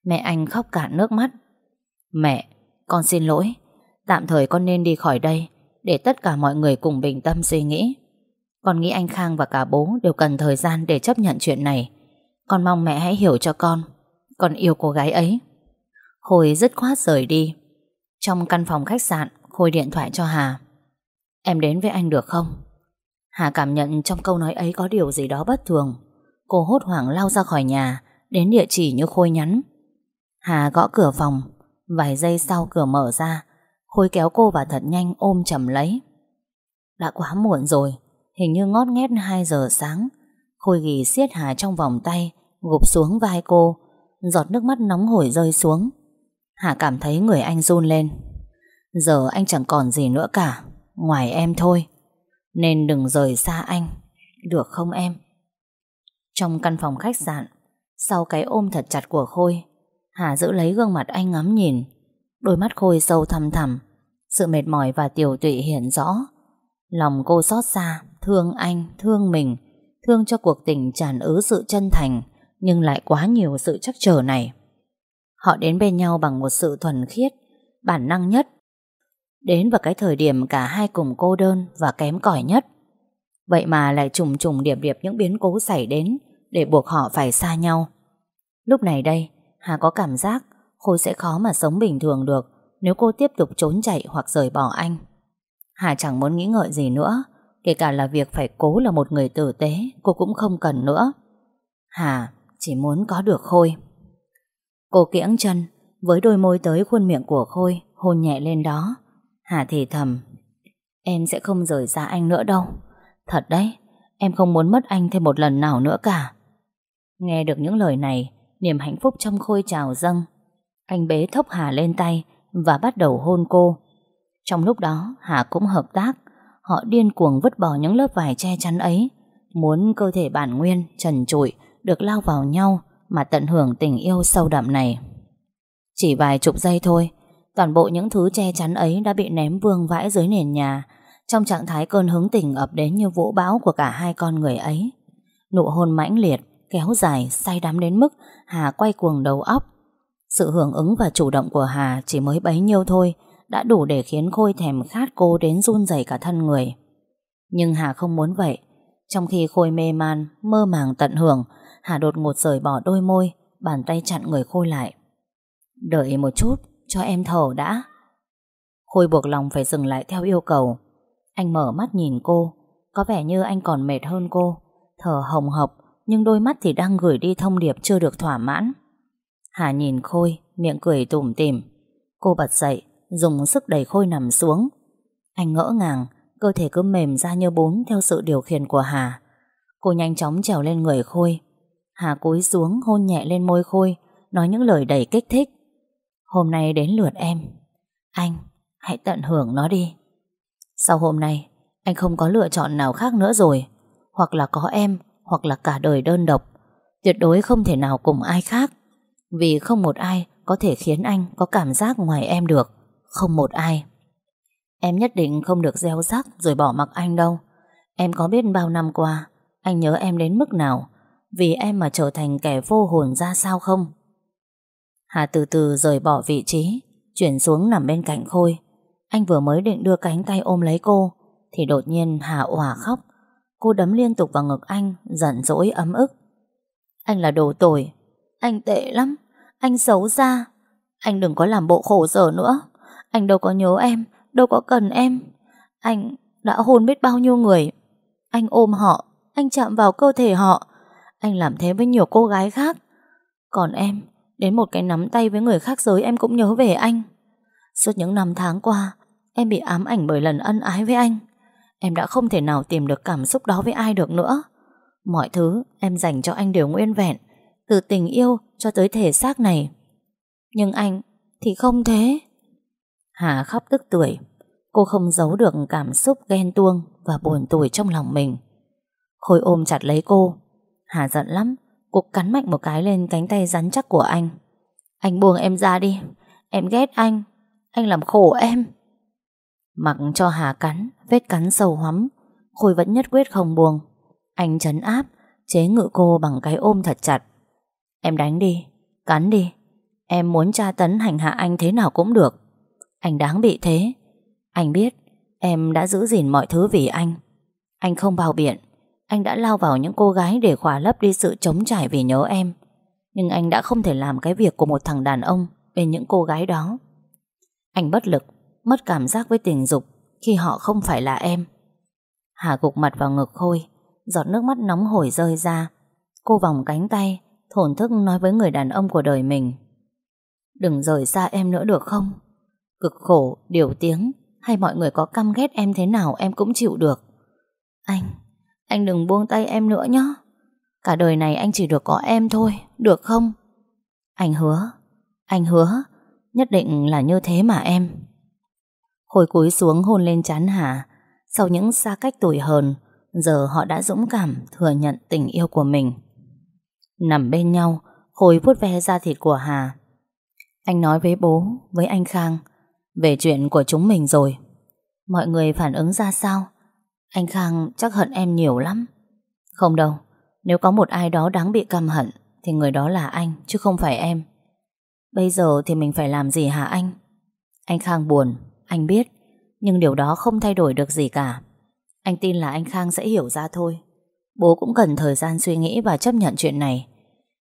Mẹ anh khóc cả nước mắt. Mẹ, con xin lỗi. Tạm thời con nên đi khỏi đây Để tất cả mọi người cùng bình tâm suy nghĩ. Con nghĩ anh Khang và cả bố Đều cần thời gian để chấp nhận chuyện này. Con mong mẹ hãy hiểu cho con Con yêu cô gái ấy. Khôi dứt khoát rời đi. Trong căn phòng khách sạn Khôi điện thoại cho Hà. Em đến với anh được không? Hà cảm nhận trong câu nói ấy có điều gì đó bất thường. Cô hốt hoảng lao ra khỏi nhà Đến địa chỉ như Khôi nhắn. Hà gõ cửa phòng Vài giây sau cửa mở ra, Khôi kéo cô vào thật nhanh ôm chầm lấy. Đã quá muộn rồi, Hình như ngót nghét 2 giờ sáng. Khôi ghi siết Hà trong vòng tay, Gục xuống vai cô, Giọt nước mắt nóng hổi rơi xuống. Hà cảm thấy người anh run lên. Giờ anh chẳng còn gì nữa cả, Ngoài em thôi. Nên đừng rời xa anh, Được không em? Trong căn phòng khách sạn, Sau cái ôm thật chặt của Khôi Hà giữ lấy gương mặt anh ngắm nhìn. Đôi mắt Khôi sâu thăm thẳm. Sự mệt mỏi và tiểu tụy hiện rõ. Lòng cô xót xa Thương anh, thương mình Thương cho cuộc tình tràn ứ sự chân thành Nhưng lại quá nhiều sự chắc trở này. Họ đến bên nhau bằng một sự thuần khiết Bản năng nhất. Đến vào cái thời điểm cả hai cùng cô đơn Và kém cỏi nhất. Vậy mà lại trùng trùng điệp điệp những biến cố xảy đến Để buộc họ phải xa nhau. Lúc này đây Hà có cảm giác Khôi sẽ khó mà sống bình thường được Nếu cô tiếp tục trốn chạy hoặc rời bỏ anh. Hà chẳng muốn nghĩ ngợi gì nữa, Kể cả là việc phải cố là một người tử tế, Cô cũng không cần nữa. Hà chỉ muốn có được Khôi. Cô kiễng chân, Với đôi môi tới khuôn miệng của Khôi, Hôn nhẹ lên đó. Hà thì thầm, Em sẽ không rời xa anh nữa đâu. Thật đấy, Em không muốn mất anh thêm một lần nào nữa cả. Nghe được những lời này Niềm hạnh phúc trong Khôi trào dâng. Anh bế thốc Hà lên tay Và bắt đầu hôn cô. Trong lúc đó, Hà cũng hợp tác. Họ điên cuồng vứt bỏ những lớp vải che chắn ấy, Muốn cơ thể bản nguyên, Trần trụi Được lao vào nhau Mà tận hưởng tình yêu sâu đậm này. Chỉ vài chục giây thôi, Toàn bộ những thứ che chắn ấy Đã bị ném vương vãi dưới nền nhà, Trong trạng thái cơn hứng tình ập đến như vũ bão Của cả hai con người ấy. Nụ hôn mãnh liệt kéo dài, say đắm đến mức Hà quay cuồng đầu óc. Sự hưởng ứng và chủ động của Hà chỉ mới bấy nhiêu thôi, đã đủ để khiến Khôi thèm khát cô đến run rẩy cả thân người. Nhưng Hà không muốn vậy. Trong khi Khôi mê man, mơ màng tận hưởng, Hà đột ngột rời bỏ đôi môi, bàn tay chặn người Khôi lại. Đợi một chút, cho em thở đã. Khôi buộc lòng phải dừng lại theo yêu cầu. Anh mở mắt nhìn cô, có vẻ như anh còn mệt hơn cô, thở hồng hộc, nhưng đôi mắt thì đang gửi đi thông điệp chưa được thỏa mãn. Hà nhìn Khôi, miệng cười tủm tỉm. Cô bật dậy, dùng sức đẩy Khôi nằm xuống. Anh ngỡ ngàng, cơ thể cứ mềm ra như bún theo sự điều khiển của Hà. Cô nhanh chóng trèo lên người Khôi. Hà cúi xuống hôn nhẹ lên môi Khôi, nói những lời đầy kích thích. Hôm nay đến lượt em. Anh, hãy tận hưởng nó đi. Sau hôm nay, anh không có lựa chọn nào khác nữa rồi. Hoặc là có em, hoặc là cả đời đơn độc. Tuyệt đối không thể nào cùng ai khác. Vì không một ai có thể khiến anh có cảm giác ngoài em được. Không một ai. Em nhất định không được gieo rắc rồi bỏ mặc anh đâu. Em có biết bao năm qua, anh nhớ em đến mức nào, vì em mà trở thành kẻ vô hồn ra sao không? Hà từ từ rời bỏ vị trí, chuyển xuống nằm bên cạnh Khôi. Anh vừa mới định đưa cánh tay ôm lấy cô, Thì đột nhiên Hà òa khóc Cô đấm liên tục vào ngực anh, Giận dỗi, ấm ức. Anh là đồ tồi. Anh tệ lắm. Anh xấu xa. Anh đừng có làm bộ khổ sở nữa. Anh đâu có nhớ em, Đâu có cần em. Anh đã hôn biết bao nhiêu người. Anh ôm họ. Anh chạm vào cơ thể họ. Anh làm thế với nhiều cô gái khác. Còn em, Đến một cái nắm tay với người khác giới em cũng nhớ về anh. Suốt những năm tháng qua, Em bị ám ảnh bởi lần ân ái với anh. Em đã không thể nào tìm được cảm xúc đó với ai được nữa. Mọi thứ em dành cho anh đều nguyên vẹn, Từ tình yêu cho tới thể xác này. Nhưng anh thì không thế. Hà khóc tức tuổi. Cô không giấu được cảm xúc ghen tuông Và buồn tủi trong lòng mình. Khôi ôm chặt lấy cô. Hà giận lắm, Cô cắn mạnh một cái lên cánh tay rắn chắc của anh. Anh buông em ra đi, Em ghét anh Anh làm khổ em. Mặc cho Hà cắn, Vết cắn sâu hoắm Khôi vẫn nhất quyết không buông. Anh chấn áp, Chế ngự cô bằng cái ôm thật chặt. Em đánh đi, Cắn đi. Em muốn tra tấn hành hạ anh thế nào cũng được. Anh đáng bị thế. Anh biết, Em đã giữ gìn mọi thứ vì anh. Anh không bao biện. Anh đã lao vào những cô gái để khỏa lấp đi sự chống trải vì nhớ em. Nhưng anh đã không thể làm cái việc của một thằng đàn ông Bên những cô gái đó. Anh bất lực. Mất cảm giác với tình dục Khi họ không phải là em. Hà gục mặt vào ngực Khôi Giọt nước mắt nóng hổi rơi ra. Cô vòng cánh tay Thổn thức nói với người đàn ông của đời mình. Đừng rời xa em nữa được không? Cực khổ, điều tiếng Hay mọi người có căm ghét em thế nào Em cũng chịu được. Anh, anh đừng buông tay em nữa nhé. Cả đời này anh chỉ được có em thôi Được không? Anh hứa Anh hứa Nhất định là như thế mà em. Khôi cúi xuống hôn lên chán Hà. Sau những xa cách tuổi hờn, Giờ họ đã dũng cảm thừa nhận tình yêu của mình. Nằm bên nhau, Khôi vuốt ve da thịt của Hà. Anh nói với bố, Với anh Khang, Về chuyện của chúng mình rồi. Mọi người phản ứng ra sao? Anh Khang chắc hận em nhiều lắm. Không đâu, Nếu có một ai đó đáng bị căm hận, Thì người đó là anh, chứ không phải em. Bây giờ thì mình phải làm gì hả anh? Anh Khang buồn. Anh biết, Nhưng điều đó không thay đổi được gì cả. Anh tin là anh Khang sẽ hiểu ra thôi. Bố cũng cần thời gian suy nghĩ và chấp nhận chuyện này.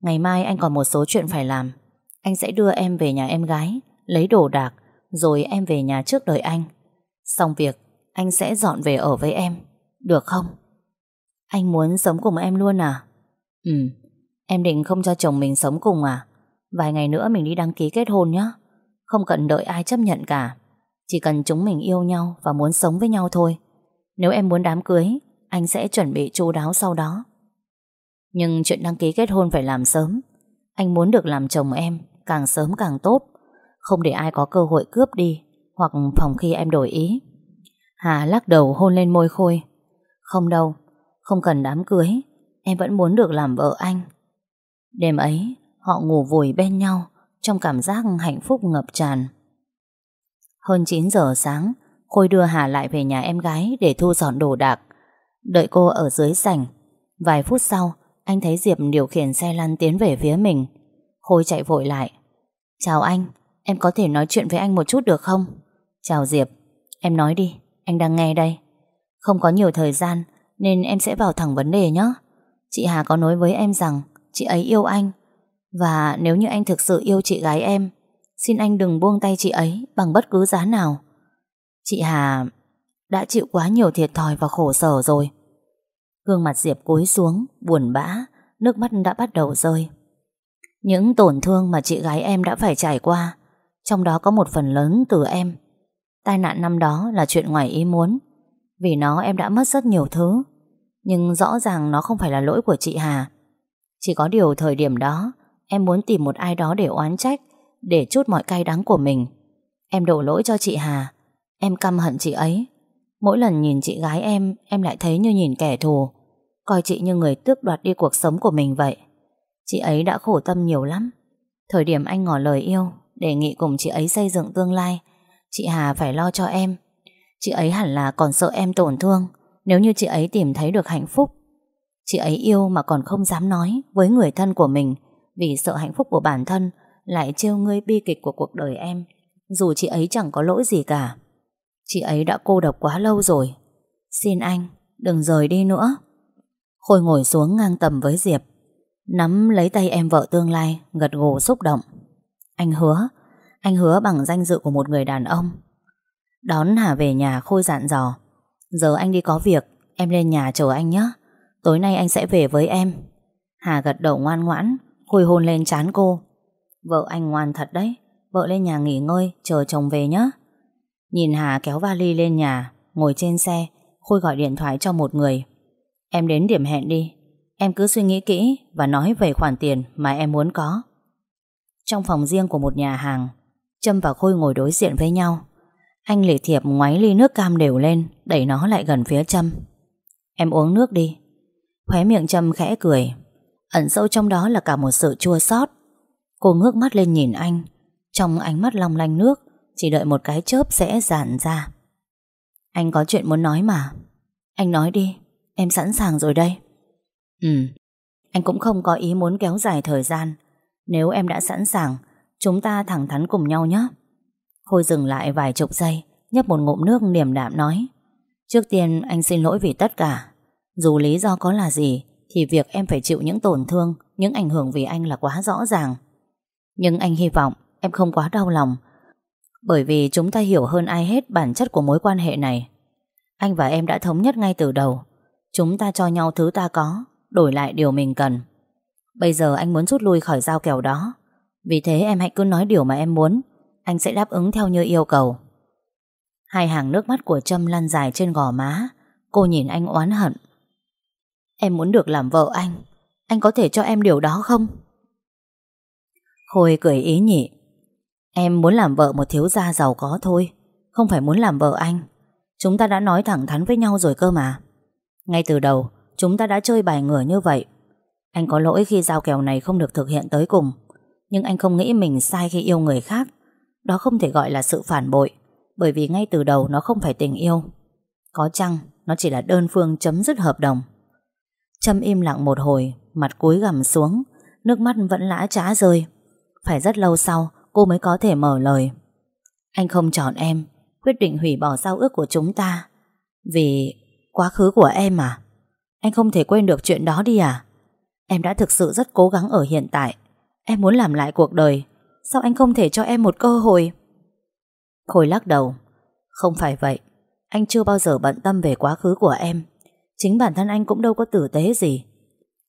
Ngày mai anh còn một số chuyện phải làm. Anh sẽ đưa em về nhà em gái, Lấy đồ đạc, Rồi em về nhà trước đợi anh. Xong việc, Anh sẽ dọn về ở với em. Được không? Anh muốn sống cùng em luôn à? Ừ Em định không cho chồng mình sống cùng à? Vài ngày nữa mình đi đăng ký kết hôn nhé Không cần đợi ai chấp nhận cả. Chỉ cần chúng mình yêu nhau Và muốn sống với nhau thôi. Nếu em muốn đám cưới, Anh sẽ chuẩn bị chu đáo sau đó. Nhưng chuyện đăng ký kết hôn phải làm sớm. Anh muốn được làm chồng em Càng sớm càng tốt. Không để ai có cơ hội cướp đi Hoặc phòng khi em đổi ý. Hà lắc đầu hôn lên môi Khôi. Không đâu, Không cần đám cưới. Em vẫn muốn được làm vợ anh. Đêm ấy, Họ ngủ vùi bên nhau Trong cảm giác hạnh phúc ngập tràn. Hơn 9 giờ sáng, Khôi đưa Hà lại về nhà em gái Để thu dọn đồ đạc. Đợi cô ở dưới sảnh, Vài phút sau, Anh thấy Diệp điều khiển xe lăn tiến về phía mình. Khôi chạy vội lại. Chào anh, Em có thể nói chuyện với anh một chút được không? Chào Diệp, Em nói đi, Anh đang nghe đây. Không có nhiều thời gian Nên em sẽ vào thẳng vấn đề nhé. Chị Hà có nói với em rằng Chị ấy yêu anh Và nếu như anh thực sự yêu chị gái em Xin anh đừng buông tay chị ấy Bằng bất cứ giá nào Chị Hà đã chịu quá nhiều thiệt thòi và khổ sở rồi. Gương mặt Diệp cúi xuống, buồn bã, nước mắt đã bắt đầu rơi. Những tổn thương mà chị gái em đã phải trải qua, trong đó có một phần lớn từ em. Tai nạn năm đó là chuyện ngoài ý muốn, vì nó em đã mất rất nhiều thứ. Nhưng rõ ràng nó không phải là lỗi của chị Hà. Chỉ có điều thời điểm đó, em muốn tìm một ai đó để oán trách, để chút mọi cay đắng của mình. Em đổ lỗi cho chị Hà, em căm hận chị ấy, Mỗi lần nhìn chị gái em Em lại thấy như nhìn kẻ thù. Coi chị như người tước đoạt đi cuộc sống của mình vậy. Chị ấy đã khổ tâm nhiều lắm. Thời điểm anh ngỏ lời yêu Đề nghị cùng chị ấy xây dựng tương lai Chị Hà phải lo cho em. Chị ấy hẳn là còn sợ em tổn thương Nếu như chị ấy tìm thấy được hạnh phúc. Chị ấy yêu mà còn không dám nói Với người thân của mình Vì sợ hạnh phúc của bản thân lại trêu ngươi bi kịch của cuộc đời em. Dù chị ấy chẳng có lỗi gì cả. Chị ấy đã cô độc quá lâu rồi. Xin anh, Đừng rời đi nữa. Khôi ngồi xuống ngang tầm với Diệp. Nắm lấy tay em vợ tương lai, Gật gù xúc động. Anh hứa Anh hứa bằng danh dự của một người đàn ông. Đón Hà về nhà Khôi dặn dò. Giờ anh đi có việc, Em lên nhà chờ anh nhé. Tối nay anh sẽ về với em. Hà gật đầu ngoan ngoãn, Khôi hôn lên chán cô. Vợ anh ngoan thật đấy. Vợ lên nhà nghỉ ngơi, Chờ chồng về nhé Nhìn Hà kéo vali lên nhà, Ngồi trên xe, Khôi gọi điện thoại cho một người. Em đến điểm hẹn đi. Em cứ suy nghĩ kỹ Và nói về khoản tiền mà em muốn có. Trong phòng riêng của một nhà hàng, Trâm và Khôi ngồi đối diện với nhau. Anh lệ thiệp ngoáy ly nước cam đều lên, Đẩy nó lại gần phía Trâm. Em uống nước đi. Khóe miệng Trâm khẽ cười. Ẩn sâu trong đó là cả một sự chua xót. Cô ngước mắt lên nhìn anh. Trong ánh mắt long lanh nước, Chỉ đợi một cái chớp sẽ giãn ra. Anh có chuyện muốn nói mà. Anh nói đi, Em sẵn sàng rồi đây. Ừ Anh cũng không có ý muốn kéo dài thời gian. Nếu em đã sẵn sàng, Chúng ta thẳng thắn cùng nhau nhé. Khôi dừng lại vài chục giây, Nhấp một ngụm nước niềm đạm nói. Trước tiên anh xin lỗi vì tất cả. Dù lý do có là gì, Thì việc em phải chịu những tổn thương, Những ảnh hưởng vì anh là quá rõ ràng. Nhưng anh hy vọng em không quá đau lòng. Bởi vì chúng ta hiểu hơn ai hết Bản chất của mối quan hệ này. Anh và em đã thống nhất ngay từ đầu. Chúng ta cho nhau thứ ta có, Đổi lại điều mình cần. Bây giờ anh muốn rút lui khỏi giao kèo đó. Vì thế em hãy cứ nói điều mà em muốn. Anh sẽ đáp ứng theo như yêu cầu. Hai hàng nước mắt của Trâm lăn dài trên gò má. Cô nhìn anh oán hận. Em muốn được làm vợ anh. Anh có thể cho em điều đó không? Khôi cười ý nhị. Em muốn làm vợ một thiếu gia giàu có thôi, Không phải muốn làm vợ anh. Chúng ta đã nói thẳng thắn với nhau rồi cơ mà. Ngay từ đầu, Chúng ta đã chơi bài ngửa như vậy. Anh có lỗi khi giao kèo này không được thực hiện tới cùng, Nhưng anh không nghĩ mình sai khi yêu người khác. Đó không thể gọi là sự phản bội, bởi vì ngay từ đầu nó không phải tình yêu. Có chăng Nó chỉ là đơn phương chấm dứt hợp đồng? Trâm im lặng một hồi, Mặt cúi gằm xuống, Nước mắt vẫn lã trá rơi. Phải rất lâu sau, cô mới có thể mở lời. Anh không chọn em, Quyết định hủy bỏ giao ước của chúng ta. Vì quá khứ của em à? Anh không thể quên được chuyện đó đi à? Em đã thực sự rất cố gắng ở hiện tại. Em muốn làm lại cuộc đời. Sao anh không thể cho em một cơ hội? Khôi lắc đầu. Không phải vậy. Anh chưa bao giờ bận tâm về quá khứ của em. Chính bản thân anh cũng đâu có tử tế gì.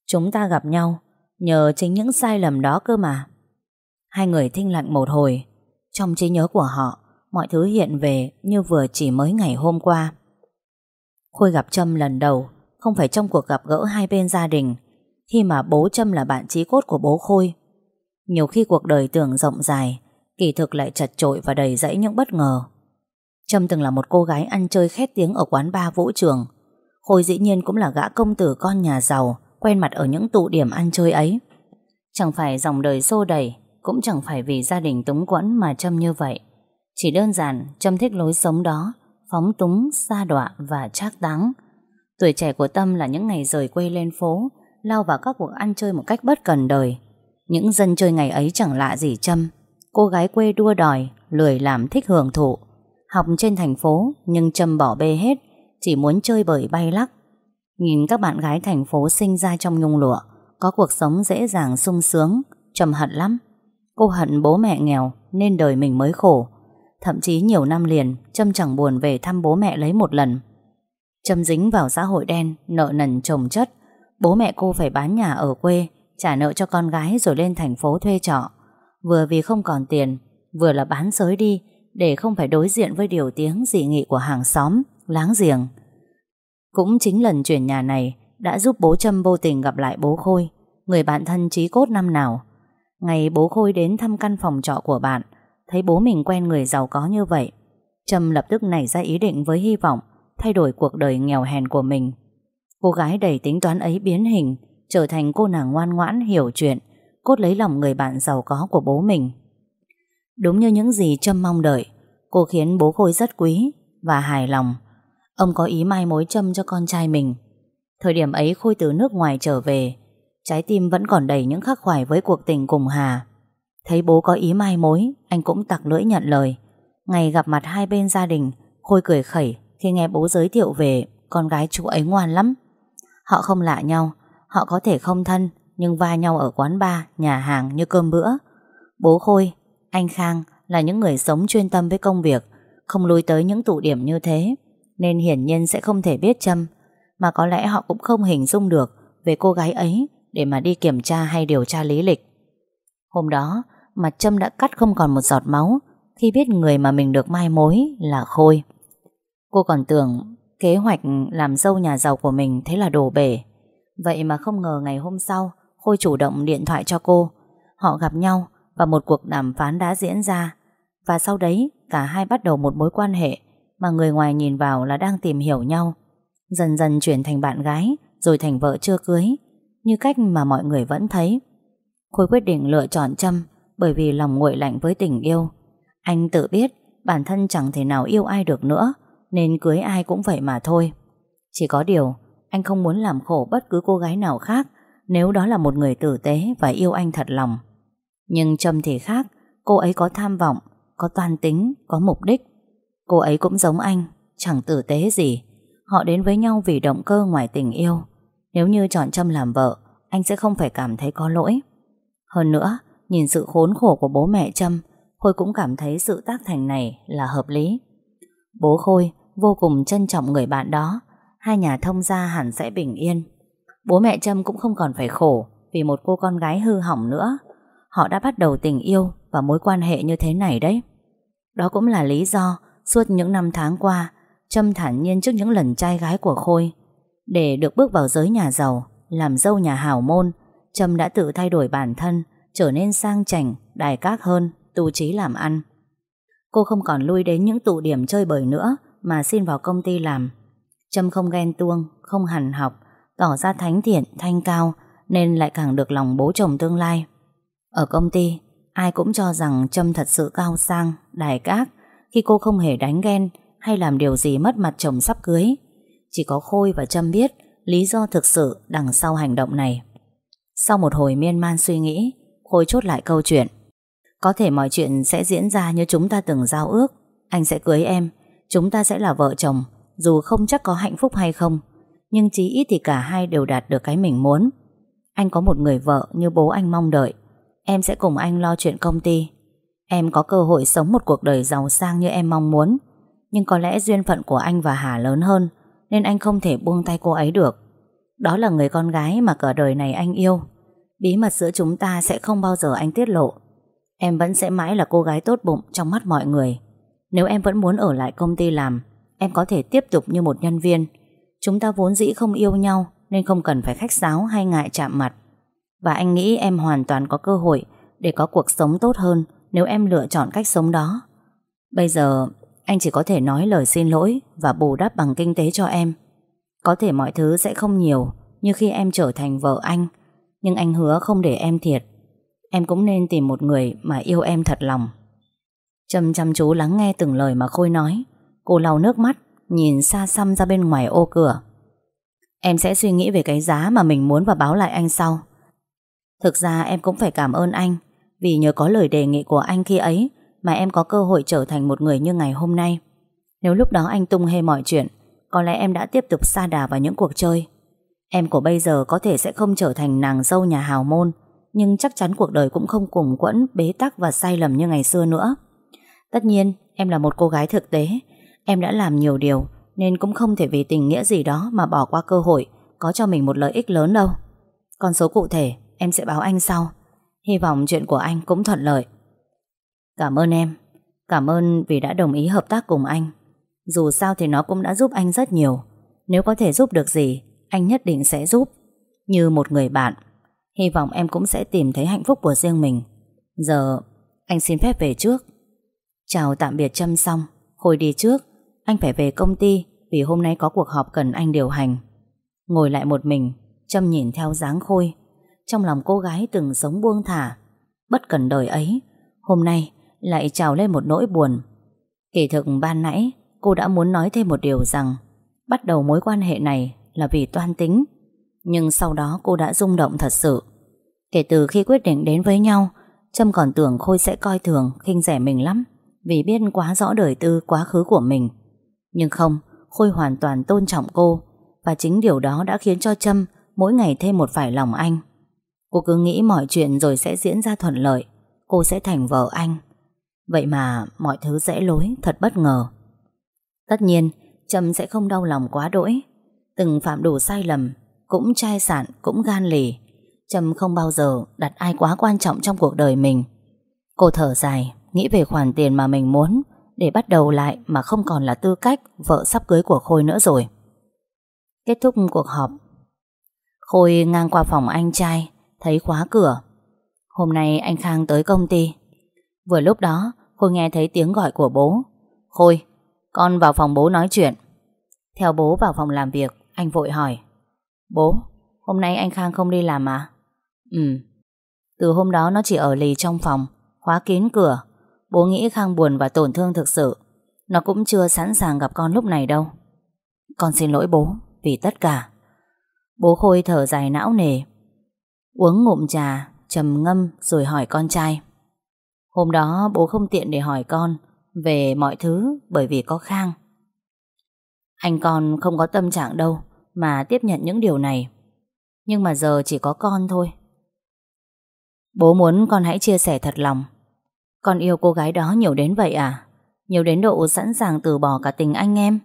Chúng ta gặp nhau, Nhờ chính những sai lầm đó cơ mà. Hai người thinh lặng một hồi. Trong trí nhớ của họ, Mọi thứ hiện về như vừa chỉ mới ngày hôm qua. Khôi gặp Trâm lần đầu, Không phải trong cuộc gặp gỡ hai bên gia đình. Khi mà bố Trâm là bạn trí cốt của bố Khôi, Nhiều khi cuộc đời tưởng rộng dài, Kỳ thực lại chật trội và đầy dẫy những bất ngờ. Trâm từng là một cô gái ăn chơi khét tiếng ở quán bar vũ trường. Khôi dĩ nhiên cũng là gã công tử con nhà giàu, Quen mặt ở những tụ điểm ăn chơi ấy. Chẳng phải dòng đời xô đẩy cũng chẳng phải vì gia đình túng quẫn mà Trâm như vậy Chỉ đơn giản Trâm thích lối sống đó Phóng túng, xa đọa và trác táng Tuổi trẻ của Tâm là những ngày rời quê lên phố Lao vào các cuộc ăn chơi một cách bất cần đời Những dân chơi ngày ấy chẳng lạ gì Trâm Cô gái quê đua đòi, lười làm thích hưởng thụ. Học trên thành phố nhưng Trâm bỏ bê hết, chỉ muốn chơi bời bay lắc. Nhìn các bạn gái thành phố sinh ra trong nhung lụa, có cuộc sống dễ dàng sung sướng, Trâm hận lắm. Cô hận bố mẹ nghèo nên đời mình mới khổ. Thậm chí nhiều năm liền, Trâm chẳng buồn về thăm bố mẹ lấy một lần. Trâm dính vào xã hội đen, nợ nần chồng chất. Bố mẹ cô phải bán nhà ở quê, trả nợ cho con gái rồi lên thành phố thuê trọ. Vừa vì không còn tiền Vừa là bán sới đi Để không phải đối diện với điều tiếng dị nghị của hàng xóm Láng giềng Cũng chính lần chuyển nhà này Đã giúp bố Trâm vô tình gặp lại bố Khôi Người bạn thân trí cốt năm nào Ngày bố Khôi đến thăm căn phòng trọ của bạn Thấy bố mình quen người giàu có như vậy Trâm lập tức nảy ra ý định với hy vọng Thay đổi cuộc đời nghèo hèn của mình Cô gái đầy tính toán ấy biến hình Trở thành cô nàng ngoan ngoãn hiểu chuyện cốt lấy lòng người bạn giàu có của bố mình. Đúng như những gì Trâm mong đợi, cô khiến bố Khôi rất quý và hài lòng. Ông có ý mai mối Trâm cho con trai mình. Thời điểm ấy Khôi từ nước ngoài trở về, trái tim vẫn còn đầy những khắc khoải với cuộc tình cùng Hà. Thấy bố có ý mai mối, anh cũng tặc lưỡi nhận lời. Ngày gặp mặt hai bên gia đình, Khôi cười khẩy khi nghe bố giới thiệu về con gái chú ấy ngoan lắm. Họ không lạ nhau, họ có thể không thân nhưng va nhau ở quán bar, nhà hàng như cơm bữa. Bố Khôi, anh Khang là những người sống chuyên tâm với công việc, không lui tới những tụ điểm như thế, nên hiển nhiên sẽ không thể biết châm mà có lẽ họ cũng không hình dung được về cô gái ấy để mà đi kiểm tra hay điều tra lý lịch. Hôm đó, mặt Trâm đã cắt không còn một giọt máu khi biết người mà mình được mai mối là Khôi. Cô còn tưởng kế hoạch làm dâu nhà giàu của mình thế là đổ bể. Vậy mà không ngờ ngày hôm sau Khôi chủ động điện thoại cho cô. Họ gặp nhau và một cuộc đàm phán đã diễn ra. Và sau đấy cả hai bắt đầu một mối quan hệ mà người ngoài nhìn vào là đang tìm hiểu nhau. Dần dần chuyển thành bạn gái rồi thành vợ chưa cưới như cách mà mọi người vẫn thấy. Khôi quyết định lựa chọn Trâm bởi vì lòng nguội lạnh với tình yêu. Anh tự biết bản thân chẳng thể nào yêu ai được nữa nên cưới ai cũng vậy mà thôi. Chỉ có điều anh không muốn làm khổ bất cứ cô gái nào khác nếu đó là một người tử tế và yêu anh thật lòng. Nhưng Trâm thì khác, cô ấy có tham vọng, có toan tính, có mục đích. Cô ấy cũng giống anh, chẳng tử tế gì. Họ đến với nhau vì động cơ ngoài tình yêu. Nếu như chọn Trâm làm vợ, anh sẽ không phải cảm thấy có lỗi. Hơn nữa, nhìn sự khốn khổ của bố mẹ Trâm, Khôi cũng cảm thấy sự tác thành này là hợp lý. Bố Khôi vô cùng trân trọng người bạn đó, hai nhà thông gia hẳn sẽ bình yên. Bố mẹ Trâm cũng không còn phải khổ vì một cô con gái hư hỏng nữa. Họ đã bắt đầu tình yêu và mối quan hệ như thế này đấy. Đó cũng là lý do suốt những năm tháng qua Trâm thản nhiên trước những lần trai gái của Khôi. Để được bước vào giới nhà giàu, làm dâu nhà hảo môn, Trâm đã tự thay đổi bản thân, trở nên sang chảnh, đài các hơn, tu trí làm ăn. Cô không còn lui đến những tụ điểm chơi bời nữa mà xin vào công ty làm. Trâm không ghen tuông, không hằn học, tỏ ra thánh thiện, thanh cao nên lại càng được lòng bố chồng tương lai. Ở công ty, ai cũng cho rằng Trâm thật sự cao sang, đài các khi cô không hề đánh ghen hay làm điều gì mất mặt chồng sắp cưới. Chỉ có Khôi và Trâm biết lý do thực sự đằng sau hành động này. Sau một hồi miên man suy nghĩ, Khôi chốt lại câu chuyện. Có thể mọi chuyện sẽ diễn ra như chúng ta từng giao ước. Anh sẽ cưới em, chúng ta sẽ là vợ chồng, dù không chắc có hạnh phúc hay không nhưng chí ít thì cả hai đều đạt được cái mình muốn. Anh có một người vợ như bố anh mong đợi. Em sẽ cùng anh lo chuyện công ty. Em có cơ hội sống một cuộc đời giàu sang như em mong muốn. Nhưng có lẽ duyên phận của anh và Hà lớn hơn, nên anh không thể buông tay cô ấy được. Đó là người con gái mà cả đời này anh yêu. Bí mật giữa chúng ta sẽ không bao giờ anh tiết lộ. Em vẫn sẽ mãi là cô gái tốt bụng trong mắt mọi người. Nếu em vẫn muốn ở lại công ty làm, em có thể tiếp tục như một nhân viên, Chúng ta vốn dĩ không yêu nhau Nên không cần phải khách sáo hay ngại chạm mặt Và anh nghĩ em hoàn toàn có cơ hội Để có cuộc sống tốt hơn Nếu em lựa chọn cách sống đó Bây giờ anh chỉ có thể nói lời xin lỗi Và bù đắp bằng kinh tế cho em. Có thể mọi thứ sẽ không nhiều Như khi em trở thành vợ anh, Nhưng anh hứa không để em thiệt. Em cũng nên tìm một người Mà yêu em thật lòng. Trầm chăm chú lắng nghe từng lời mà Khôi nói. Cô lau nước mắt, Nhìn xa xăm ra bên ngoài ô cửa. Em sẽ suy nghĩ về cái giá mà mình muốn và báo lại anh sau. Thực ra em cũng phải cảm ơn anh, Vì nhờ có lời đề nghị của anh khi ấy mà em có cơ hội trở thành một người như ngày hôm nay. Nếu lúc đó anh tung hê mọi chuyện, Có lẽ em đã tiếp tục xa đà vào những cuộc chơi. Em của bây giờ có thể sẽ không trở thành nàng dâu nhà hào môn, Nhưng chắc chắn cuộc đời cũng không cùng quẫn, Bế tắc và sai lầm như ngày xưa nữa. Tất nhiên, em là một cô gái thực tế. Em đã làm nhiều điều, Nên cũng không thể vì tình nghĩa gì đó Mà bỏ qua cơ hội, Có cho mình một lợi ích lớn đâu. Con số cụ thể em sẽ báo anh sau. Hy vọng chuyện của anh cũng thuận lợi. Cảm ơn em. Cảm ơn vì đã đồng ý hợp tác cùng anh. Dù sao thì nó cũng đã giúp anh rất nhiều. Nếu có thể giúp được gì Anh nhất định sẽ giúp. Như một người bạn Hy vọng em cũng sẽ tìm thấy hạnh phúc của riêng mình. Giờ anh xin phép về trước. Chào tạm biệt Trâm xong. Khôi đi trước anh phải về công ty vì hôm nay có cuộc họp cần anh điều hành. Ngồi lại một mình, Trâm nhìn theo dáng Khôi. Trong lòng cô gái từng sống buông thả, bất cần đời ấy, hôm nay lại trào lên một nỗi buồn. Kỳ thực ban nãy, cô đã muốn nói thêm một điều rằng bắt đầu mối quan hệ này là vì toan tính. Nhưng sau đó cô đã rung động thật sự. Kể từ khi quyết định đến với nhau, Trâm còn tưởng Khôi sẽ coi thường, khinh rẻ mình lắm, vì biết quá rõ đời tư quá khứ của mình. Nhưng không, Khôi hoàn toàn tôn trọng cô và chính điều đó đã khiến cho Trâm mỗi ngày thêm một phải lòng anh. Cô cứ nghĩ mọi chuyện rồi sẽ diễn ra thuận lợi, cô sẽ thành vợ anh. Vậy mà mọi thứ rẽ lối thật bất ngờ. Tất nhiên, Trâm sẽ không đau lòng quá đỗi. Từng phạm đủ sai lầm, cũng chai sạn, cũng gan lì. Trâm không bao giờ đặt ai quá quan trọng trong cuộc đời mình. Cô thở dài, nghĩ về khoản tiền mà mình muốn để bắt đầu lại mà không còn là tư cách vợ sắp cưới của Khôi nữa rồi. Kết thúc cuộc họp, Khôi ngang qua phòng anh trai, thấy khóa cửa. Hôm nay anh Khang tới công ty. Vừa lúc đó, Khôi nghe thấy tiếng gọi của bố. Khôi, con vào phòng bố nói chuyện. Theo bố vào phòng làm việc, anh vội hỏi. Bố, hôm nay anh Khang không đi làm à? Ừ. Từ hôm đó nó chỉ ở lì trong phòng, khóa kín cửa. Bố nghĩ Khang buồn và tổn thương thực sự. Nó cũng chưa sẵn sàng gặp con lúc này đâu. Con xin lỗi bố vì tất cả. Bố Khôi thở dài não nề. Uống ngụm trà, trầm ngâm rồi hỏi con trai. Hôm đó bố không tiện để hỏi con về mọi thứ bởi vì có Khang. Anh con không có tâm trạng đâu mà tiếp nhận những điều này. Nhưng mà giờ chỉ có con thôi. Bố muốn con hãy chia sẻ thật lòng. Con yêu cô gái đó nhiều đến vậy à? Nhiều đến độ sẵn sàng từ bỏ cả tình anh em.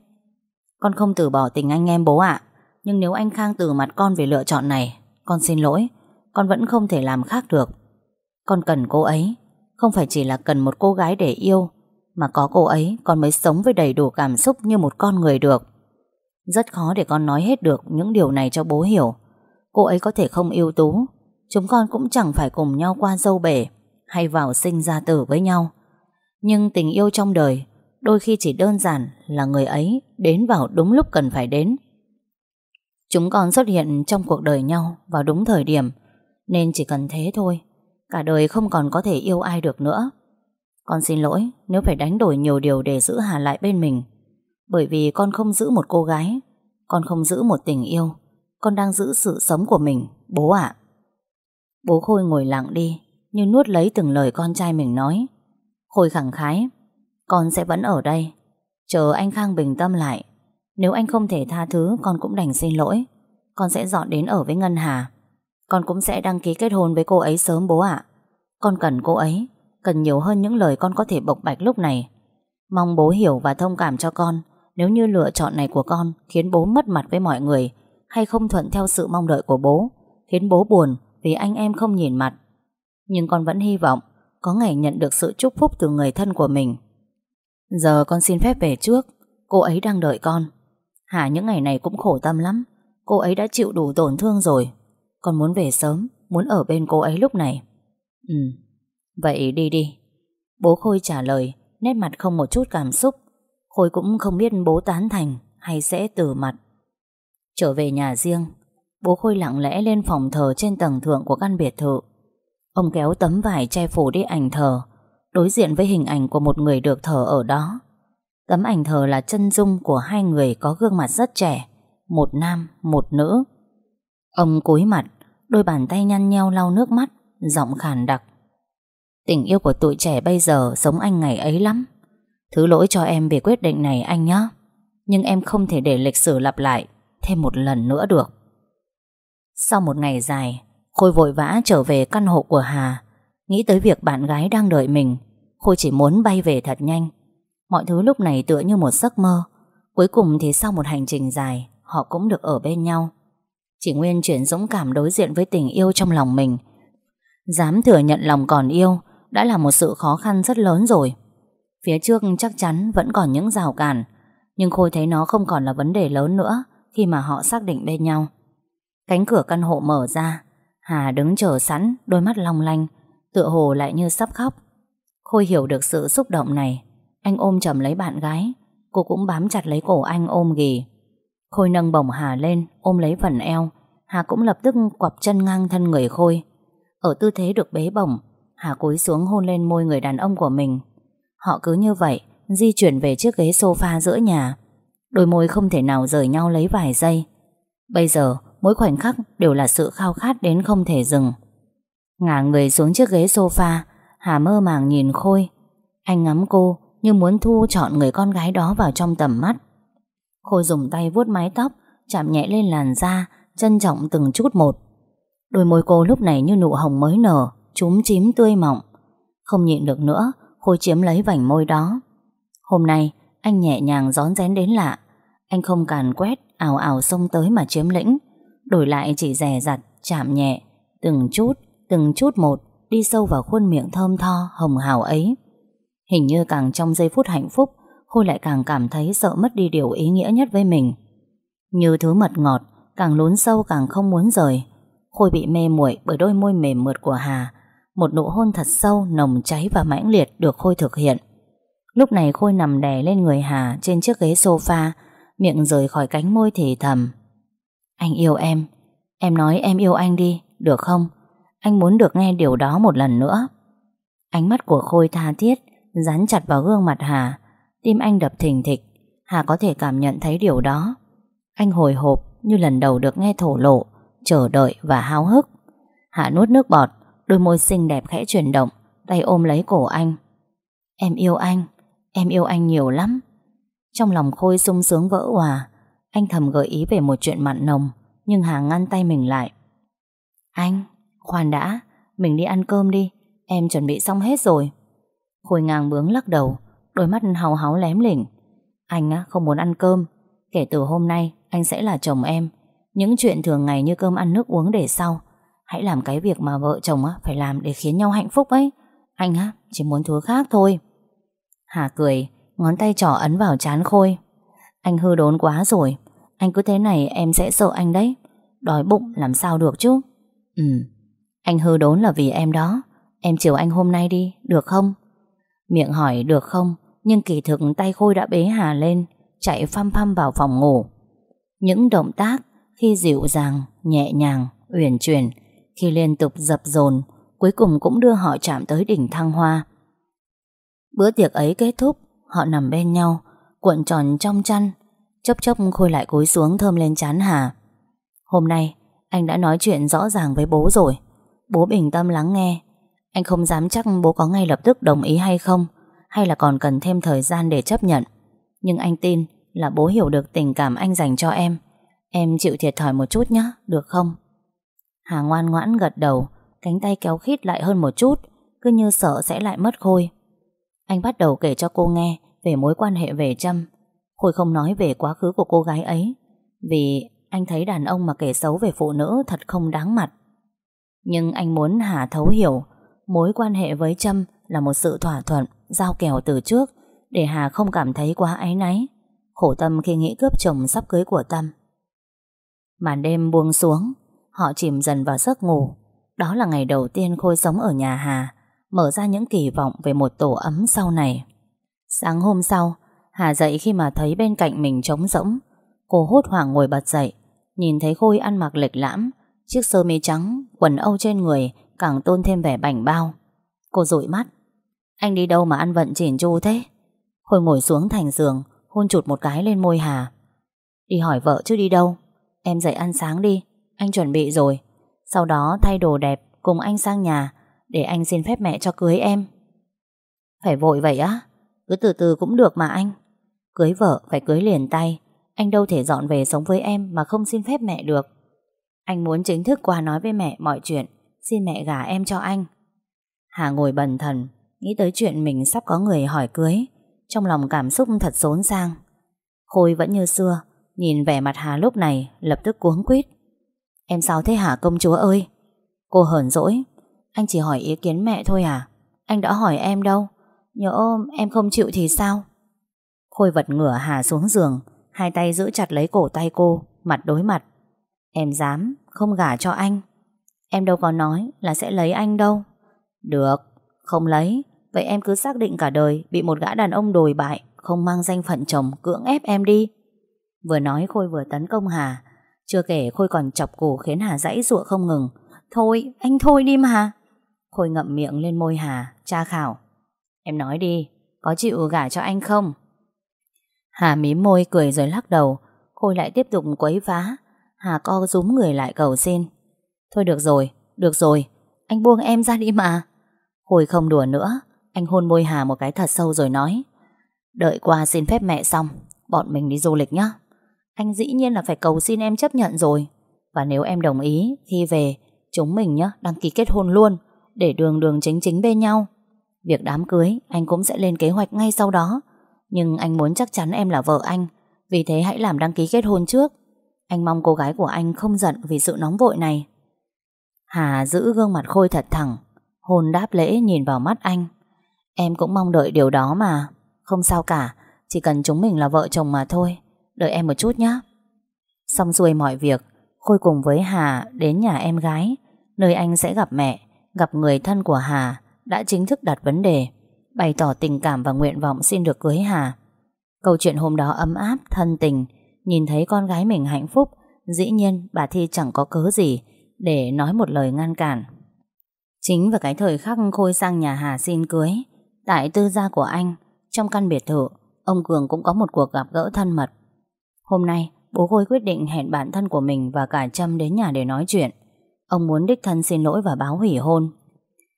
Con không từ bỏ tình anh em bố ạ. Nhưng nếu anh Khang từ mặt con về lựa chọn này, con xin lỗi. Con vẫn không thể làm khác được. Con cần cô ấy. Không phải chỉ là cần một cô gái để yêu, mà có cô ấy, con mới sống với đầy đủ cảm xúc như một con người được. Rất khó để con nói hết được những điều này cho bố hiểu. Cô ấy có thể không ưu tú, Chúng con cũng chẳng phải cùng nhau qua dâu bể Hay vào sinh ra tử với nhau. Nhưng tình yêu trong đời Đôi khi chỉ đơn giản là người ấy Đến vào đúng lúc cần phải đến. Chúng con xuất hiện trong cuộc đời nhau Vào đúng thời điểm, Nên chỉ cần thế thôi. Cả đời không còn có thể yêu ai được nữa con xin lỗi nếu phải đánh đổi nhiều điều để giữ Hà lại bên mình. Bởi vì con không giữ một cô gái, con không giữ một tình yêu, con đang giữ sự sống của mình, bố ạ. Bố Khôi ngồi lặng đi, như nuốt lấy từng lời con trai mình nói. Khôi khẳng khái, con sẽ vẫn ở đây, chờ anh Khang bình tâm lại. Nếu anh không thể tha thứ, con cũng đành xin lỗi. Con sẽ dọn đến ở với Ngân Hà. Con cũng sẽ đăng ký kết hôn với cô ấy sớm bố ạ. Con cần cô ấy, cần nhiều hơn những lời con có thể bộc bạch lúc này. Mong bố hiểu và thông cảm cho con nếu như lựa chọn này của con khiến bố mất mặt với mọi người hay không thuận theo sự mong đợi của bố khiến bố buồn vì anh em không nhìn mặt. Nhưng con vẫn hy vọng có ngày nhận được sự chúc phúc từ người thân của mình. Giờ con xin phép về trước, cô ấy đang đợi con. Hà những ngày này cũng khổ tâm lắm, cô ấy đã chịu đủ tổn thương rồi. Con muốn về sớm, muốn ở bên cô ấy lúc này. Ừ, Vậy đi đi. Bố Khôi trả lời, nét mặt không một chút cảm xúc. Khôi cũng không biết bố tán thành hay sẽ từ mặt. Trở về nhà riêng, bố Khôi lặng lẽ lên phòng thờ trên tầng thượng của căn biệt thự. Ông kéo tấm vải che phủ đi ảnh thờ, đối diện với hình ảnh của một người được thờ ở đó. Tấm ảnh thờ là chân dung của hai người có gương mặt rất trẻ, một nam, một nữ. Ông cúi mặt, đôi bàn tay nhăn nheo lau nước mắt, giọng khàn đặc. Tình yêu của tụi trẻ bây giờ sống anh ngày ấy lắm. Thứ lỗi cho em về quyết định này anh nhé. Nhưng em không thể để lịch sử lặp lại thêm một lần nữa được. Sau một ngày dài, Khôi vội vã trở về căn hộ của Hà. Nghĩ tới việc bạn gái đang đợi mình, Khôi chỉ muốn bay về thật nhanh. Mọi thứ lúc này tựa như một giấc mơ. Cuối cùng thì sau một hành trình dài, họ cũng được ở bên nhau. Chỉ Nguyên chuyển dũng cảm đối diện với tình yêu trong lòng mình. Dám thừa nhận lòng còn yêu, đã là một sự khó khăn rất lớn rồi. Phía trước chắc chắn vẫn còn những rào cản, nhưng Khôi thấy nó không còn là vấn đề lớn nữa khi mà họ xác định bên nhau. Cánh cửa căn hộ mở ra, Hà đứng chờ sẵn, đôi mắt long lanh, tựa hồ lại như sắp khóc. Khôi hiểu được sự xúc động này, anh ôm chầm lấy bạn gái, cô cũng bám chặt lấy cổ anh ôm ghì. Khôi nâng bổng Hà lên, ôm lấy phần eo, Hà cũng lập tức quặp chân ngang thân người Khôi. Ở tư thế được bế bổng, Hà cúi xuống hôn lên môi người đàn ông của mình. Họ cứ như vậy, di chuyển về chiếc ghế sofa giữa nhà. Đôi môi không thể nào rời nhau lấy vài giây. Bây giờ, mỗi khoảnh khắc đều là sự khao khát đến không thể dừng. Ngả người xuống chiếc ghế sofa, Hà mơ màng nhìn Khôi. Anh ngắm cô như muốn thu chọn người con gái đó vào trong tầm mắt. Khôi dùng tay vuốt mái tóc, Chạm nhẹ lên làn da, Trân trọng từng chút một. Đôi môi cô lúc này như nụ hồng mới nở, Chúm chím tươi mọng. Không nhịn được nữa, Khôi chiếm lấy vành môi đó. Hôm nay, anh nhẹ nhàng gión rén đến lạ. Anh không càn quét ảo ảo xông tới mà chiếm lĩnh. Đổi lại chỉ rè rặt, Chạm nhẹ, Từng chút Từng chút một, Đi sâu vào khuôn miệng thơm tho, hồng hào ấy. Hình như càng trong giây phút hạnh phúc Khôi lại càng cảm thấy sợ mất đi điều ý nghĩa nhất với mình. Như thứ mật ngọt Càng lún sâu càng không muốn rời. Khôi bị mê muội bởi đôi môi mềm mượt của Hà Một nụ hôn thật sâu Nồng cháy và mãnh liệt được Khôi thực hiện. Lúc này Khôi nằm đè lên người Hà Trên chiếc ghế sofa Miệng rời khỏi cánh môi thì thầm. Anh yêu em. Em nói em yêu anh đi, được không? Anh muốn được nghe điều đó một lần nữa. Ánh mắt của Khôi tha thiết Dán chặt vào gương mặt Hà. Tim anh đập thình thịch Hà có thể cảm nhận thấy điều đó. Anh hồi hộp như lần đầu được nghe thổ lộ Chờ đợi và háo hức. Hà nuốt nước bọt Đôi môi xinh đẹp khẽ chuyển động Tay ôm lấy cổ anh. Em yêu anh Em yêu anh nhiều lắm. Trong lòng Khôi sung sướng vỡ hòa Anh thầm gợi ý về một chuyện mặn nồng Nhưng Hà ngăn tay mình lại. Anh, khoan đã Mình đi ăn cơm đi Em chuẩn bị xong hết rồi. Khôi ngang bướng lắc đầu Đôi mắt hào háo lém lỉnh. Anh á, không muốn ăn cơm. Kể từ hôm nay anh sẽ là chồng em. Những chuyện thường ngày như cơm ăn nước uống để sau. Hãy làm cái việc mà vợ chồng á, phải làm để khiến nhau hạnh phúc ấy. Anh á, chỉ muốn thứ khác thôi. Hà cười Ngón tay trỏ ấn vào chán Khôi. Anh hư đốn quá rồi. Anh cứ thế này em sẽ sợ anh đấy. Đói bụng làm sao được chứ? Ừ. Anh hư đốn là vì em đó. Em chiều anh hôm nay đi, được không? Miệng hỏi được không? Nhưng kỳ thực tay Khôi đã bế Hà lên Chạy phăm phăm vào phòng ngủ. Những động tác Khi dịu dàng, nhẹ nhàng, uyển chuyển Khi liên tục dập dồn Cuối cùng cũng đưa họ chạm tới đỉnh thăng hoa. Bữa tiệc ấy kết thúc Họ nằm bên nhau Cuộn tròn trong chăn Chốc chốc Khôi lại cúi xuống thơm lên chán Hà. Hôm nay Anh đã nói chuyện rõ ràng với bố rồi. Bố bình tâm lắng nghe. Anh không dám chắc bố có ngay lập tức đồng ý hay không. Hay là còn cần thêm thời gian để chấp nhận. Nhưng anh tin là bố hiểu được tình cảm anh dành cho em. Em chịu thiệt thòi một chút nhé Được không? Hà ngoan ngoãn gật đầu Cánh tay kéo khít lại hơn một chút Cứ như sợ sẽ lại mất Khôi. Anh bắt đầu kể cho cô nghe Về mối quan hệ về Trâm. Khôi không nói về quá khứ của cô gái ấy Vì anh thấy đàn ông mà kể xấu về phụ nữ Thật không đáng mặt. Nhưng anh muốn Hà thấu hiểu Mối quan hệ với Trâm là một sự thỏa thuận, giao kèo từ trước để Hà không cảm thấy quá áy náy. Khổ tâm khi nghĩ cướp chồng sắp cưới của Tâm. Màn đêm buông xuống, họ chìm dần vào giấc ngủ. Đó là ngày đầu tiên Khôi sống ở nhà Hà, mở ra những kỳ vọng về một tổ ấm sau này. Sáng hôm sau, Hà dậy khi mà thấy bên cạnh mình trống rỗng. Cô hốt hoảng ngồi bật dậy, nhìn thấy Khôi ăn mặc lệch lãm, chiếc sơ mi trắng, quần âu trên người càng tôn thêm vẻ bảnh bao. Cô dụi mắt. Anh đi đâu mà ăn vận chỉn chu thế? Khôi ngồi xuống thành giường, hôn chụt một cái lên môi Hà. Đi hỏi vợ chứ đi đâu? Em dậy ăn sáng đi, anh chuẩn bị rồi. Sau đó thay đồ đẹp cùng anh sang nhà để anh xin phép mẹ cho cưới em. Phải vội vậy á? Cứ từ từ cũng được mà anh. Cưới vợ phải cưới liền tay. Anh đâu thể dọn về sống với em mà không xin phép mẹ được. Anh muốn chính thức qua nói với mẹ mọi chuyện Xin mẹ gả em cho anh Hà ngồi bần thần Nghĩ tới chuyện mình sắp có người hỏi cưới, Trong lòng cảm xúc thật xốn sang Khôi vẫn như xưa, Nhìn vẻ mặt Hà lúc này, Lập tức cuống quýt. Em sao thế hả, công chúa ơi? Cô hờn dỗi. Anh chỉ hỏi ý kiến mẹ thôi à? Anh đã hỏi em đâu? Nhỡ em không chịu thì sao? Khôi vật ngửa Hà xuống giường, Hai tay giữ chặt lấy cổ tay cô, Mặt đối mặt. Em dám không gả cho anh? Em đâu có nói là sẽ lấy anh đâu. Được, Không lấy. Vậy em cứ xác định cả đời Bị một gã đàn ông đồi bại Không mang danh phận chồng cưỡng ép em đi. Vừa nói Khôi vừa tấn công Hà. Chưa kể Khôi còn chọc cổ khiến Hà dãy ruộng không ngừng. Thôi anh thôi đi mà. Khôi ngậm miệng lên môi Hà Tra khảo. Em nói đi Có chịu gả cho anh không? Hà mím môi cười rồi lắc đầu. Khôi lại tiếp tục quấy phá. Hà co rúm người lại cầu xin. Thôi được rồi, được rồi. Anh buông em ra đi mà. Khôi không đùa nữa. Anh hôn môi Hà một cái thật sâu rồi nói, Đợi qua xin phép mẹ xong, Bọn mình đi du lịch nhá. Anh dĩ nhiên là phải cầu xin em chấp nhận rồi. Và nếu em đồng ý Khi về, chúng mình nhá, đăng ký kết hôn luôn, Để đường đường chính chính bên nhau. Việc đám cưới, anh cũng sẽ lên kế hoạch ngay sau đó. Nhưng anh muốn chắc chắn em là vợ anh, Vì thế hãy làm đăng ký kết hôn trước. Anh mong cô gái của anh không giận Vì sự nóng vội này. Hà giữ gương mặt Khôi thật thẳng, Hôn đáp lễ nhìn vào mắt anh. Em cũng mong đợi điều đó mà. Không sao cả Chỉ cần chúng mình là vợ chồng mà thôi. Đợi em một chút nhé Xong xuôi mọi việc Khôi cùng với Hà đến nhà em gái. Nơi anh sẽ gặp mẹ Gặp người thân của Hà Đã chính thức đặt vấn đề. Bày tỏ tình cảm và nguyện vọng xin được cưới Hà. Câu chuyện hôm đó ấm áp, thân tình. Nhìn thấy con gái mình hạnh phúc Dĩ nhiên bà Thi chẳng có cớ gì Để nói một lời ngăn cản. Chính vào cái thời khắc Khôi sang nhà Hà xin cưới Tại tư gia của anh, Trong căn biệt thự, Ông Cường cũng có một cuộc gặp gỡ thân mật. Hôm nay, bố Khôi quyết định hẹn bản thân của mình Và cả Trâm đến nhà để nói chuyện. Ông muốn đích thân xin lỗi và báo hủy hôn.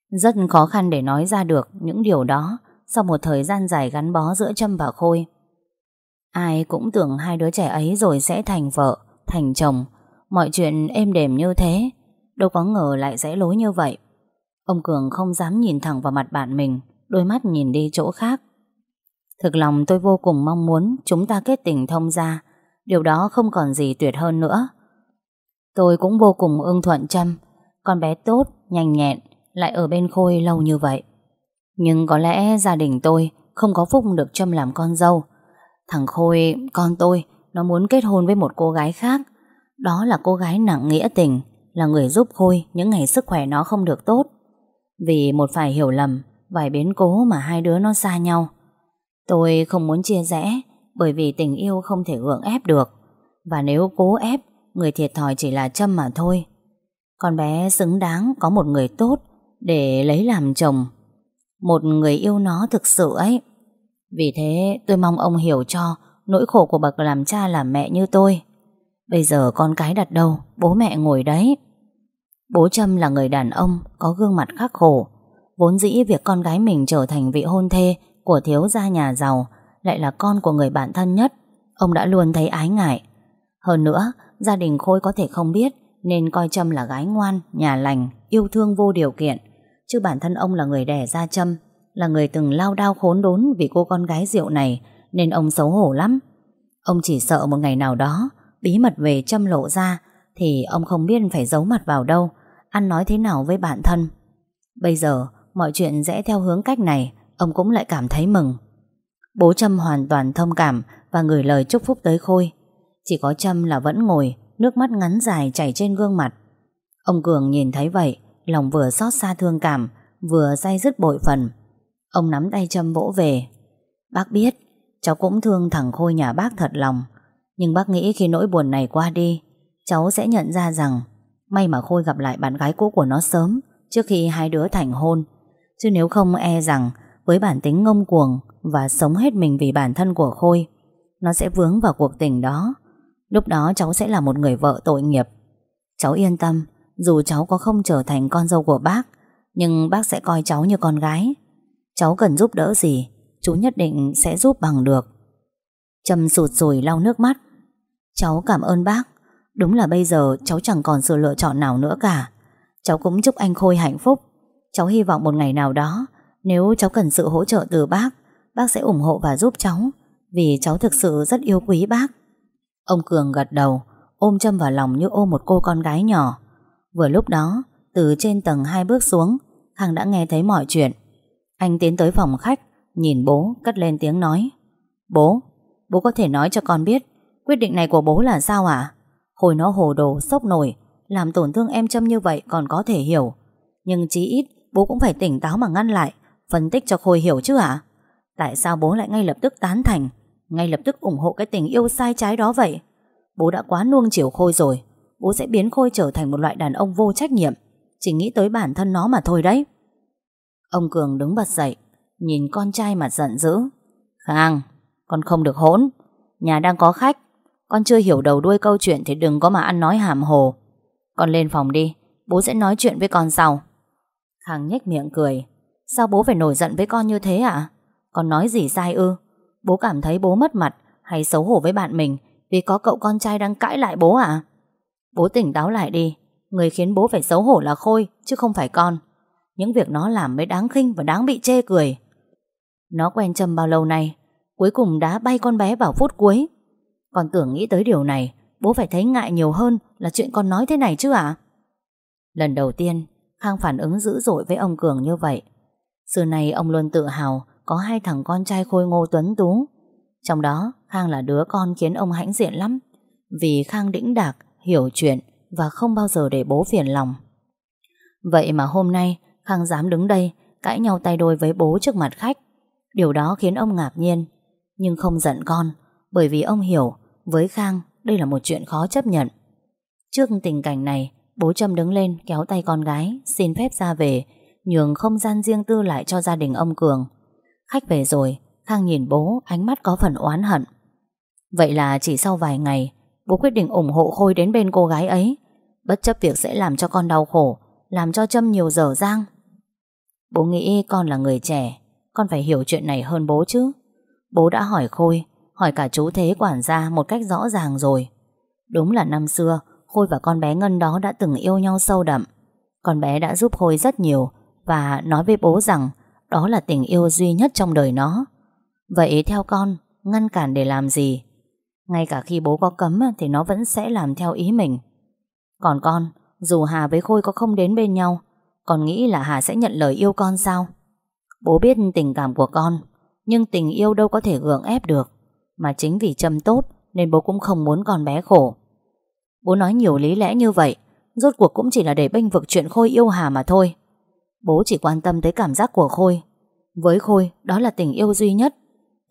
Rất khó khăn để nói ra được Những điều đó Sau một thời gian dài gắn bó giữa Trâm và Khôi. Ai cũng tưởng hai đứa trẻ ấy rồi sẽ thành vợ, Thành chồng. Mọi chuyện êm đềm như thế, Đâu có ngờ lại sẽ lối như vậy. Ông Cường không dám nhìn thẳng vào mặt bạn mình. Đôi mắt nhìn đi chỗ khác. Thực lòng tôi vô cùng mong muốn Chúng ta kết tình thông ra Điều đó không còn gì tuyệt hơn nữa. Tôi cũng vô cùng ưng thuận Trâm. Con bé tốt, nhanh nhẹn Lại ở bên Khôi lâu như vậy. Nhưng có lẽ gia đình tôi Không có phúc được Trâm làm con dâu. Thằng Khôi, con tôi Nó muốn kết hôn với một cô gái khác. Đó là cô gái nặng nghĩa tình Là người giúp Khôi Những ngày sức khỏe nó không được tốt. Vì một phải hiểu lầm Vài biến cố mà hai đứa nó xa nhau. Tôi không muốn chia rẽ, Bởi vì tình yêu không thể gượng ép được. Và nếu cố ép, Người thiệt thòi chỉ là Trâm mà thôi. Con bé xứng đáng có một người tốt Để lấy làm chồng. Một người yêu nó thực sự ấy. Vì thế, tôi mong ông hiểu cho Nỗi khổ của bậc làm cha làm mẹ như tôi. Bây giờ con cái đặt đâu, Bố mẹ ngồi đấy. Bố Trâm là người đàn ông Có gương mặt khắc khổ Vốn dĩ việc con gái mình trở thành vị hôn thê Của thiếu gia nhà giàu Lại là con của người bạn thân nhất Ông đã luôn thấy ái ngại. Hơn nữa Gia đình Khôi có thể không biết Nên coi Trâm là gái ngoan, nhà lành Yêu thương vô điều kiện. Chứ bản thân ông là người đẻ ra Trâm Là người từng lao đao khốn đốn Vì cô con gái rượu này Nên ông xấu hổ lắm. Ông chỉ sợ một ngày nào đó Bí mật về Trâm lộ ra Thì ông không biết phải giấu mặt vào đâu Ăn nói thế nào với bạn thân. Bây giờ mọi chuyện rẽ theo hướng cách này, Ông cũng lại cảm thấy mừng. Bố Trâm hoàn toàn thông cảm Và gửi lời chúc phúc tới Khôi. Chỉ có Trâm là vẫn ngồi, Nước mắt ngắn dài chảy trên gương mặt. Ông Cường nhìn thấy vậy, Lòng vừa xót xa thương cảm, Vừa say dứt bội phần. Ông nắm tay Trâm vỗ về. Bác biết, cháu cũng thương thằng Khôi nhà bác thật lòng. Nhưng bác nghĩ khi nỗi buồn này qua đi, Cháu sẽ nhận ra rằng May mà Khôi gặp lại bạn gái cũ của nó sớm, Trước khi hai đứa thành hôn Chứ nếu không e rằng Với bản tính ngông cuồng Và sống hết mình vì bản thân của Khôi, Nó sẽ vướng vào cuộc tình đó. Lúc đó cháu sẽ là một người vợ tội nghiệp. Cháu yên tâm, Dù cháu có không trở thành con dâu của bác, Nhưng bác sẽ coi cháu như con gái. Cháu cần giúp đỡ gì, Chú nhất định sẽ giúp bằng được. Trầm sụt sùi lau nước mắt. Cháu cảm ơn bác. Đúng là bây giờ cháu chẳng còn sự lựa chọn nào nữa cả. Cháu cũng chúc anh Khôi hạnh phúc. Cháu hy vọng một ngày nào đó Nếu cháu cần sự hỗ trợ từ bác Bác sẽ ủng hộ và giúp cháu Vì cháu thực sự rất yêu quý bác. Ông Cường gật đầu Ôm Trâm vào lòng như ôm một cô con gái nhỏ. Vừa lúc đó Từ trên tầng hai bước xuống Khang đã nghe thấy mọi chuyện. Anh tiến tới phòng khách Nhìn bố cất lên tiếng nói. Bố, bố có thể nói cho con biết Quyết định này của bố là sao à Hồi nó hồ đồ, sốc nổi Làm tổn thương em Trâm như vậy còn có thể hiểu. Nhưng chí ít bố cũng phải tỉnh táo mà ngăn lại Phân tích cho Khôi hiểu chứ ạ Tại sao bố lại ngay lập tức tán thành ngay lập tức ủng hộ cái tình yêu sai trái đó vậy. Bố đã quá nuông chiều Khôi rồi. Bố sẽ biến Khôi trở thành một loại đàn ông vô trách nhiệm. Chỉ nghĩ tới bản thân nó mà thôi đấy. Ông Cường đứng bật dậy, nhìn con trai mà giận dữ. Khang, con không được hỗn. Nhà đang có khách. Con chưa hiểu đầu đuôi câu chuyện thì đừng có mà ăn nói hàm hồ. Con lên phòng đi, bố sẽ nói chuyện với con sau. Khang nhếch miệng cười. Sao bố phải nổi giận với con như thế ạ? Con nói gì sai ư? Bố cảm thấy bố mất mặt hay xấu hổ với bạn mình Vì có cậu con trai đang cãi lại bố à Bố tỉnh táo lại đi Người khiến bố phải xấu hổ là Khôi, Chứ không phải con Những việc nó làm mới đáng khinh và đáng bị chê cười Nó quen Trâm bao lâu nay, Cuối cùng đã bay con bé vào phút cuối Còn tưởng nghĩ tới điều này, Bố phải thấy ngại nhiều hơn Là chuyện con nói thế này chứ ạ Lần đầu tiên Khang phản ứng dữ dội với ông Cường như vậy. Xưa này ông luôn tự hào Có hai thằng con trai khôi ngô tuấn tú. Trong đó, Khang là đứa con khiến ông hãnh diện lắm. Vì Khang đĩnh đạc, Hiểu chuyện Và không bao giờ để bố phiền lòng. Vậy mà hôm nay, Khang dám đứng đây, Cãi nhau tay đôi với bố trước mặt khách. Điều đó khiến ông ngạc nhiên. Nhưng không giận con, Bởi vì ông hiểu, Với Khang, đây là một chuyện khó chấp nhận. Trước tình cảnh này Bố Trâm đứng lên, kéo tay con gái, Xin phép ra về. Nhường không gian riêng tư lại cho gia đình ông Cường. Khách về rồi, Khang nhìn bố, ánh mắt có phần oán hận. Vậy là chỉ sau vài ngày, Bố quyết định ủng hộ Khôi đến bên cô gái ấy. Bất chấp việc sẽ làm cho con đau khổ, Làm cho Trâm nhiều dở dang. Bố nghĩ con là người trẻ, Con phải hiểu chuyện này hơn bố chứ. Bố đã hỏi Khôi, Hỏi cả chú Thế quản gia một cách rõ ràng rồi. Đúng là năm xưa Khôi và con bé Ngân đó đã từng yêu nhau sâu đậm. Con bé đã giúp Khôi rất nhiều Và nói với bố rằng Đó là tình yêu duy nhất trong đời nó. Vậy theo con, Ngăn cản để làm gì? Ngay cả khi bố có cấm Thì nó vẫn sẽ làm theo ý mình. Còn con, Dù Hà với Khôi có không đến bên nhau, Con nghĩ là Hà sẽ nhận lời yêu con sao? Bố biết tình cảm của con, Nhưng tình yêu đâu có thể gượng ép được. Mà chính vì Trâm tốt, Nên bố cũng không muốn con bé khổ. Bố nói nhiều lý lẽ như vậy, Rốt cuộc cũng chỉ là để bênh vực chuyện Khôi yêu Hà mà thôi. Bố chỉ quan tâm tới cảm giác của Khôi. Với Khôi, đó là tình yêu duy nhất.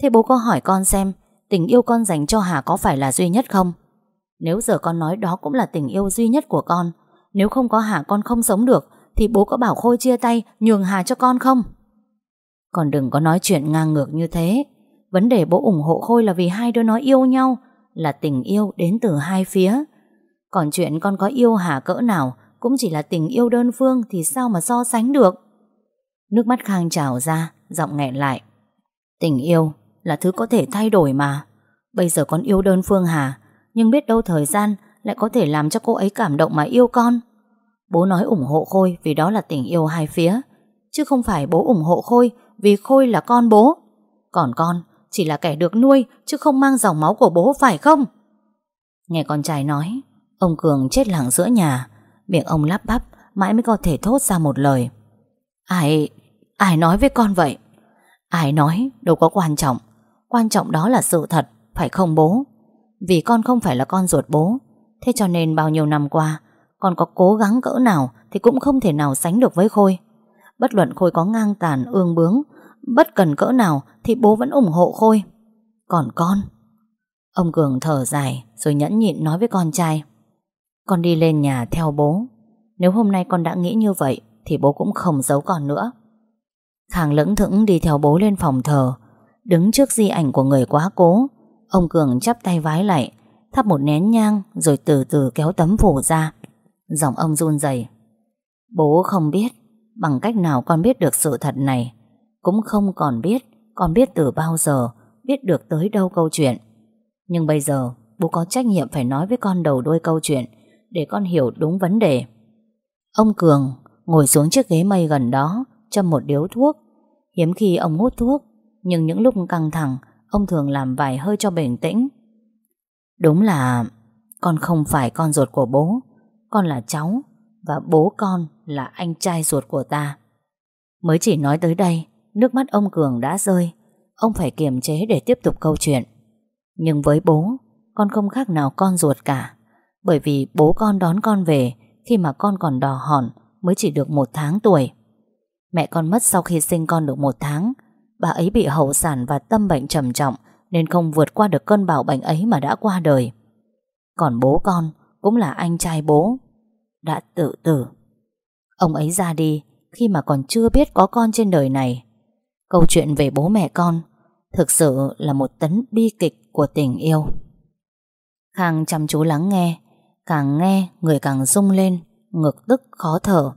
Thế bố có hỏi con xem, Tình yêu con dành cho Hà có phải là duy nhất không? Nếu giờ con nói đó cũng là tình yêu duy nhất của con, Nếu không có Hà con không sống được, Thì bố có bảo Khôi chia tay, Nhường Hà cho con không? Còn đừng có nói chuyện ngang ngược như thế. Vấn đề bố ủng hộ Khôi là vì hai đứa nó yêu nhau, Là tình yêu đến từ hai phía còn chuyện con có yêu Hà cỡ nào, Cũng chỉ là tình yêu đơn phương Thì sao mà so sánh được? Nước mắt Khang trào ra, Giọng nghẹn lại. Tình yêu là thứ có thể thay đổi mà. Bây giờ con yêu đơn phương Hà, Nhưng biết đâu thời gian Lại có thể làm cho cô ấy cảm động mà yêu con. Bố nói ủng hộ Khôi Vì đó là tình yêu hai phía, Chứ không phải bố ủng hộ Khôi Vì Khôi là con bố. Còn con chỉ là kẻ được nuôi, Chứ không mang dòng máu của bố, phải không? Nghe con trai nói Ông Cường chết lặng giữa nhà, Miệng ông lắp bắp, Mãi mới có thể thốt ra một lời. Ai Ai nói với con vậy? Ai nói, đâu có quan trọng. Quan trọng đó là sự thật, Phải không bố? Vì con không phải là con ruột bố, Thế cho nên bao nhiêu năm qua, Con có cố gắng cỡ nào Thì cũng không thể nào sánh được với Khôi. Bất luận Khôi có ngang tàn, ương bướng, Bất cần cỡ nào Thì bố vẫn ủng hộ Khôi. Còn con? Ông Cường thở dài, Rồi nhẫn nhịn nói với con trai con đi lên nhà theo bố. Nếu hôm nay con đã nghĩ như vậy, Thì bố cũng không giấu con nữa. Khang lững thững đi theo bố lên phòng thờ. Đứng trước di ảnh của người quá cố, Ông Cường chắp tay vái lại, Thắp một nén nhang Rồi từ từ kéo tấm phủ ra. Giọng ông run rẩy. Bố không biết, Bằng cách nào con biết được sự thật này, Cũng không còn biết Con biết từ bao giờ, Biết được tới đâu câu chuyện. Nhưng bây giờ, bố có trách nhiệm phải nói với con đầu đuôi câu chuyện để con hiểu đúng vấn đề. Ông Cường ngồi xuống chiếc ghế mây gần đó, châm một điếu thuốc. Hiếm khi ông hút thuốc, nhưng những lúc căng thẳng, ông thường làm vài hơi cho bình tĩnh. Đúng là con không phải con ruột của bố, con là cháu, và bố con là anh trai ruột của ta. Mới chỉ nói tới đây, nước mắt ông Cường đã rơi, ông phải kiềm chế để tiếp tục câu chuyện. Nhưng với bố, con không khác nào con ruột cả. Bởi vì bố con đón con về, Khi mà con còn đỏ hòn, Mới chỉ được một tháng tuổi. Mẹ con mất sau khi sinh con được một tháng. Bà ấy bị hậu sản và tâm bệnh trầm trọng, Nên không vượt qua được cơn bạo bệnh ấy mà đã qua đời. Còn bố con Cũng là anh trai bố, Đã tự tử. Ông ấy ra đi Khi mà còn chưa biết có con trên đời này. Câu chuyện về bố mẹ con Thực sự là một tấn bi kịch của tình yêu. Khang chăm chú lắng nghe Càng nghe người càng rung lên Ngực tức khó thở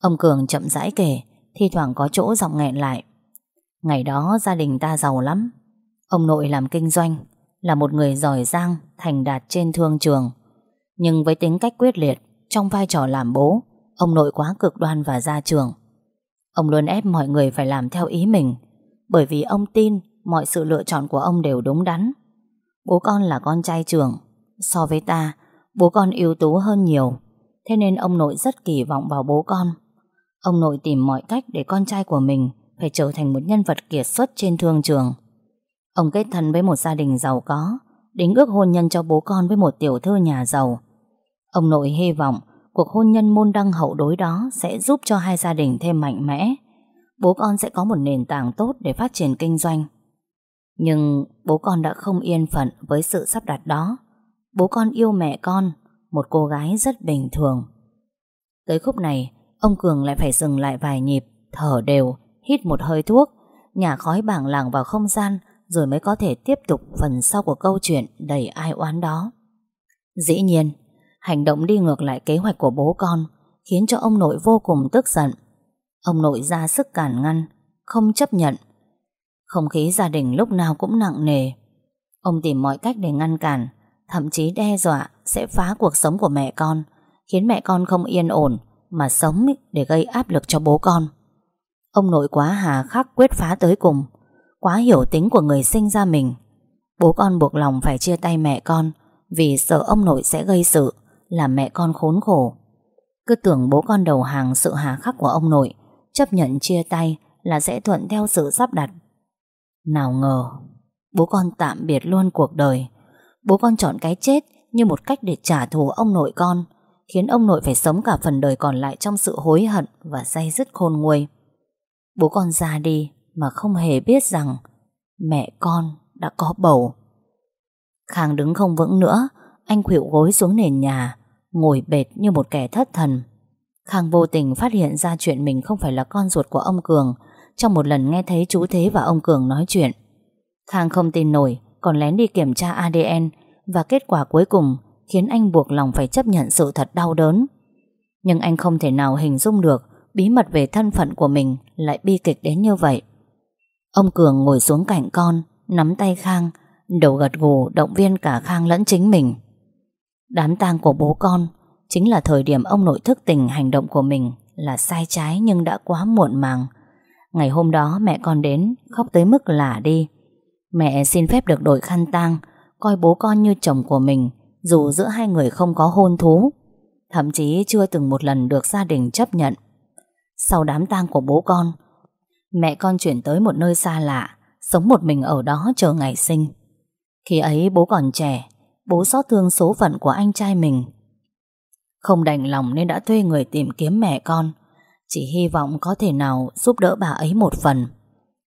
Ông Cường chậm rãi kể Thi thoảng có chỗ giọng nghẹn lại Ngày đó gia đình ta giàu lắm Ông nội làm kinh doanh Là một người giỏi giang thành đạt trên thương trường. Nhưng với tính cách quyết liệt, trong vai trò làm bố, ông nội quá cực đoan và gia trường. Ông luôn ép mọi người phải làm theo ý mình, bởi vì ông tin mọi sự lựa chọn của ông đều đúng đắn. Bố con là con trai trưởng, so với ta, bố con ưu tú hơn nhiều, thế nên ông nội rất kỳ vọng vào bố con. Ông nội tìm mọi cách để con trai của mình phải trở thành một nhân vật kiệt xuất trên thương trường. Ông kết thân với một gia đình giàu có, đính ước hôn nhân cho bố con với một tiểu thư nhà giàu. Ông nội hy vọng cuộc hôn nhân môn đăng hậu đối đó sẽ giúp cho hai gia đình thêm mạnh mẽ. Bố con sẽ có một nền tảng tốt để phát triển kinh doanh. Nhưng bố con đã không yên phận với sự sắp đặt đó. Bố con yêu mẹ con, một cô gái rất bình thường. Tới khúc này, ông Cường lại phải dừng lại vài nhịp, thở đều, hít một hơi thuốc, nhả khói bảng làng vào không gian rồi mới có thể tiếp tục phần sau của câu chuyện đầy ai oán đó. Dĩ nhiên, hành động đi ngược lại kế hoạch của bố con khiến cho ông nội vô cùng tức giận. Ông nội ra sức cản ngăn, không chấp nhận. Không khí gia đình lúc nào cũng nặng nề. Ông tìm mọi cách để ngăn cản, thậm chí đe dọa sẽ phá cuộc sống của mẹ con, khiến mẹ con không yên ổn mà sống để gây áp lực cho bố con. Ông nội quá hà khắc quyết phá tới cùng, quá hiểu tính của người sinh ra mình. Bố con buộc lòng phải chia tay mẹ con vì sợ ông nội sẽ gây sự, làm mẹ con khốn khổ. Cứ tưởng bố con đầu hàng sự hà khắc của ông nội, chấp nhận chia tay là sẽ thuận theo sự sắp đặt. Nào ngờ, bố con tạm biệt luôn cuộc đời. Bố con chọn cái chết như một cách để trả thù ông nội con, khiến ông nội phải sống cả phần đời còn lại trong sự hối hận và say dứt khôn nguôi. Bố con ra đi mà không hề biết rằng mẹ con đã có bầu. Khang đứng không vững nữa, anh khuỵu gối xuống nền nhà, ngồi bệt như một kẻ thất thần. Khang vô tình phát hiện ra chuyện mình không phải là con ruột của ông Cường trong một lần nghe thấy chú Thế và ông Cường nói chuyện. Khang không tin nổi, còn lén đi kiểm tra ADN và kết quả cuối cùng khiến anh buộc lòng phải chấp nhận sự thật đau đớn. Nhưng anh không thể nào hình dung được bí mật về thân phận của mình lại bi kịch đến như vậy. Ông Cường ngồi xuống cạnh con, nắm tay Khang, đầu gật gù động viên cả Khang lẫn chính mình. Đám tang của bố con chính là thời điểm ông nội thức tỉnh hành động của mình là sai trái nhưng đã quá muộn màng. Ngày hôm đó mẹ con đến khóc tới mức lả đi. Mẹ xin phép được đổi khăn tang, coi bố con như chồng của mình, dù giữa hai người không có hôn thú. Thậm chí chưa từng một lần được gia đình chấp nhận. Sau đám tang của bố con, mẹ con chuyển tới một nơi xa lạ, sống một mình ở đó chờ ngày sinh. Khi ấy bố còn trẻ, bố xót thương số phận của anh trai mình. Không đành lòng nên đã thuê người tìm kiếm mẹ con, chỉ hy vọng có thể nào giúp đỡ bà ấy một phần.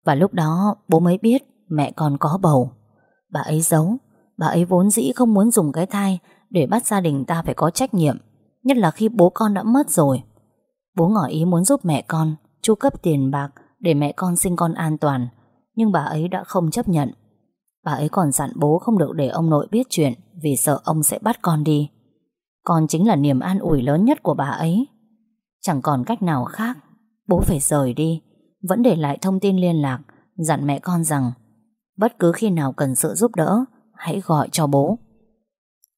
Và lúc đó bố mới biết mẹ con có bầu. Bà ấy giấu, bà ấy vốn dĩ không muốn dùng cái thai để bắt gia đình ta phải có trách nhiệm, nhất là khi bố con đã mất rồi. Bố ngỏ ý muốn giúp mẹ con chu cấp tiền bạc để mẹ con sinh con an toàn, nhưng bà ấy đã không chấp nhận. Bà ấy còn dặn bố không được để ông nội biết chuyện vì sợ ông sẽ bắt con đi. Con chính là niềm an ủi lớn nhất của bà ấy. Chẳng còn cách nào khác, bố phải rời đi, vẫn để lại thông tin liên lạc, dặn mẹ con rằng bất cứ khi nào cần sự giúp đỡ, hãy gọi cho bố.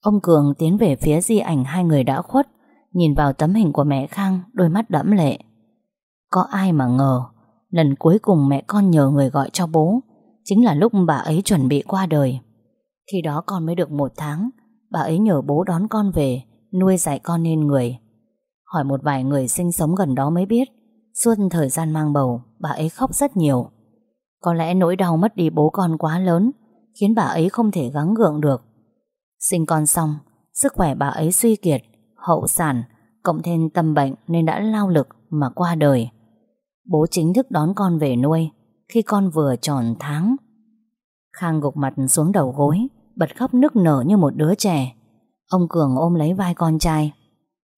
Ông Cường tiến về phía di ảnh hai người đã khuất, nhìn vào tấm hình của mẹ Khang, đôi mắt đẫm lệ. Có ai mà ngờ, lần cuối cùng mẹ con nhờ người gọi cho bố, chính là lúc bà ấy chuẩn bị qua đời. Khi đó con mới được một tháng, bà ấy nhờ bố đón con về, nuôi dạy con nên người. Hỏi một vài người sinh sống gần đó mới biết, suốt thời gian mang bầu, bà ấy khóc rất nhiều. Có lẽ nỗi đau mất đi bố con quá lớn, khiến bà ấy không thể gắng gượng được. Sinh con xong, sức khỏe bà ấy suy kiệt, hậu sản, cộng thêm tâm bệnh nên đã lao lực mà qua đời. Bố chính thức đón con về nuôi khi con vừa tròn tháng. Khang gục mặt xuống đầu gối, bật khóc nức nở như một đứa trẻ. Ông Cường ôm lấy vai con trai.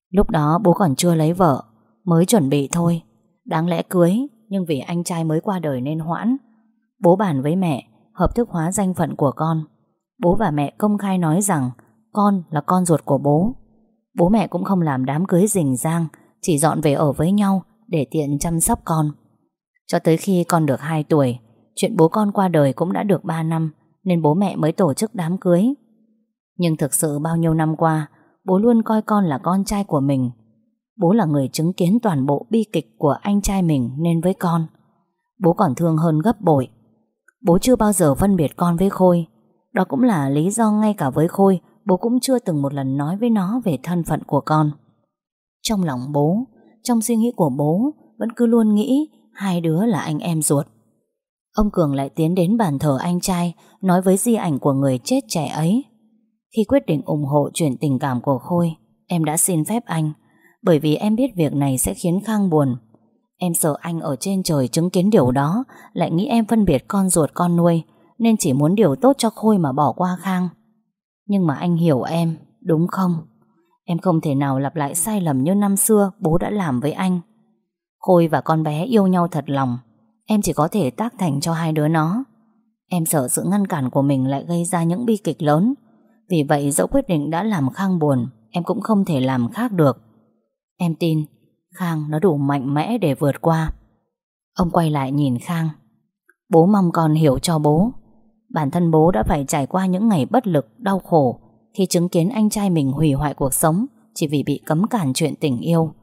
Lúc đó bố còn chưa lấy vợ, mới chuẩn bị thôi. Đáng lẽ cưới, nhưng vì anh trai mới qua đời nên hoãn. Bố bàn với mẹ, hợp thức hóa danh phận của con. Bố và mẹ công khai nói rằng con là con ruột của bố. Bố mẹ cũng không làm đám cưới rình rang, chỉ dọn về ở với nhau để tiện chăm sóc con. Cho tới khi con được 2 tuổi, chuyện bố con qua đời cũng đã được 3 năm, nên bố mẹ mới tổ chức đám cưới. Nhưng thực sự bao nhiêu năm qua, bố luôn coi con là con trai của mình. Bố là người chứng kiến toàn bộ bi kịch của anh trai mình nên với con. Bố còn thương hơn gấp bội. Bố chưa bao giờ phân biệt con với Khôi. Đó cũng là lý do ngay cả với Khôi, bố cũng chưa từng một lần nói với nó về thân phận của con. Trong lòng bố, trong suy nghĩ của bố, vẫn cứ luôn nghĩ hai đứa là anh em ruột. Ông Cường lại tiến đến bàn thờ anh trai, nói với di ảnh của người chết trẻ ấy. Khi quyết định ủng hộ chuyện tình cảm của Khôi, em đã xin phép anh, bởi vì em biết việc này sẽ khiến Khang buồn. Em sợ anh ở trên trời chứng kiến điều đó, lại nghĩ em phân biệt con ruột con nuôi, nên chỉ muốn điều tốt cho Khôi mà bỏ qua Khang. Nhưng mà anh hiểu em, đúng không? Em không thể nào lặp lại sai lầm như năm xưa bố đã làm với anh. Khôi và con bé yêu nhau thật lòng, em chỉ có thể tác thành cho hai đứa nó. Em sợ sự ngăn cản của mình lại gây ra những bi kịch lớn. Vì vậy dẫu quyết định đã làm Khang buồn, em cũng không thể làm khác được. Em tin Khang nó đủ mạnh mẽ để vượt qua. Ông quay lại nhìn Khang. Bố mong con hiểu cho bố. Bản thân bố đã phải trải qua những ngày bất lực, đau khổ khi chứng kiến anh trai mình hủy hoại cuộc sống chỉ vì bị cấm cản chuyện tình yêu.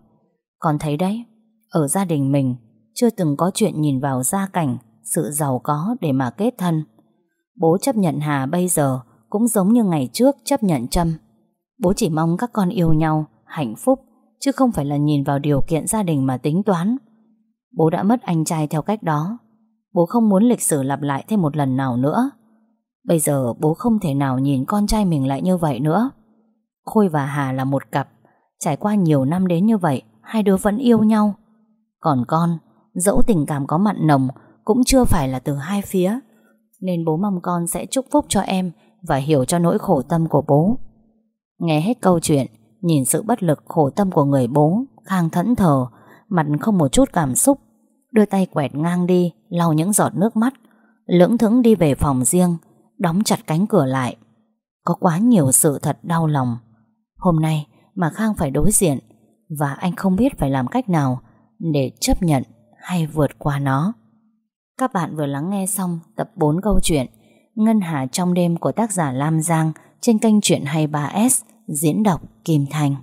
Con thấy đấy, ở gia đình mình chưa từng có chuyện nhìn vào gia cảnh, sự giàu có để mà kết thân. Bố chấp nhận Hà bây giờ cũng giống như ngày trước chấp nhận Trâm. Bố chỉ mong các con yêu nhau, hạnh phúc, chứ không phải là nhìn vào điều kiện gia đình mà tính toán. Bố đã mất anh trai theo cách đó. Bố không muốn lịch sử lặp lại thêm một lần nào nữa. Bây giờ bố không thể nào nhìn con trai mình lại như vậy nữa. Khôi và Hà là một cặp, trải qua nhiều năm đến như vậy, hai đứa vẫn yêu nhau. Còn con, dẫu tình cảm có mặn nồng, cũng chưa phải là từ hai phía. Nên bố mong con sẽ chúc phúc cho em và hiểu cho nỗi khổ tâm của bố. Nghe hết câu chuyện, nhìn sự bất lực khổ tâm của người bố, Khang thẫn thờ, mặt không một chút cảm xúc, đưa tay quẹt ngang đi, lau những giọt nước mắt, lưỡng thững đi về phòng riêng, đóng chặt cánh cửa lại. Có quá nhiều sự thật đau lòng. Hôm nay mà Khang phải đối diện và anh không biết phải làm cách nào để chấp nhận hay vượt qua nó. Các bạn vừa lắng nghe xong tập 4 câu chuyện Ngân Hà trong đêm của tác giả Lam Giang trên kênh Chuyện 23S diễn đọc Kim Thành.